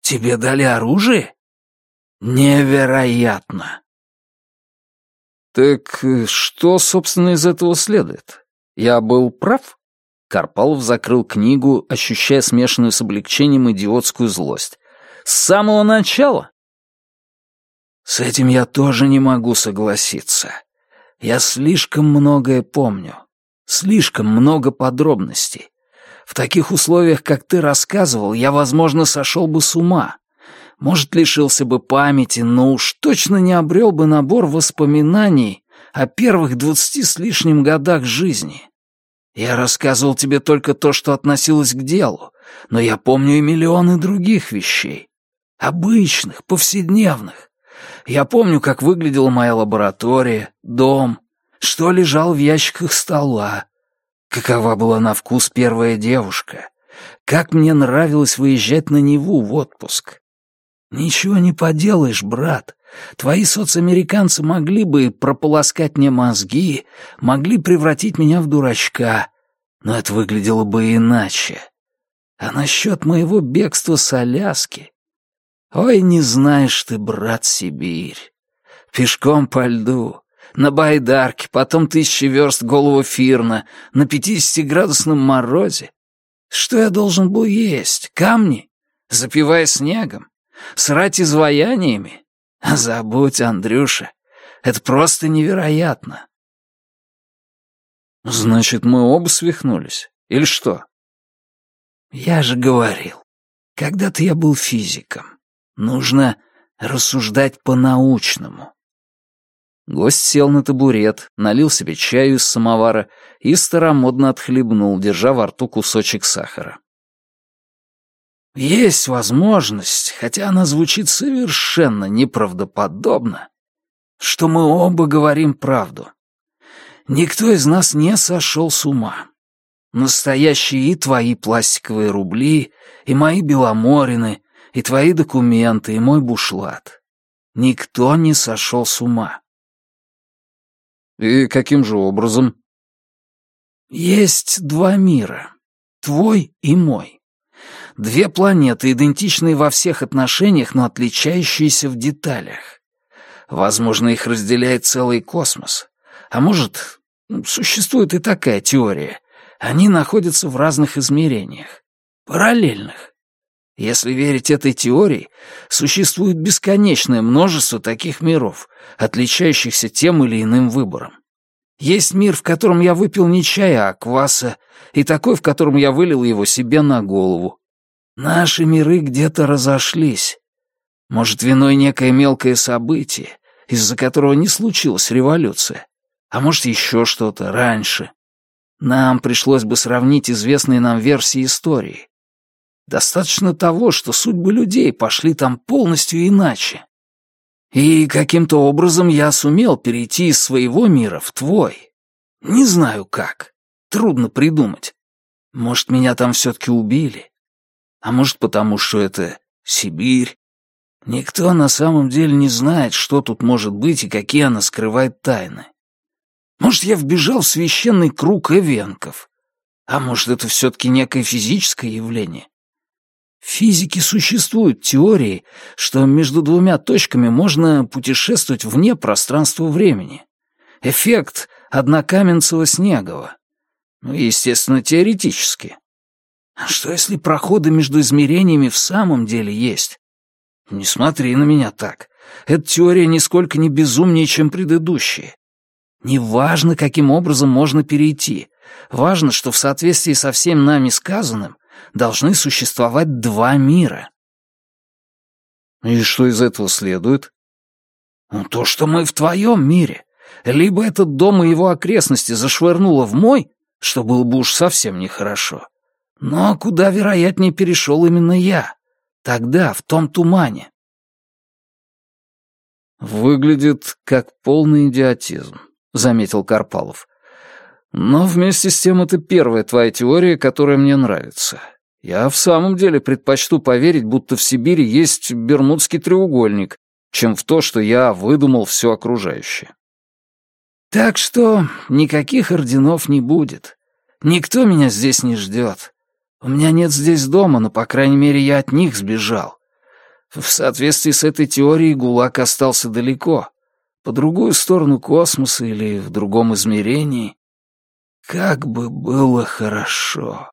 Тебе дали оружие? Невероятно. Так э, что, собственно, из этого следует? Я был прав? Карпалов закрыл книгу, ощущая смешанную с облегчением идиотскую злость. С самого начала? С этим я тоже не могу согласиться. Я слишком многое помню. Слишком много подробностей. В таких условиях, как ты рассказывал, я, возможно, сошел бы с ума. Может, лишился бы памяти, но уж точно не обрел бы набор воспоминаний о первых двадцати с лишним годах жизни. Я рассказывал тебе только то, что относилось к делу, но я помню и миллионы других вещей. Обычных, повседневных. Я помню, как выглядела моя лаборатория, дом, что лежал в ящиках стола, какова была на вкус первая девушка, как мне нравилось выезжать на Неву в отпуск. Ничего не поделаешь, брат. Твои соцамериканцы могли бы прополоскать мне мозги, могли превратить меня в дурачка, но это выглядело бы иначе. А насчет моего бегства с Аляски... Ой, не знаешь ты, брат, Сибирь. Пешком по льду, на байдарке, потом тысячи верст голову фирна, на пятидесятиградусном морозе. Что я должен был есть? Камни? Запивая снегом? Срать изваяниями? Забудь, Андрюша. Это просто невероятно. Значит, мы оба свихнулись? Или что? Я же говорил, когда-то я был физиком. Нужно рассуждать по-научному. Гость сел на табурет, налил себе чаю из самовара и старомодно отхлебнул, держа во рту кусочек сахара. Есть возможность, хотя она звучит совершенно неправдоподобно, что мы оба говорим правду. Никто из нас не сошел с ума. Настоящие и твои пластиковые рубли, и мои беломорины, и твои документы, и мой бушлат. Никто не сошел с ума. И каким же образом? Есть два мира. Твой и мой. Две планеты, идентичные во всех отношениях, но отличающиеся в деталях. Возможно, их разделяет целый космос. А может, существует и такая теория. Они находятся в разных измерениях. Параллельных. Если верить этой теории, существует бесконечное множество таких миров, отличающихся тем или иным выбором. Есть мир, в котором я выпил не чая, а кваса, и такой, в котором я вылил его себе на голову. Наши миры где-то разошлись. Может, виной некое мелкое событие, из-за которого не случилась революция. А может, еще что-то раньше. Нам пришлось бы сравнить известные нам версии истории. Достаточно того, что судьбы людей пошли там полностью иначе. И каким-то образом я сумел перейти из своего мира в твой. Не знаю как. Трудно придумать. Может, меня там все-таки убили. А может, потому что это Сибирь? Никто на самом деле не знает, что тут может быть и какие она скрывает тайны. Может, я вбежал в священный круг эвенков? А может, это все-таки некое физическое явление? В физике существуют теории, что между двумя точками можно путешествовать вне пространства-времени. Эффект однокаменцево-снегово. Ну, естественно, теоретически. А что, если проходы между измерениями в самом деле есть? Не смотри на меня так. Эта теория нисколько не безумнее, чем предыдущие. Неважно, каким образом можно перейти. Важно, что в соответствии со всем нами сказанным должны существовать два мира. И что из этого следует? Ну, то, что мы в твоем мире. Либо этот дом и его окрестности зашвырнуло в мой, что было бы уж совсем нехорошо. Но куда вероятнее перешел именно я. Тогда, в том тумане. Выглядит как полный идиотизм. — заметил Карпалов. «Но вместе с тем это первая твоя теория, которая мне нравится. Я в самом деле предпочту поверить, будто в Сибири есть Бермудский треугольник, чем в то, что я выдумал все окружающее». «Так что никаких орденов не будет. Никто меня здесь не ждет. У меня нет здесь дома, но, по крайней мере, я от них сбежал. В соответствии с этой теорией ГУЛАГ остался далеко по другую сторону космоса или в другом измерении. Как бы было хорошо.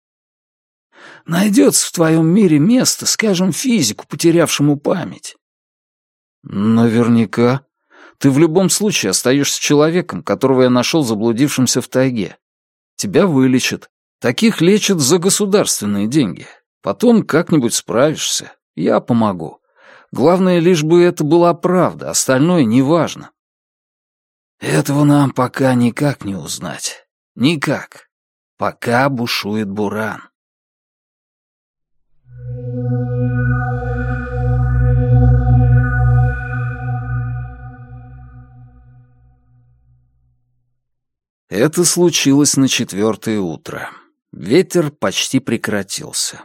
Найдется в твоем мире место, скажем, физику, потерявшему память. Наверняка. Ты в любом случае остаешься человеком, которого я нашел заблудившимся в тайге. Тебя вылечат. Таких лечат за государственные деньги. Потом как-нибудь справишься. Я помогу. Главное, лишь бы это была правда, остальное неважно. Этого нам пока никак не узнать. Никак. Пока бушует буран. Это случилось на четвертое утро. Ветер почти прекратился.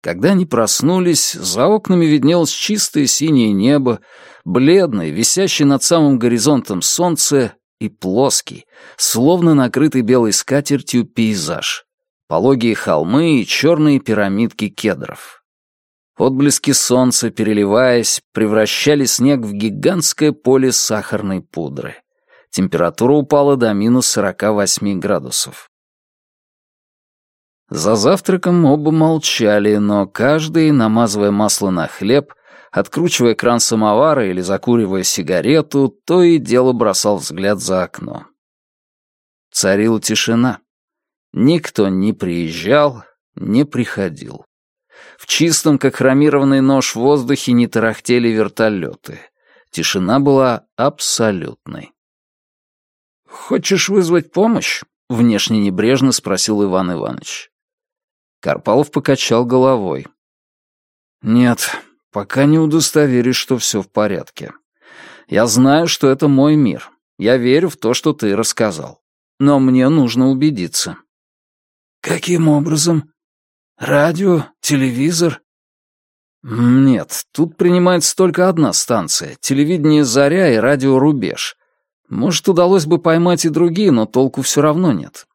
Когда они проснулись, за окнами виднелось чистое синее небо, бледное, висящее над самым горизонтом солнце и плоский, словно накрытый белой скатертью пейзаж. Пологие холмы и черные пирамидки кедров. Отблески солнца, переливаясь, превращали снег в гигантское поле сахарной пудры. Температура упала до минус 48 градусов. За завтраком оба молчали, но каждый, намазывая масло на хлеб, откручивая кран самовара или закуривая сигарету, то и дело бросал взгляд за окно. Царила тишина. Никто не приезжал, не приходил. В чистом, как хромированный нож, воздухе не тарахтели вертолеты. Тишина была абсолютной. «Хочешь вызвать помощь?» — внешне небрежно спросил Иван Иванович. Карпалов покачал головой. «Нет, пока не удостоверюсь, что все в порядке. Я знаю, что это мой мир. Я верю в то, что ты рассказал. Но мне нужно убедиться». «Каким образом? Радио? Телевизор?» «Нет, тут принимается только одна станция — телевидение «Заря» и радио «Рубеж». Может, удалось бы поймать и другие, но толку все равно нет».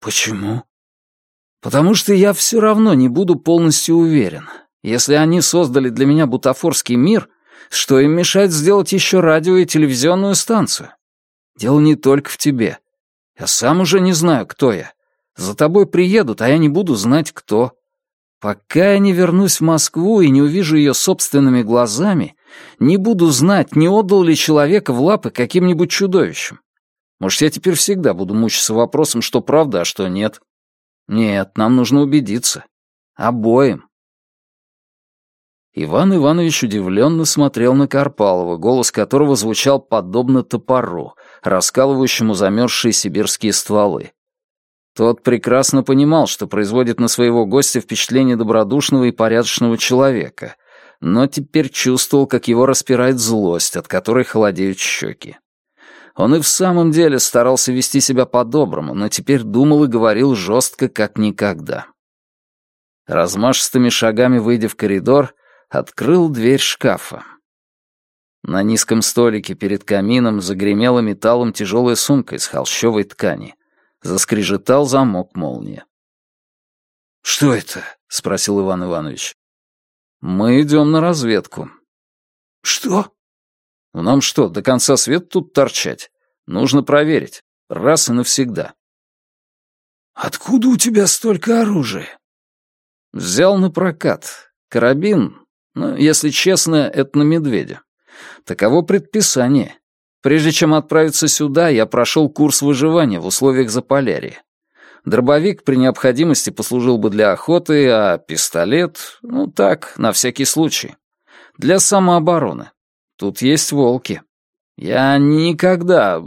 «Почему?» Потому что я все равно не буду полностью уверен. Если они создали для меня бутафорский мир, что им мешает сделать еще радио и телевизионную станцию? Дело не только в тебе. Я сам уже не знаю, кто я. За тобой приедут, а я не буду знать, кто. Пока я не вернусь в Москву и не увижу ее собственными глазами, не буду знать, не отдал ли человека в лапы каким-нибудь чудовищем. Может, я теперь всегда буду мучиться вопросом, что правда, а что нет. Нет, нам нужно убедиться. Обоим. Иван Иванович удивленно смотрел на Карпалова, голос которого звучал подобно топору, раскалывающему замерзшие сибирские стволы. Тот прекрасно понимал, что производит на своего гостя впечатление добродушного и порядочного человека, но теперь чувствовал, как его распирает злость, от которой холодеют щеки. Он и в самом деле старался вести себя по-доброму, но теперь думал и говорил жестко, как никогда. Размашистыми шагами выйдя в коридор, открыл дверь шкафа. На низком столике перед камином загремела металлом тяжелая сумка из холщовой ткани. Заскрежетал замок молнии. «Что это?» — спросил Иван Иванович. «Мы идем на разведку». «Что?» Ну нам что, до конца света тут торчать? Нужно проверить. Раз и навсегда. Откуда у тебя столько оружия? Взял на прокат. Карабин Ну, если честно, это на медведя. Таково предписание. Прежде чем отправиться сюда, я прошел курс выживания в условиях Заполярья. Дробовик при необходимости послужил бы для охоты, а пистолет, ну так, на всякий случай. Для самообороны. Тут есть волки. Я никогда...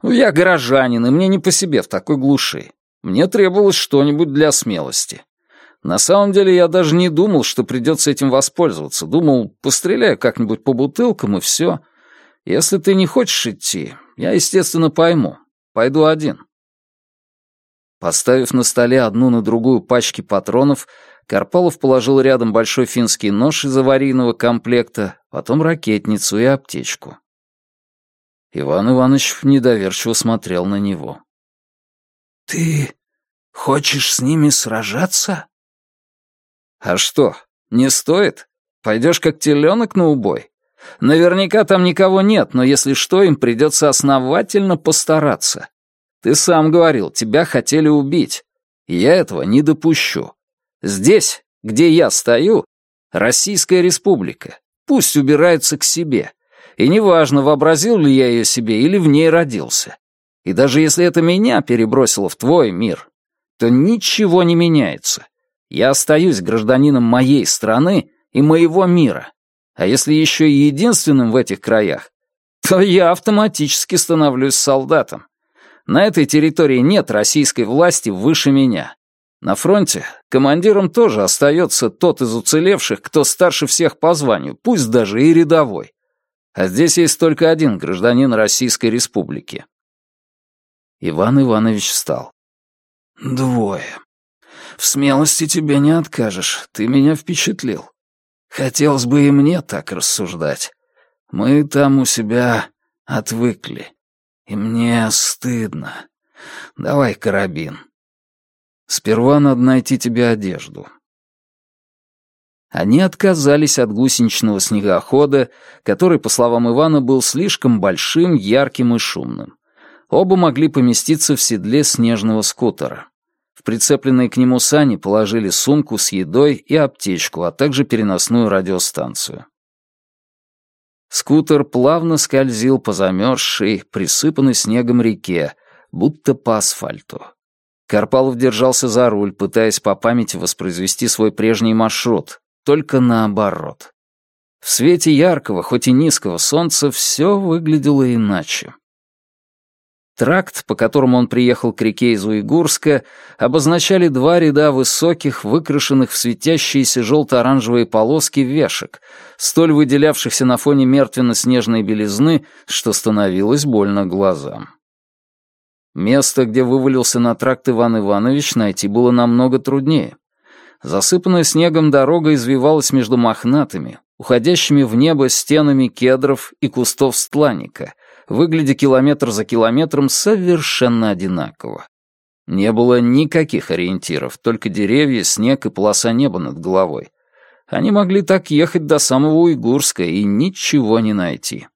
Ну, я горожанин, и мне не по себе в такой глуши. Мне требовалось что-нибудь для смелости. На самом деле я даже не думал, что придется этим воспользоваться. Думал, постреляю как-нибудь по бутылкам и все. Если ты не хочешь идти, я, естественно, пойму. Пойду один. Поставив на столе одну на другую пачки патронов, Карпалов положил рядом большой финский нож из аварийного комплекта, потом ракетницу и аптечку. Иван Иванович недоверчиво смотрел на него. «Ты хочешь с ними сражаться?» «А что, не стоит? Пойдешь как теленок на убой? Наверняка там никого нет, но если что, им придется основательно постараться. Ты сам говорил, тебя хотели убить. Я этого не допущу. Здесь, где я стою, Российская Республика. Пусть убираются к себе. И неважно, вообразил ли я ее себе или в ней родился. И даже если это меня перебросило в твой мир, то ничего не меняется. Я остаюсь гражданином моей страны и моего мира. А если еще и единственным в этих краях, то я автоматически становлюсь солдатом. На этой территории нет российской власти выше меня. На фронте командиром тоже остается тот из уцелевших, кто старше всех по званию, пусть даже и рядовой. А здесь есть только один гражданин Российской Республики. Иван Иванович встал. «Двое. В смелости тебе не откажешь, ты меня впечатлил. Хотелось бы и мне так рассуждать. Мы там у себя отвыкли. И мне стыдно. Давай карабин. Сперва надо найти тебе одежду. Они отказались от гусеничного снегохода, который, по словам Ивана, был слишком большим, ярким и шумным. Оба могли поместиться в седле снежного скутера. В прицепленные к нему сани положили сумку с едой и аптечку, а также переносную радиостанцию. Скутер плавно скользил по замерзшей, присыпанной снегом реке, будто по асфальту. Карпалов держался за руль, пытаясь по памяти воспроизвести свой прежний маршрут, только наоборот. В свете яркого, хоть и низкого солнца, все выглядело иначе. Тракт, по которому он приехал к реке из Уйгурска, обозначали два ряда высоких, выкрашенных в светящиеся желто-оранжевые полоски вешек, столь выделявшихся на фоне мертвенно-снежной белизны, что становилось больно глазам. Место, где вывалился на тракт Иван Иванович, найти было намного труднее. Засыпанная снегом дорога извивалась между мохнатыми, уходящими в небо стенами кедров и кустов стланника — выглядя километр за километром совершенно одинаково. Не было никаких ориентиров, только деревья, снег и полоса неба над головой. Они могли так ехать до самого Уйгурска и ничего не найти.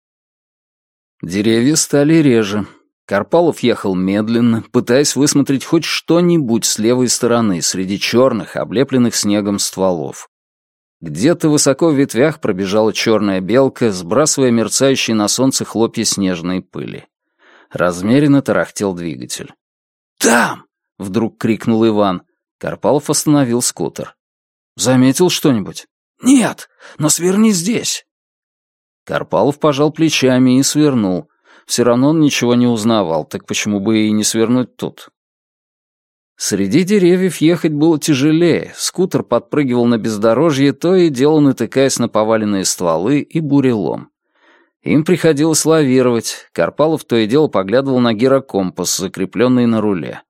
Деревья стали реже. Карпалов ехал медленно, пытаясь высмотреть хоть что-нибудь с левой стороны среди черных, облепленных снегом стволов. Где-то высоко в ветвях пробежала черная белка, сбрасывая мерцающие на солнце хлопья снежной пыли. Размеренно тарахтел двигатель. «Там!» — вдруг крикнул Иван. Карпалов остановил скутер. «Заметил что-нибудь?» «Нет, но сверни здесь». Карпалов пожал плечами и свернул. Все равно он ничего не узнавал, так почему бы и не свернуть тут? Среди деревьев ехать было тяжелее, скутер подпрыгивал на бездорожье, то и дело натыкаясь на поваленные стволы и бурелом. Им приходилось лавировать, Карпалов то и дело поглядывал на гирокомпас, закрепленный на руле.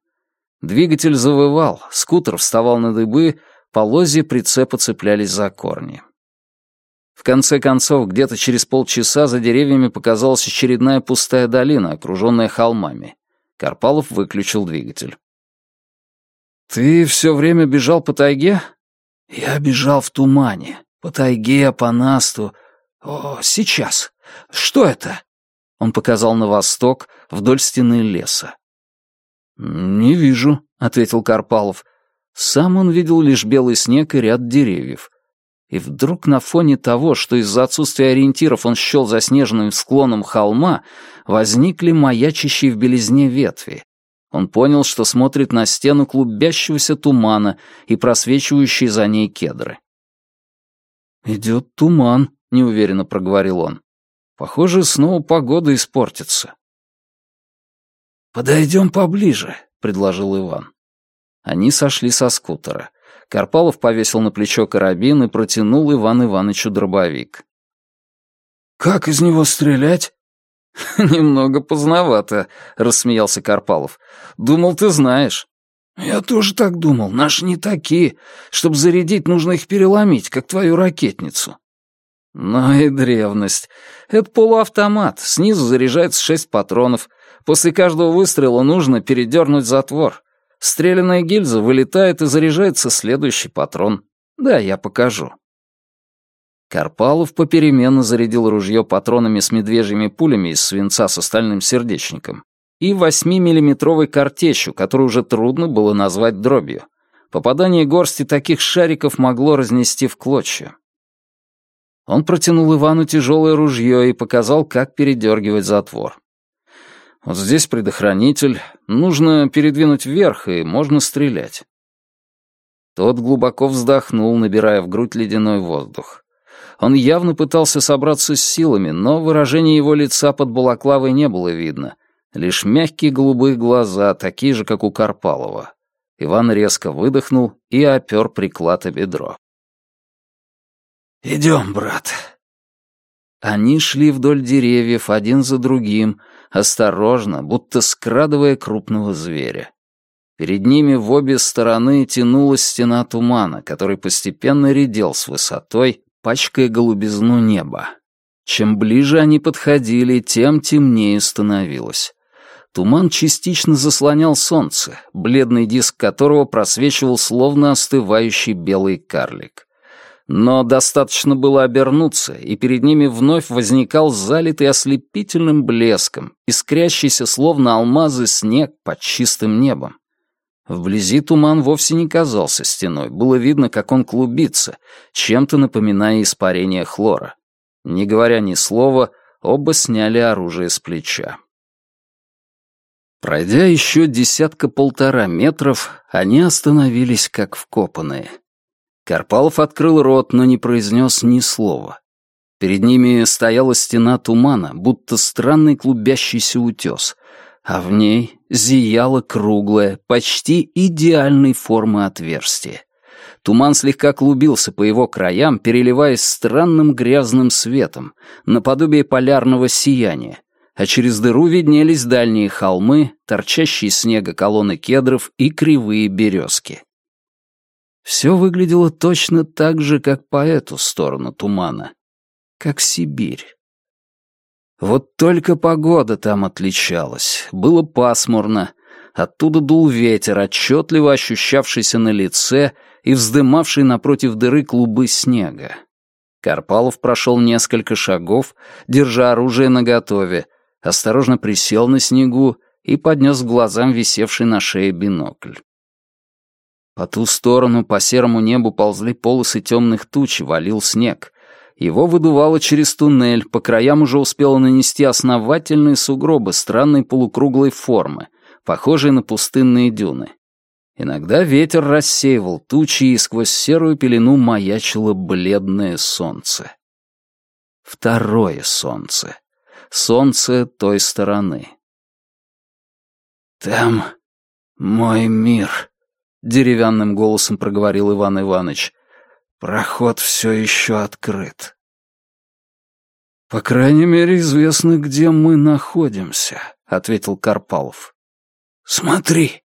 Двигатель завывал, скутер вставал на дыбы, полозья прицепа цеплялись за корни. В конце концов, где-то через полчаса за деревьями показалась очередная пустая долина, окруженная холмами. Карпалов выключил двигатель. «Ты все время бежал по тайге?» «Я бежал в тумане. По тайге, по насту. О, сейчас. Что это?» Он показал на восток, вдоль стены леса. «Не вижу», — ответил Карпалов. Сам он видел лишь белый снег и ряд деревьев. И вдруг на фоне того, что из-за отсутствия ориентиров он счел заснеженным склоном холма, возникли маячащие в белизне ветви. Он понял, что смотрит на стену клубящегося тумана и просвечивающие за ней кедры. «Идет туман», — неуверенно проговорил он. «Похоже, снова погода испортится». «Подойдем поближе», — предложил Иван. Они сошли со скутера. Карпалов повесил на плечо карабин и протянул Иван Ивановичу дробовик. «Как из него стрелять?» «Немного поздновато», — рассмеялся Карпалов. «Думал, ты знаешь». «Я тоже так думал. Наши не такие. Чтобы зарядить, нужно их переломить, как твою ракетницу». Ну и древность. Это полуавтомат. Снизу заряжается шесть патронов. После каждого выстрела нужно передернуть затвор. Стрелянная гильза вылетает и заряжается следующий патрон. Да, я покажу. Карпалов попеременно зарядил ружье патронами с медвежьими пулями из свинца с остальным сердечником и 8-миллиметровой картечью, которую уже трудно было назвать дробью. Попадание горсти таких шариков могло разнести в клочья. Он протянул Ивану тяжелое ружье и показал, как передергивать затвор. Вот здесь предохранитель, нужно передвинуть вверх, и можно стрелять. Тот глубоко вздохнул, набирая в грудь ледяной воздух. Он явно пытался собраться с силами, но выражение его лица под балаклавой не было видно. Лишь мягкие голубые глаза, такие же, как у Карпалова. Иван резко выдохнул и опер приклад о бедро. «Идем, брат». Они шли вдоль деревьев один за другим, осторожно, будто скрадывая крупного зверя. Перед ними в обе стороны тянулась стена тумана, который постепенно редел с высотой, пачкая голубизну неба. Чем ближе они подходили, тем темнее становилось. Туман частично заслонял солнце, бледный диск которого просвечивал словно остывающий белый карлик. Но достаточно было обернуться, и перед ними вновь возникал залитый ослепительным блеском, искрящийся словно алмазы снег под чистым небом. Вблизи туман вовсе не казался стеной, было видно, как он клубится, чем-то напоминая испарение хлора. Не говоря ни слова, оба сняли оружие с плеча. Пройдя еще десятка-полтора метров, они остановились как вкопанные. Карпалов открыл рот, но не произнес ни слова. Перед ними стояла стена тумана, будто странный клубящийся утес, а в ней зияло круглое, почти идеальной формы отверстие. Туман слегка клубился по его краям, переливаясь странным грязным светом, наподобие полярного сияния, а через дыру виднелись дальние холмы, торчащие снега колонны кедров и кривые березки. Все выглядело точно так же, как по эту сторону тумана, как Сибирь. Вот только погода там отличалась. Было пасмурно. Оттуда дул ветер, отчетливо ощущавшийся на лице и вздымавший напротив дыры клубы снега. Карпалов прошел несколько шагов, держа оружие наготове, осторожно присел на снегу и поднес к глазам висевший на шее бинокль. По ту сторону по серому небу ползли полосы темных туч, валил снег. Его выдувало через туннель, по краям уже успело нанести основательные сугробы странной полукруглой формы, похожие на пустынные дюны. Иногда ветер рассеивал тучи, и сквозь серую пелену маячило бледное солнце. Второе солнце. Солнце той стороны. «Там мой мир», — деревянным голосом проговорил Иван Иванович. Проход все еще открыт. «По крайней мере, известно, где мы находимся», — ответил Карпалов. «Смотри!»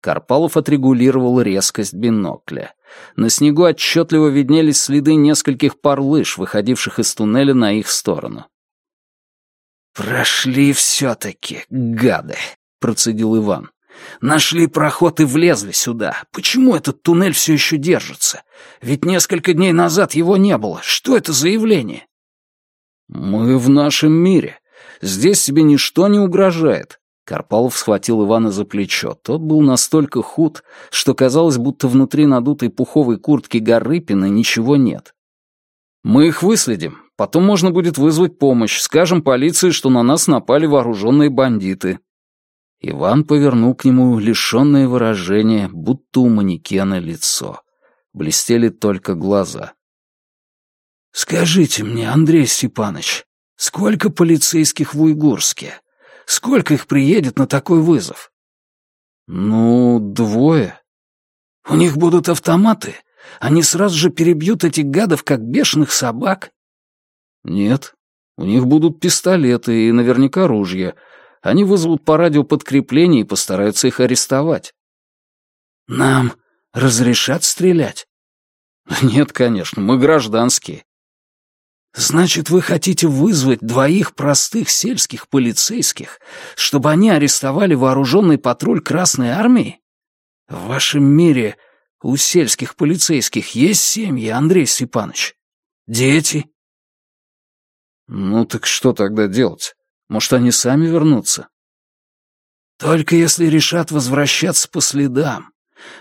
Карпалов отрегулировал резкость бинокля. На снегу отчетливо виднелись следы нескольких пар лыж, выходивших из туннеля на их сторону. «Прошли все-таки, гады!» — процедил Иван. Нашли проход и влезли сюда. Почему этот туннель все еще держится? Ведь несколько дней назад его не было. Что это за явление? Мы в нашем мире. Здесь тебе ничто не угрожает. Карпалов схватил Ивана за плечо. Тот был настолько худ, что казалось, будто внутри надутой пуховой куртки Гарыпина ничего нет. Мы их выследим. Потом можно будет вызвать помощь. Скажем полиции, что на нас напали вооруженные бандиты». Иван повернул к нему лишенное выражение, будто у манекена лицо. Блестели только глаза. «Скажите мне, Андрей Степанович, сколько полицейских в Уйгурске? Сколько их приедет на такой вызов?» «Ну, двое». «У них будут автоматы? Они сразу же перебьют этих гадов, как бешеных собак?» «Нет. У них будут пистолеты и наверняка ружья. Они вызовут по радио подкрепление и постараются их арестовать». «Нам разрешат стрелять?» «Нет, конечно, мы гражданские. Значит, вы хотите вызвать двоих простых сельских полицейских, чтобы они арестовали вооруженный патруль Красной Армии? В вашем мире у сельских полицейских есть семьи, Андрей Степанович? Дети? Ну так что тогда делать? Может, они сами вернутся? Только если решат возвращаться по следам.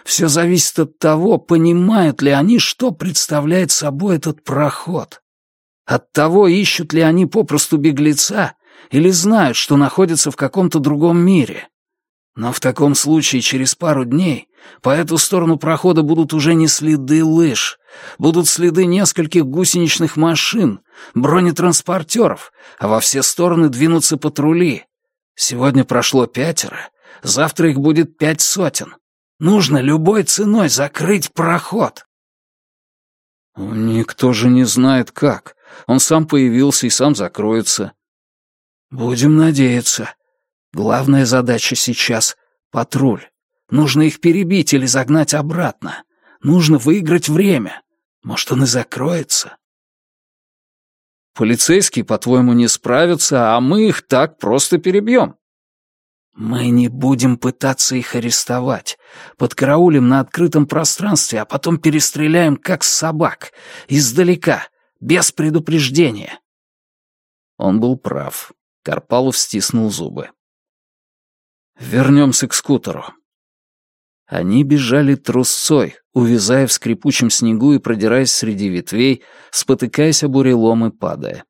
Все зависит от того, понимают ли они, что представляет собой этот проход. От того, ищут ли они попросту беглеца или знают, что находятся в каком-то другом мире. Но в таком случае через пару дней по эту сторону прохода будут уже не следы лыж, будут следы нескольких гусеничных машин, бронетранспортеров, а во все стороны двинутся патрули. Сегодня прошло пятеро, завтра их будет пять сотен. Нужно любой ценой закрыть проход. Никто же не знает как. Он сам появился и сам закроется. Будем надеяться. Главная задача сейчас — патруль. Нужно их перебить или загнать обратно. Нужно выиграть время. Может, он и закроется. Полицейские, по-твоему, не справятся, а мы их так просто перебьем. Мы не будем пытаться их арестовать. Подкараулим на открытом пространстве, а потом перестреляем, как собак, издалека, без предупреждения. Он был прав. Карпалов стиснул зубы. Вернемся к скутеру. Они бежали трусцой, увязая в скрипучем снегу и продираясь среди ветвей, спотыкаясь об бурелом и падая.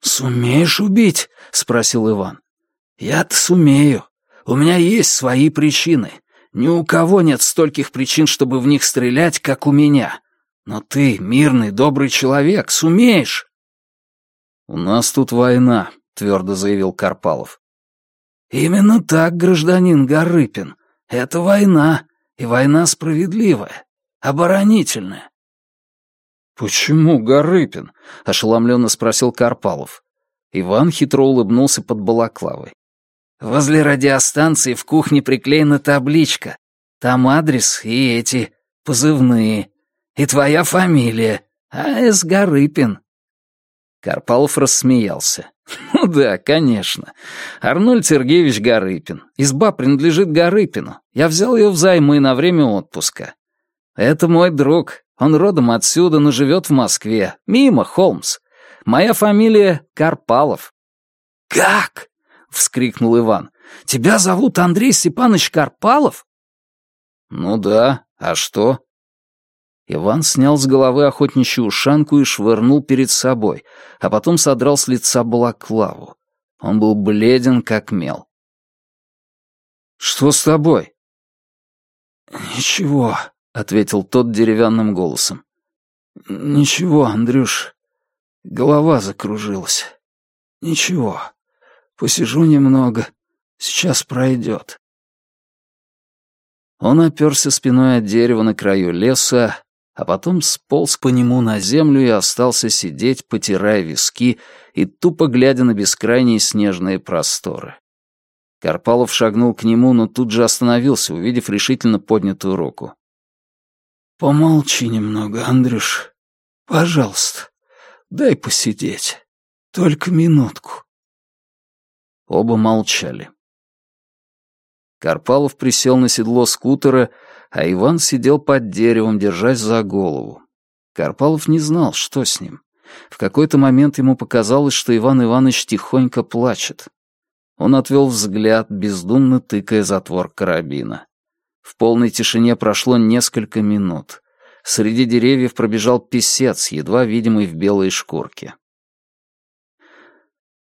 «Сумеешь убить?» — спросил Иван. «Я-то сумею. У меня есть свои причины. Ни у кого нет стольких причин, чтобы в них стрелять, как у меня. Но ты, мирный, добрый человек, сумеешь?» «У нас тут война», — твердо заявил Карпалов. «Именно так, гражданин Гарыпин. Это война, и война справедливая, оборонительная». «Почему Гарыпин?» — ошеломленно спросил Карпалов. Иван хитро улыбнулся под балаклавой. Возле радиостанции в кухне приклеена табличка. Там адрес и эти позывные. И твоя фамилия. А.С. Гарыпин. Карпалов рассмеялся. «Ну да, конечно. Арнольд Сергеевич Гарыпин. Изба принадлежит Гарыпину. Я взял ее взаймы на время отпуска. Это мой друг. Он родом отсюда, но живет в Москве. Мимо, Холмс. Моя фамилия Карпалов». «Как?» — вскрикнул Иван. «Тебя зовут Андрей Степанович Карпалов?» «Ну да, а что?» Иван снял с головы охотничью ушанку и швырнул перед собой, а потом содрал с лица балаклаву. Он был бледен, как мел. «Что с тобой?» «Ничего», — ответил тот деревянным голосом. «Ничего, Андрюш, голова закружилась. Ничего». Посижу немного. Сейчас пройдет. Он оперся спиной от дерева на краю леса, а потом сполз по нему на землю и остался сидеть, потирая виски и тупо глядя на бескрайние снежные просторы. Карпалов шагнул к нему, но тут же остановился, увидев решительно поднятую руку. «Помолчи немного, Андрюш. Пожалуйста, дай посидеть. Только минутку». Оба молчали. Карпалов присел на седло скутера, а Иван сидел под деревом, держась за голову. Карпалов не знал, что с ним. В какой-то момент ему показалось, что Иван Иванович тихонько плачет. Он отвел взгляд, бездумно тыкая затвор карабина. В полной тишине прошло несколько минут. Среди деревьев пробежал писец, едва видимый в белой шкурке.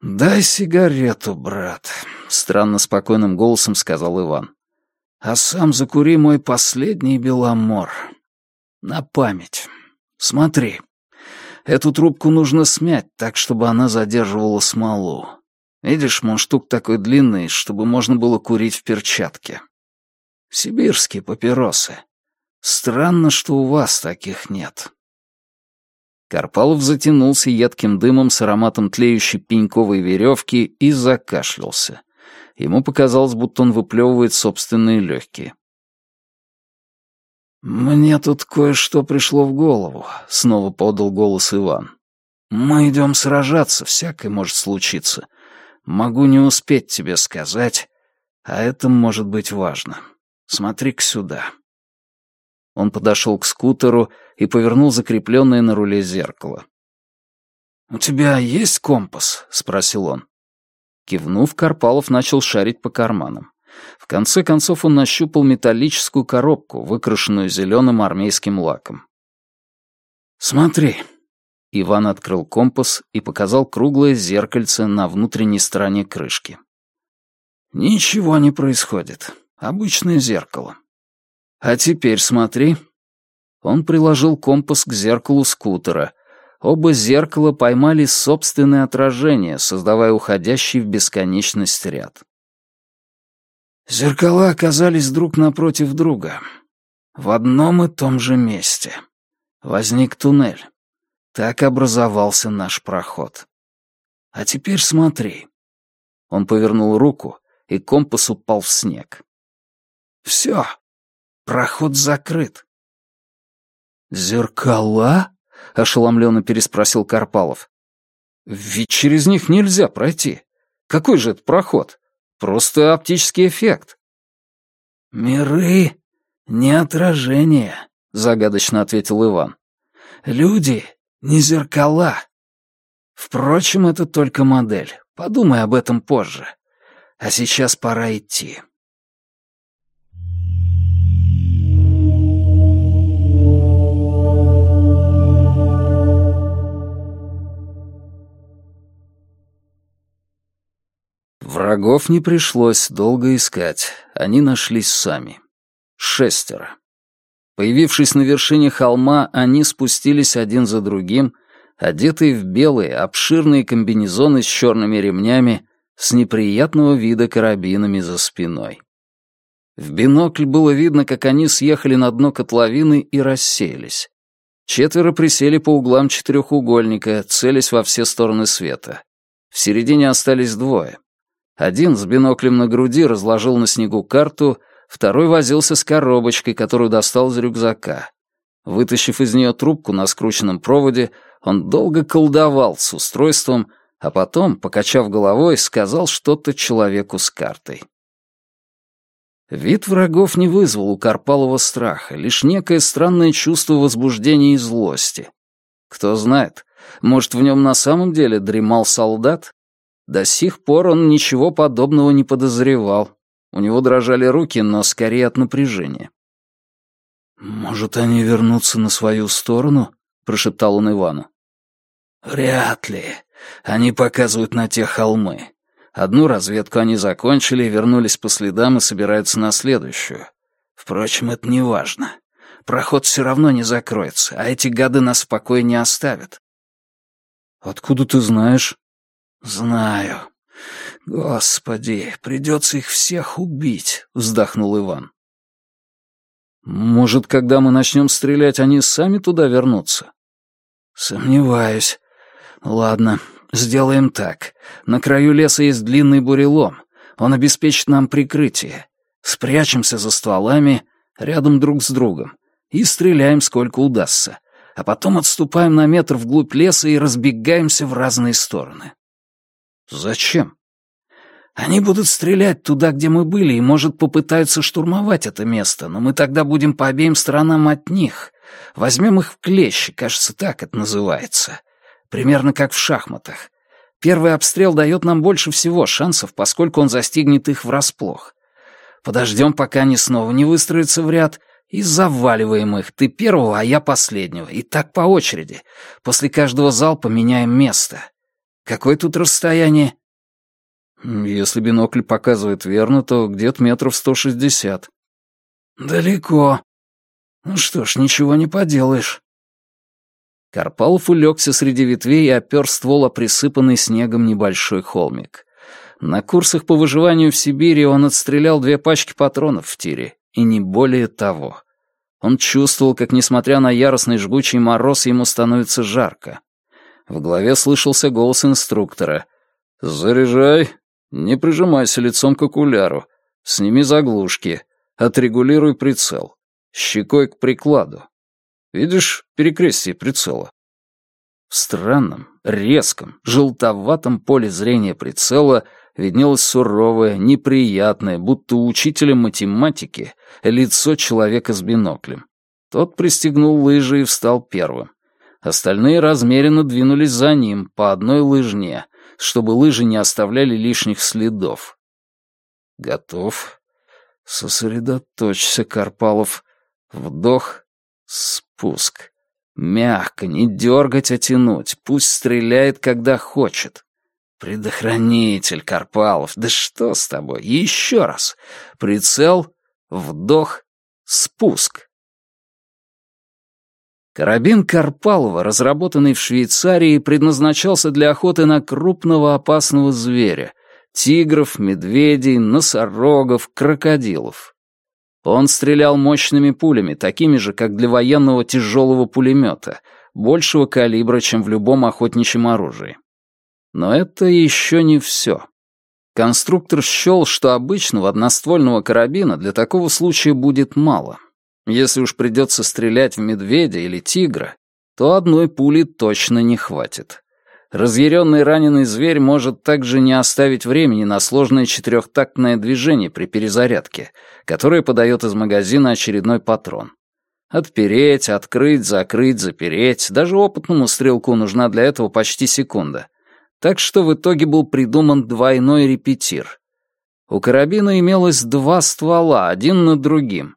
«Дай сигарету, брат», — странно спокойным голосом сказал Иван. «А сам закури мой последний беломор. На память. Смотри, эту трубку нужно смять так, чтобы она задерживала смолу. Видишь, мундштук такой длинный, чтобы можно было курить в перчатке. Сибирские папиросы. Странно, что у вас таких нет». Карпалов затянулся едким дымом с ароматом тлеющей пеньковой веревки и закашлялся. Ему показалось, будто он выплевывает собственные легкие. «Мне тут кое-что пришло в голову», — снова подал голос Иван. «Мы идем сражаться, всякое может случиться. Могу не успеть тебе сказать, а это может быть важно. Смотри-ка сюда». Он подошел к скутеру и повернул закрепленное на руле зеркало. «У тебя есть компас?» — спросил он. Кивнув, Карпалов начал шарить по карманам. В конце концов он нащупал металлическую коробку, выкрашенную зеленым армейским лаком. «Смотри». Иван открыл компас и показал круглое зеркальце на внутренней стороне крышки. «Ничего не происходит. Обычное зеркало. А теперь смотри». Он приложил компас к зеркалу скутера. Оба зеркала поймали собственное отражение, создавая уходящий в бесконечность ряд. Зеркала оказались друг напротив друга. В одном и том же месте. Возник туннель. Так образовался наш проход. А теперь смотри. Он повернул руку, и компас упал в снег. Все, Проход закрыт. «Зеркала?» — ошеломленно переспросил Карпалов. «Ведь через них нельзя пройти. Какой же это проход? Просто оптический эффект». «Миры — не отражение», — загадочно ответил Иван. «Люди — не зеркала. Впрочем, это только модель. Подумай об этом позже. А сейчас пора идти». Врагов не пришлось долго искать, они нашлись сами. Шестеро. Появившись на вершине холма, они спустились один за другим, одетые в белые, обширные комбинезоны с черными ремнями, с неприятного вида карабинами за спиной. В бинокль было видно, как они съехали на дно котловины и рассеялись. Четверо присели по углам четырехугольника, целясь во все стороны света. В середине остались двое. Один с биноклем на груди разложил на снегу карту, второй возился с коробочкой, которую достал из рюкзака. Вытащив из нее трубку на скрученном проводе, он долго колдовал с устройством, а потом, покачав головой, сказал что-то человеку с картой. Вид врагов не вызвал у Карпалова страха, лишь некое странное чувство возбуждения и злости. Кто знает, может, в нем на самом деле дремал солдат, до сих пор он ничего подобного не подозревал. У него дрожали руки, но скорее от напряжения. «Может, они вернутся на свою сторону?» — прошептал он Ивану. «Вряд ли. Они показывают на те холмы. Одну разведку они закончили, вернулись по следам и собираются на следующую. Впрочем, это не важно. Проход все равно не закроется, а эти гады нас в покое не оставят». «Откуда ты знаешь?» «Знаю. Господи, придется их всех убить», — вздохнул Иван. «Может, когда мы начнем стрелять, они сами туда вернутся?» «Сомневаюсь. Ладно, сделаем так. На краю леса есть длинный бурелом. Он обеспечит нам прикрытие. Спрячемся за стволами, рядом друг с другом, и стреляем сколько удастся. А потом отступаем на метр вглубь леса и разбегаемся в разные стороны. Зачем? Они будут стрелять туда, где мы были, и, может, попытаются штурмовать это место, но мы тогда будем по обеим сторонам от них. Возьмем их в клещи, кажется, так это называется. Примерно как в шахматах. Первый обстрел дает нам больше всего шансов, поскольку он застигнет их врасплох. Подождем, пока они снова не выстроятся в ряд, И заваливаем их. Ты первого, а я последнего. И так по очереди. После каждого залпа меняем место. Какое тут расстояние?» «Если бинокль показывает верно, то где-то метров сто шестьдесят». «Далеко. Ну что ж, ничего не поделаешь». Карпалов улегся среди ветвей и опер ствол о присыпанный снегом небольшой холмик. На курсах по выживанию в Сибири он отстрелял две пачки патронов в тире, и не более того. Он чувствовал, как, несмотря на яростный жгучий мороз, ему становится жарко. В голове слышался голос инструктора. «Заряжай, не прижимайся лицом к окуляру, сними заглушки, отрегулируй прицел, щекой к прикладу. Видишь перекрестие прицела?» В странном, резком, желтоватом поле зрения прицела виднелось суровое, неприятное, будто учителя математики, лицо человека с биноклем. Тот пристегнул лыжи и встал первым. Остальные размеренно двинулись за ним, по одной лыжне, чтобы лыжи не оставляли лишних следов. «Готов?» «Сосредоточься, Карпалов. Вдох, спуск. Мягко, не дергать, а тянуть. Пусть стреляет, когда хочет. «Предохранитель, Карпалов, да что с тобой? Еще раз. Прицел, вдох, спуск». Карабин Карпалова, разработанный в Швейцарии, предназначался для охоты на крупного опасного зверя — тигров, медведей, носорогов, крокодилов. Он стрелял мощными пулями, такими же, как для военного тяжелого пулемета, большего калибра, чем в любом охотничьем оружии. Но это еще не все. Конструктор счел, что обычного одноствольного карабина для такого случая будет мало. Если уж придется стрелять в медведя или тигра, то одной пули точно не хватит. Разъяренный раненый зверь может также не оставить времени на сложное четырехтактное движение при перезарядке, которое подает из магазина очередной патрон. Отпереть, открыть, закрыть, запереть. Даже опытному стрелку нужна для этого почти секунда. Так что в итоге был придуман двойной репетир. У карабина имелось два ствола, один над другим.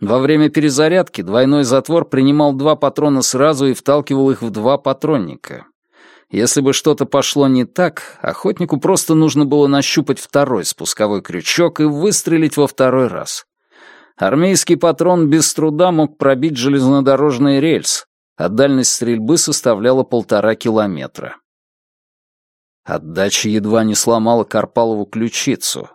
Во время перезарядки двойной затвор принимал два патрона сразу и вталкивал их в два патронника. Если бы что-то пошло не так, охотнику просто нужно было нащупать второй спусковой крючок и выстрелить во второй раз. Армейский патрон без труда мог пробить железнодорожный рельс, а дальность стрельбы составляла полтора километра. Отдача едва не сломала Карпалову ключицу.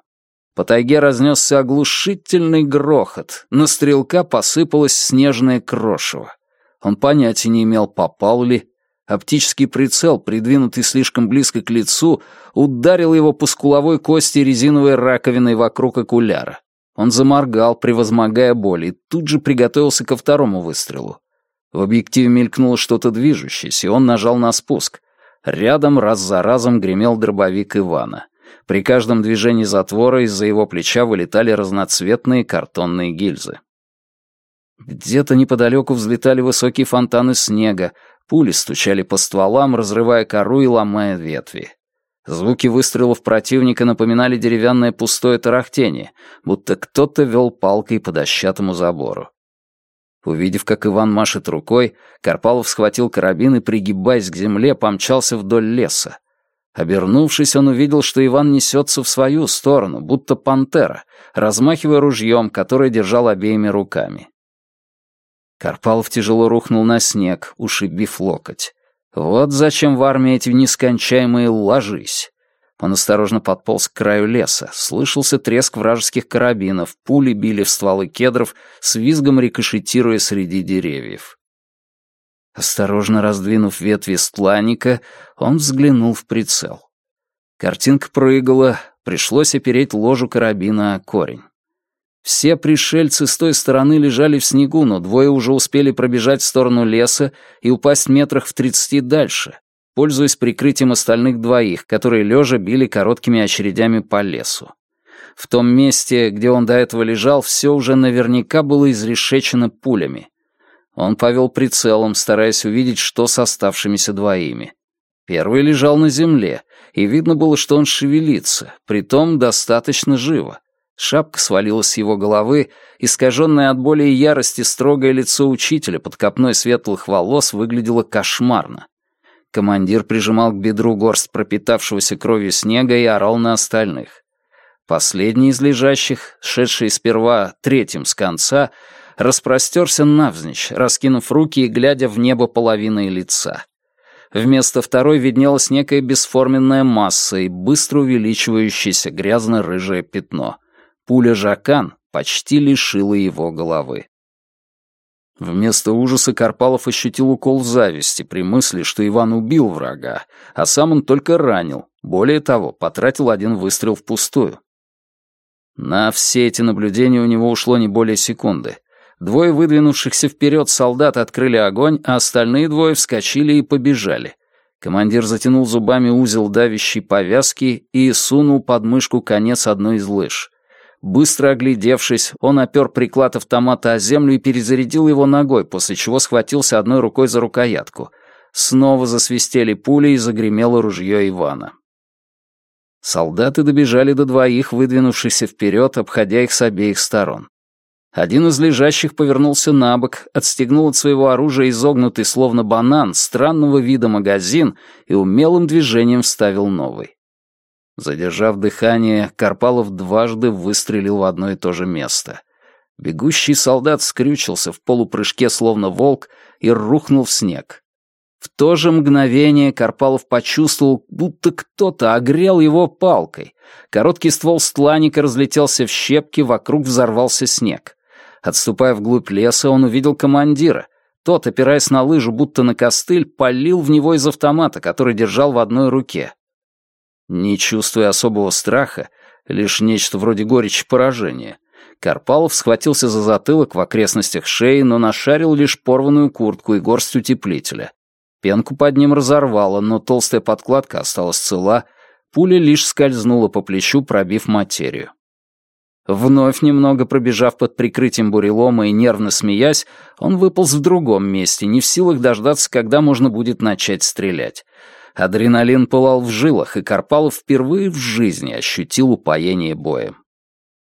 По тайге разнесся оглушительный грохот, на стрелка посыпалось снежное крошево. Он понятия не имел, попал ли. Оптический прицел, придвинутый слишком близко к лицу, ударил его по скуловой кости резиновой раковиной вокруг окуляра. Он заморгал, превозмогая боль, и тут же приготовился ко второму выстрелу. В объективе мелькнуло что-то движущееся, и он нажал на спуск. Рядом раз за разом гремел дробовик Ивана. При каждом движении затвора из-за его плеча вылетали разноцветные картонные гильзы. Где-то неподалеку взлетали высокие фонтаны снега, пули стучали по стволам, разрывая кору и ломая ветви. Звуки выстрелов противника напоминали деревянное пустое тарахтение, будто кто-то вел палкой по дощатому забору. Увидев, как Иван машет рукой, Карпалов схватил карабин и, пригибаясь к земле, помчался вдоль леса. Обернувшись, он увидел, что Иван несется в свою сторону, будто пантера, размахивая ружьем, которое держал обеими руками. Карпалов тяжело рухнул на снег, ушибив локоть. Вот зачем в армии эти нескончаемые «ложись». Он осторожно подполз к краю леса. Слышался треск вражеских карабинов, пули били в стволы кедров, с визгом рикошетируя среди деревьев. Осторожно раздвинув ветви стланника, он взглянул в прицел. Картинка прыгала, пришлось опереть ложу карабина о корень. Все пришельцы с той стороны лежали в снегу, но двое уже успели пробежать в сторону леса и упасть метрах в тридцати дальше, пользуясь прикрытием остальных двоих, которые лежа били короткими очередями по лесу. В том месте, где он до этого лежал, все уже наверняка было изрешечено пулями. Он повел прицелом, стараясь увидеть, что с оставшимися двоими. Первый лежал на земле, и видно было, что он шевелится, притом достаточно живо. Шапка свалилась с его головы, искаженное от боли и ярости строгое лицо учителя под копной светлых волос выглядело кошмарно. Командир прижимал к бедру горсть пропитавшегося кровью снега и орал на остальных. Последний из лежащих, шедший сперва третьим с конца, распростерся навзничь, раскинув руки и глядя в небо половиной лица. Вместо второй виднелась некая бесформенная масса и быстро увеличивающееся грязно-рыжее пятно. Пуля Жакан почти лишила его головы. Вместо ужаса Карпалов ощутил укол зависти при мысли, что Иван убил врага, а сам он только ранил, более того, потратил один выстрел впустую. На все эти наблюдения у него ушло не более секунды. Двое выдвинувшихся вперед солдат открыли огонь, а остальные двое вскочили и побежали. Командир затянул зубами узел давящей повязки и сунул под мышку конец одной из лыж. Быстро оглядевшись, он опер приклад автомата о землю и перезарядил его ногой, после чего схватился одной рукой за рукоятку. Снова засвистели пули и загремело ружье Ивана. Солдаты добежали до двоих, выдвинувшихся вперед, обходя их с обеих сторон. Один из лежащих повернулся на бок, отстегнул от своего оружия изогнутый, словно банан, странного вида магазин и умелым движением вставил новый. Задержав дыхание, Карпалов дважды выстрелил в одно и то же место. Бегущий солдат скрючился в полупрыжке, словно волк, и рухнул в снег. В то же мгновение Карпалов почувствовал, будто кто-то огрел его палкой. Короткий ствол стланника разлетелся в щепки, вокруг взорвался снег. Отступая вглубь леса, он увидел командира. Тот, опираясь на лыжу, будто на костыль, полил в него из автомата, который держал в одной руке. Не чувствуя особого страха, лишь нечто вроде горечи поражения, Карпалов схватился за затылок в окрестностях шеи, но нашарил лишь порванную куртку и горсть утеплителя. Пенку под ним разорвало, но толстая подкладка осталась цела, пуля лишь скользнула по плечу, пробив материю. Вновь немного пробежав под прикрытием бурелома и нервно смеясь, он выполз в другом месте, не в силах дождаться, когда можно будет начать стрелять. Адреналин пылал в жилах, и Карпалов впервые в жизни ощутил упоение боем.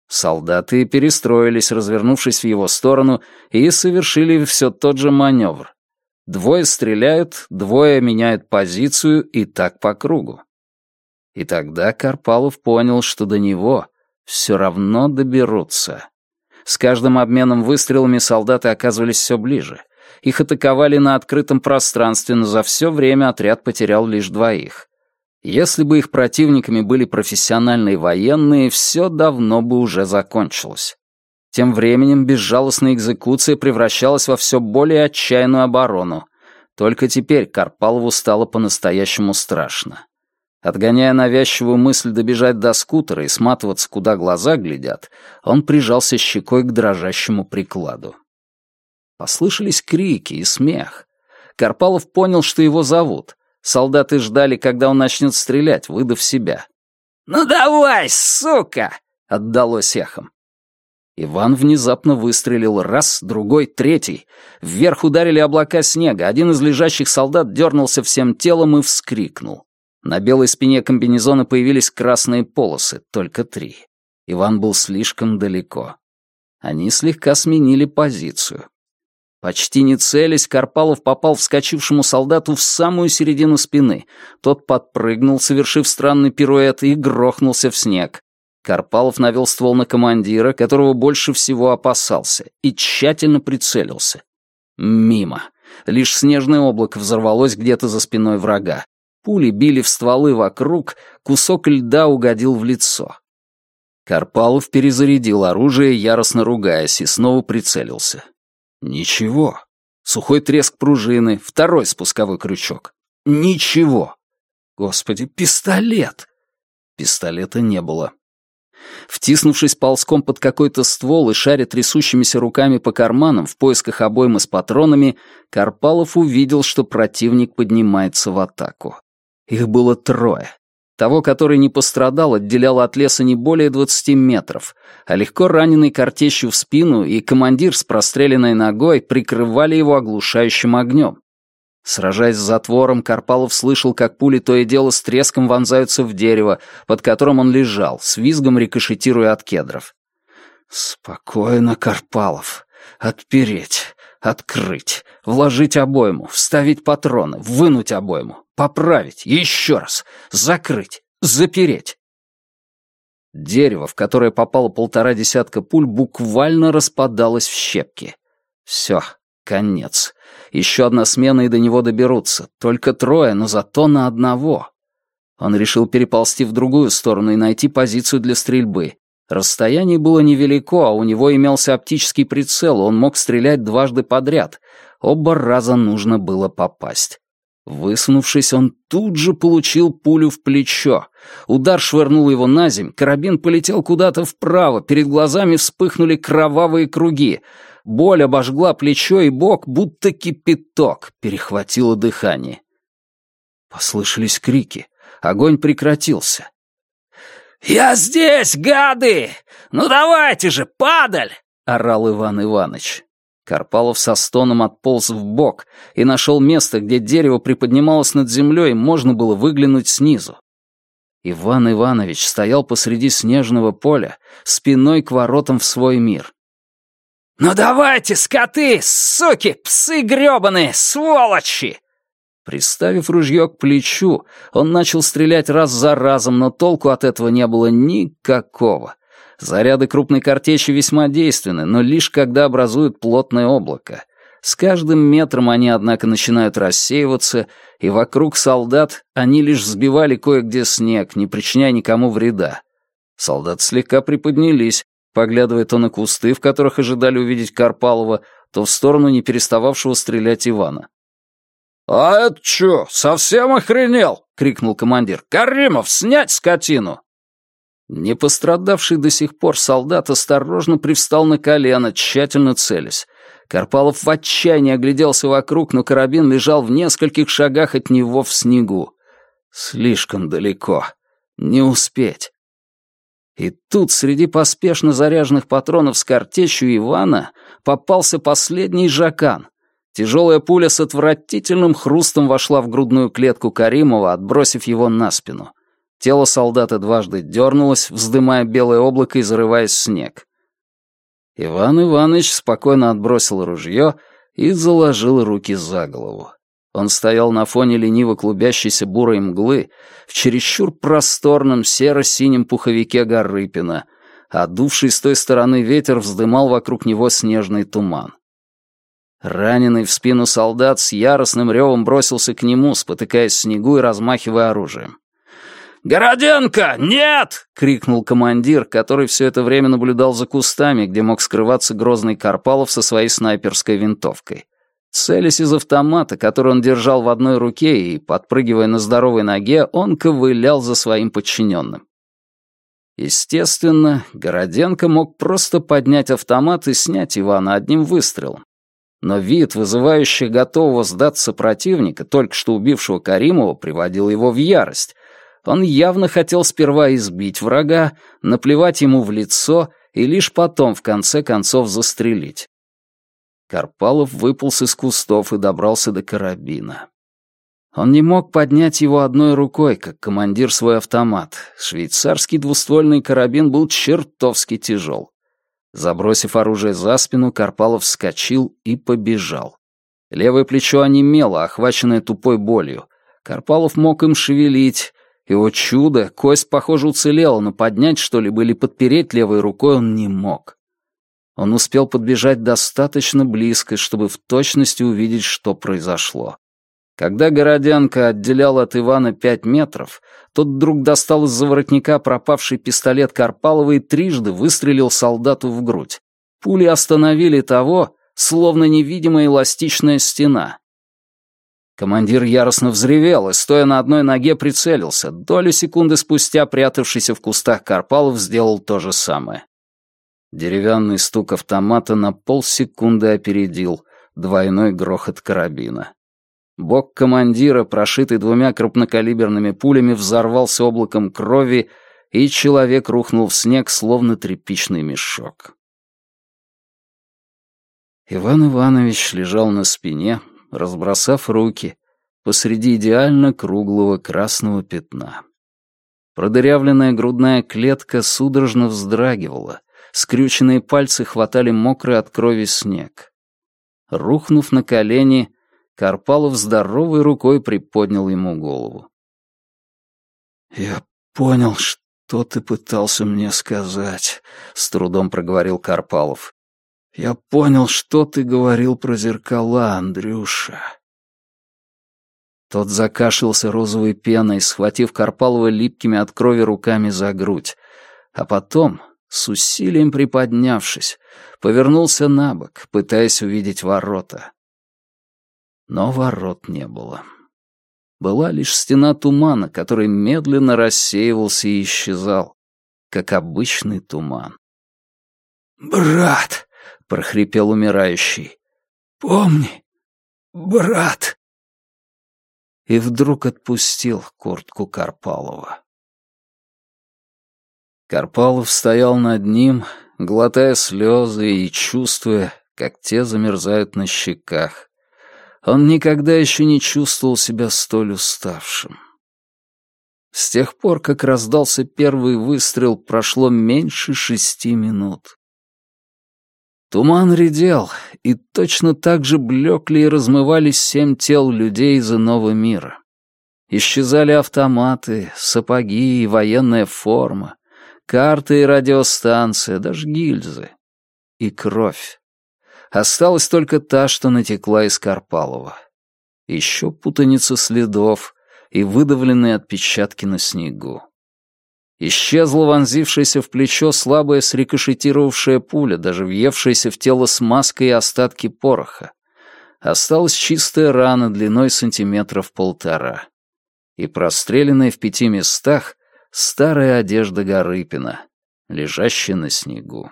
Солдаты перестроились, развернувшись в его сторону, и совершили все тот же маневр. Двое стреляют, двое меняют позицию и так по кругу. И тогда Карпалов понял, что до него все равно доберутся. С каждым обменом выстрелами солдаты оказывались все ближе. Их атаковали на открытом пространстве, но за все время отряд потерял лишь двоих. Если бы их противниками были профессиональные военные, все давно бы уже закончилось. Тем временем безжалостная экзекуция превращалась во все более отчаянную оборону. Только теперь Карпалову стало по-настоящему страшно. Отгоняя навязчивую мысль добежать до скутера и сматываться, куда глаза глядят, он прижался щекой к дрожащему прикладу. Послышались крики и смех. Карпалов понял, что его зовут. Солдаты ждали, когда он начнет стрелять, выдав себя. «Ну давай, сука!» — отдалось эхом. Иван внезапно выстрелил раз, другой, третий. Вверх ударили облака снега. Один из лежащих солдат дернулся всем телом и вскрикнул. На белой спине комбинезона появились красные полосы, только три. Иван был слишком далеко. Они слегка сменили позицию. Почти не целясь, Карпалов попал вскочившему солдату в самую середину спины. Тот подпрыгнул, совершив странный пируэт, и грохнулся в снег. Карпалов навел ствол на командира, которого больше всего опасался, и тщательно прицелился. Мимо. Лишь снежное облако взорвалось где-то за спиной врага. Пули били в стволы вокруг, кусок льда угодил в лицо. Карпалов перезарядил оружие, яростно ругаясь, и снова прицелился. Ничего. Сухой треск пружины, второй спусковой крючок. Ничего. Господи, пистолет! Пистолета не было. Втиснувшись ползком под какой-то ствол и шаря трясущимися руками по карманам в поисках обоймы с патронами, Карпалов увидел, что противник поднимается в атаку. Их было трое. Того, который не пострадал, отделяло от леса не более двадцати метров, а легко раненый картечью в спину и командир с простреленной ногой прикрывали его оглушающим огнем. Сражаясь с затвором, Карпалов слышал, как пули то и дело с треском вонзаются в дерево, под которым он лежал, с визгом рикошетируя от кедров. «Спокойно, Карпалов. Отпереть, открыть, вложить обойму, вставить патроны, вынуть обойму, поправить, еще раз, закрыть, запереть». Дерево, в которое попало полтора десятка пуль, буквально распадалось в щепки. Все, конец. Еще одна смена и до него доберутся. Только трое, но зато на одного. Он решил переползти в другую сторону и найти позицию для стрельбы. Расстояние было невелико, а у него имелся оптический прицел, он мог стрелять дважды подряд. Оба раза нужно было попасть. Высунувшись, он тут же получил пулю в плечо. Удар швырнул его на земь, карабин полетел куда-то вправо, перед глазами вспыхнули кровавые круги. Боль обожгла плечо и бок, будто кипяток, перехватило дыхание. Послышались крики. Огонь прекратился. «Я здесь, гады! Ну давайте же, падаль!» — орал Иван Иванович. Карпалов со стоном отполз в бок и нашел место, где дерево приподнималось над землей, и можно было выглянуть снизу. Иван Иванович стоял посреди снежного поля, спиной к воротам в свой мир. «Ну давайте, скоты, суки, псы грёбаные, сволочи!» Приставив ружье к плечу, он начал стрелять раз за разом, но толку от этого не было никакого. Заряды крупной картечи весьма действенны, но лишь когда образуют плотное облако. С каждым метром они, однако, начинают рассеиваться, и вокруг солдат они лишь сбивали кое-где снег, не причиняя никому вреда. Солдаты слегка приподнялись, поглядывая то на кусты, в которых ожидали увидеть Карпалова, то в сторону не перестававшего стрелять Ивана. «А это чё, совсем охренел?» — крикнул командир. «Каримов, снять скотину!» Не пострадавший до сих пор солдат осторожно привстал на колено, тщательно целясь. Карпалов в отчаянии огляделся вокруг, но карабин лежал в нескольких шагах от него в снегу. Слишком далеко. Не успеть. И тут среди поспешно заряженных патронов с картечью Ивана попался последний жакан. Тяжелая пуля с отвратительным хрустом вошла в грудную клетку Каримова, отбросив его на спину. Тело солдата дважды дернулось, вздымая белое облако и зарываясь в снег. Иван Иванович спокойно отбросил ружье и заложил руки за голову. Он стоял на фоне лениво клубящейся бурой мглы в чересчур просторном серо-синем пуховике Гарыпина, а дувший с той стороны ветер вздымал вокруг него снежный туман. Раненый в спину солдат с яростным ревом бросился к нему, спотыкаясь в снегу и размахивая оружием. «Городенко, нет!» — крикнул командир, который все это время наблюдал за кустами, где мог скрываться грозный Карпалов со своей снайперской винтовкой. Целясь из автомата, который он держал в одной руке и, подпрыгивая на здоровой ноге, он ковылял за своим подчиненным. Естественно, Городенко мог просто поднять автомат и снять Ивана одним выстрелом. Но вид, вызывающий готового сдаться противника, только что убившего Каримова, приводил его в ярость, он явно хотел сперва избить врага, наплевать ему в лицо и лишь потом, в конце концов, застрелить. Карпалов выполз из кустов и добрался до карабина. Он не мог поднять его одной рукой, как командир свой автомат. Швейцарский двуствольный карабин был чертовски тяжел. Забросив оружие за спину, Карпалов вскочил и побежал. Левое плечо онемело, охваченное тупой болью. Карпалов мог им шевелить, и, о чудо, кость, похоже, уцелела, но поднять что-либо или подпереть левой рукой он не мог. Он успел подбежать достаточно близко, чтобы в точности увидеть, что произошло. Когда Городянка отделял от Ивана пять метров, тот вдруг достал из-за воротника пропавший пистолет Карпалова и трижды выстрелил солдату в грудь. Пули остановили того, словно невидимая эластичная стена. Командир яростно взревел и, стоя на одной ноге, прицелился. Долю секунды спустя прятавшийся в кустах Карпалов сделал то же самое. Деревянный стук автомата на полсекунды опередил двойной грохот карабина. Бок командира, прошитый двумя крупнокалиберными пулями, взорвался облаком крови, и человек рухнул в снег, словно тряпичный мешок. Иван Иванович лежал на спине, разбросав руки, посреди идеально круглого красного пятна. Продырявленная грудная клетка судорожно вздрагивала, скрюченные пальцы хватали мокрый от крови снег. Рухнув на колени, Карпалов здоровой рукой приподнял ему голову. «Я понял, что ты пытался мне сказать», — с трудом проговорил Карпалов. «Я понял, что ты говорил про зеркала, Андрюша». Тот закашлялся розовой пеной, схватив Карпалова липкими от крови руками за грудь. А потом, с усилием приподнявшись, повернулся на бок, пытаясь увидеть ворота. Но ворот не было. Была лишь стена тумана, который медленно рассеивался и исчезал, как обычный туман. «Брат!» — прохрипел умирающий. «Помни, брат!» И вдруг отпустил куртку Карпалова. Карпалов стоял над ним, глотая слезы и чувствуя, как те замерзают на щеках. Он никогда еще не чувствовал себя столь уставшим. С тех пор, как раздался первый выстрел, прошло меньше шести минут. Туман редел, и точно так же блекли и размывались семь тел людей из иного мира. Исчезали автоматы, сапоги и военная форма, карты и радиостанция, даже гильзы. И кровь. Осталась только та, что натекла из Карпалова. Еще путаница следов и выдавленные отпечатки на снегу. Исчезла вонзившаяся в плечо слабая срикошетировавшая пуля, даже въевшаяся в тело смазка и остатки пороха. Осталась чистая рана длиной сантиметров полтора. И простреленная в пяти местах старая одежда Гарыпина, лежащая на снегу.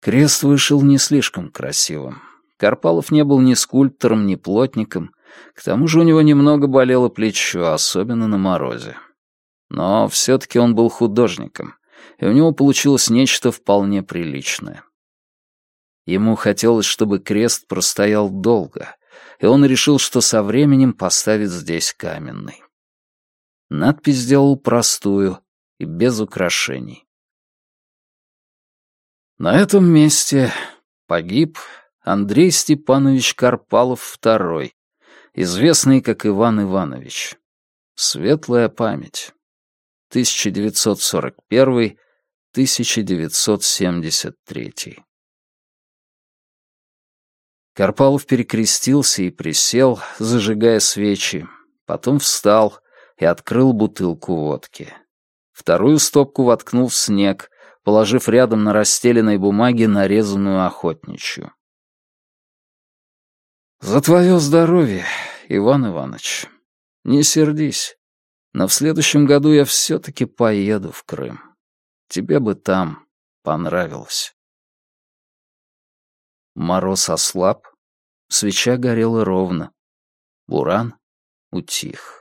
Крест вышел не слишком красивым. Карпалов не был ни скульптором, ни плотником. К тому же у него немного болело плечо, особенно на морозе. Но все-таки он был художником, и у него получилось нечто вполне приличное. Ему хотелось, чтобы крест простоял долго, и он решил, что со временем поставит здесь каменный. Надпись сделал простую и без украшений. На этом месте погиб Андрей Степанович Карпалов II, известный как Иван Иванович. Светлая память. 1941-1973. Карпалов перекрестился и присел, зажигая свечи, потом встал и открыл бутылку водки. Вторую стопку воткнул в снег, положив рядом на расстеленной бумаге нарезанную охотничью. «За твое здоровье, Иван Иванович. Не сердись, но в следующем году я все-таки поеду в Крым. Тебе бы там понравилось». Мороз ослаб, свеча горела ровно. Буран утих.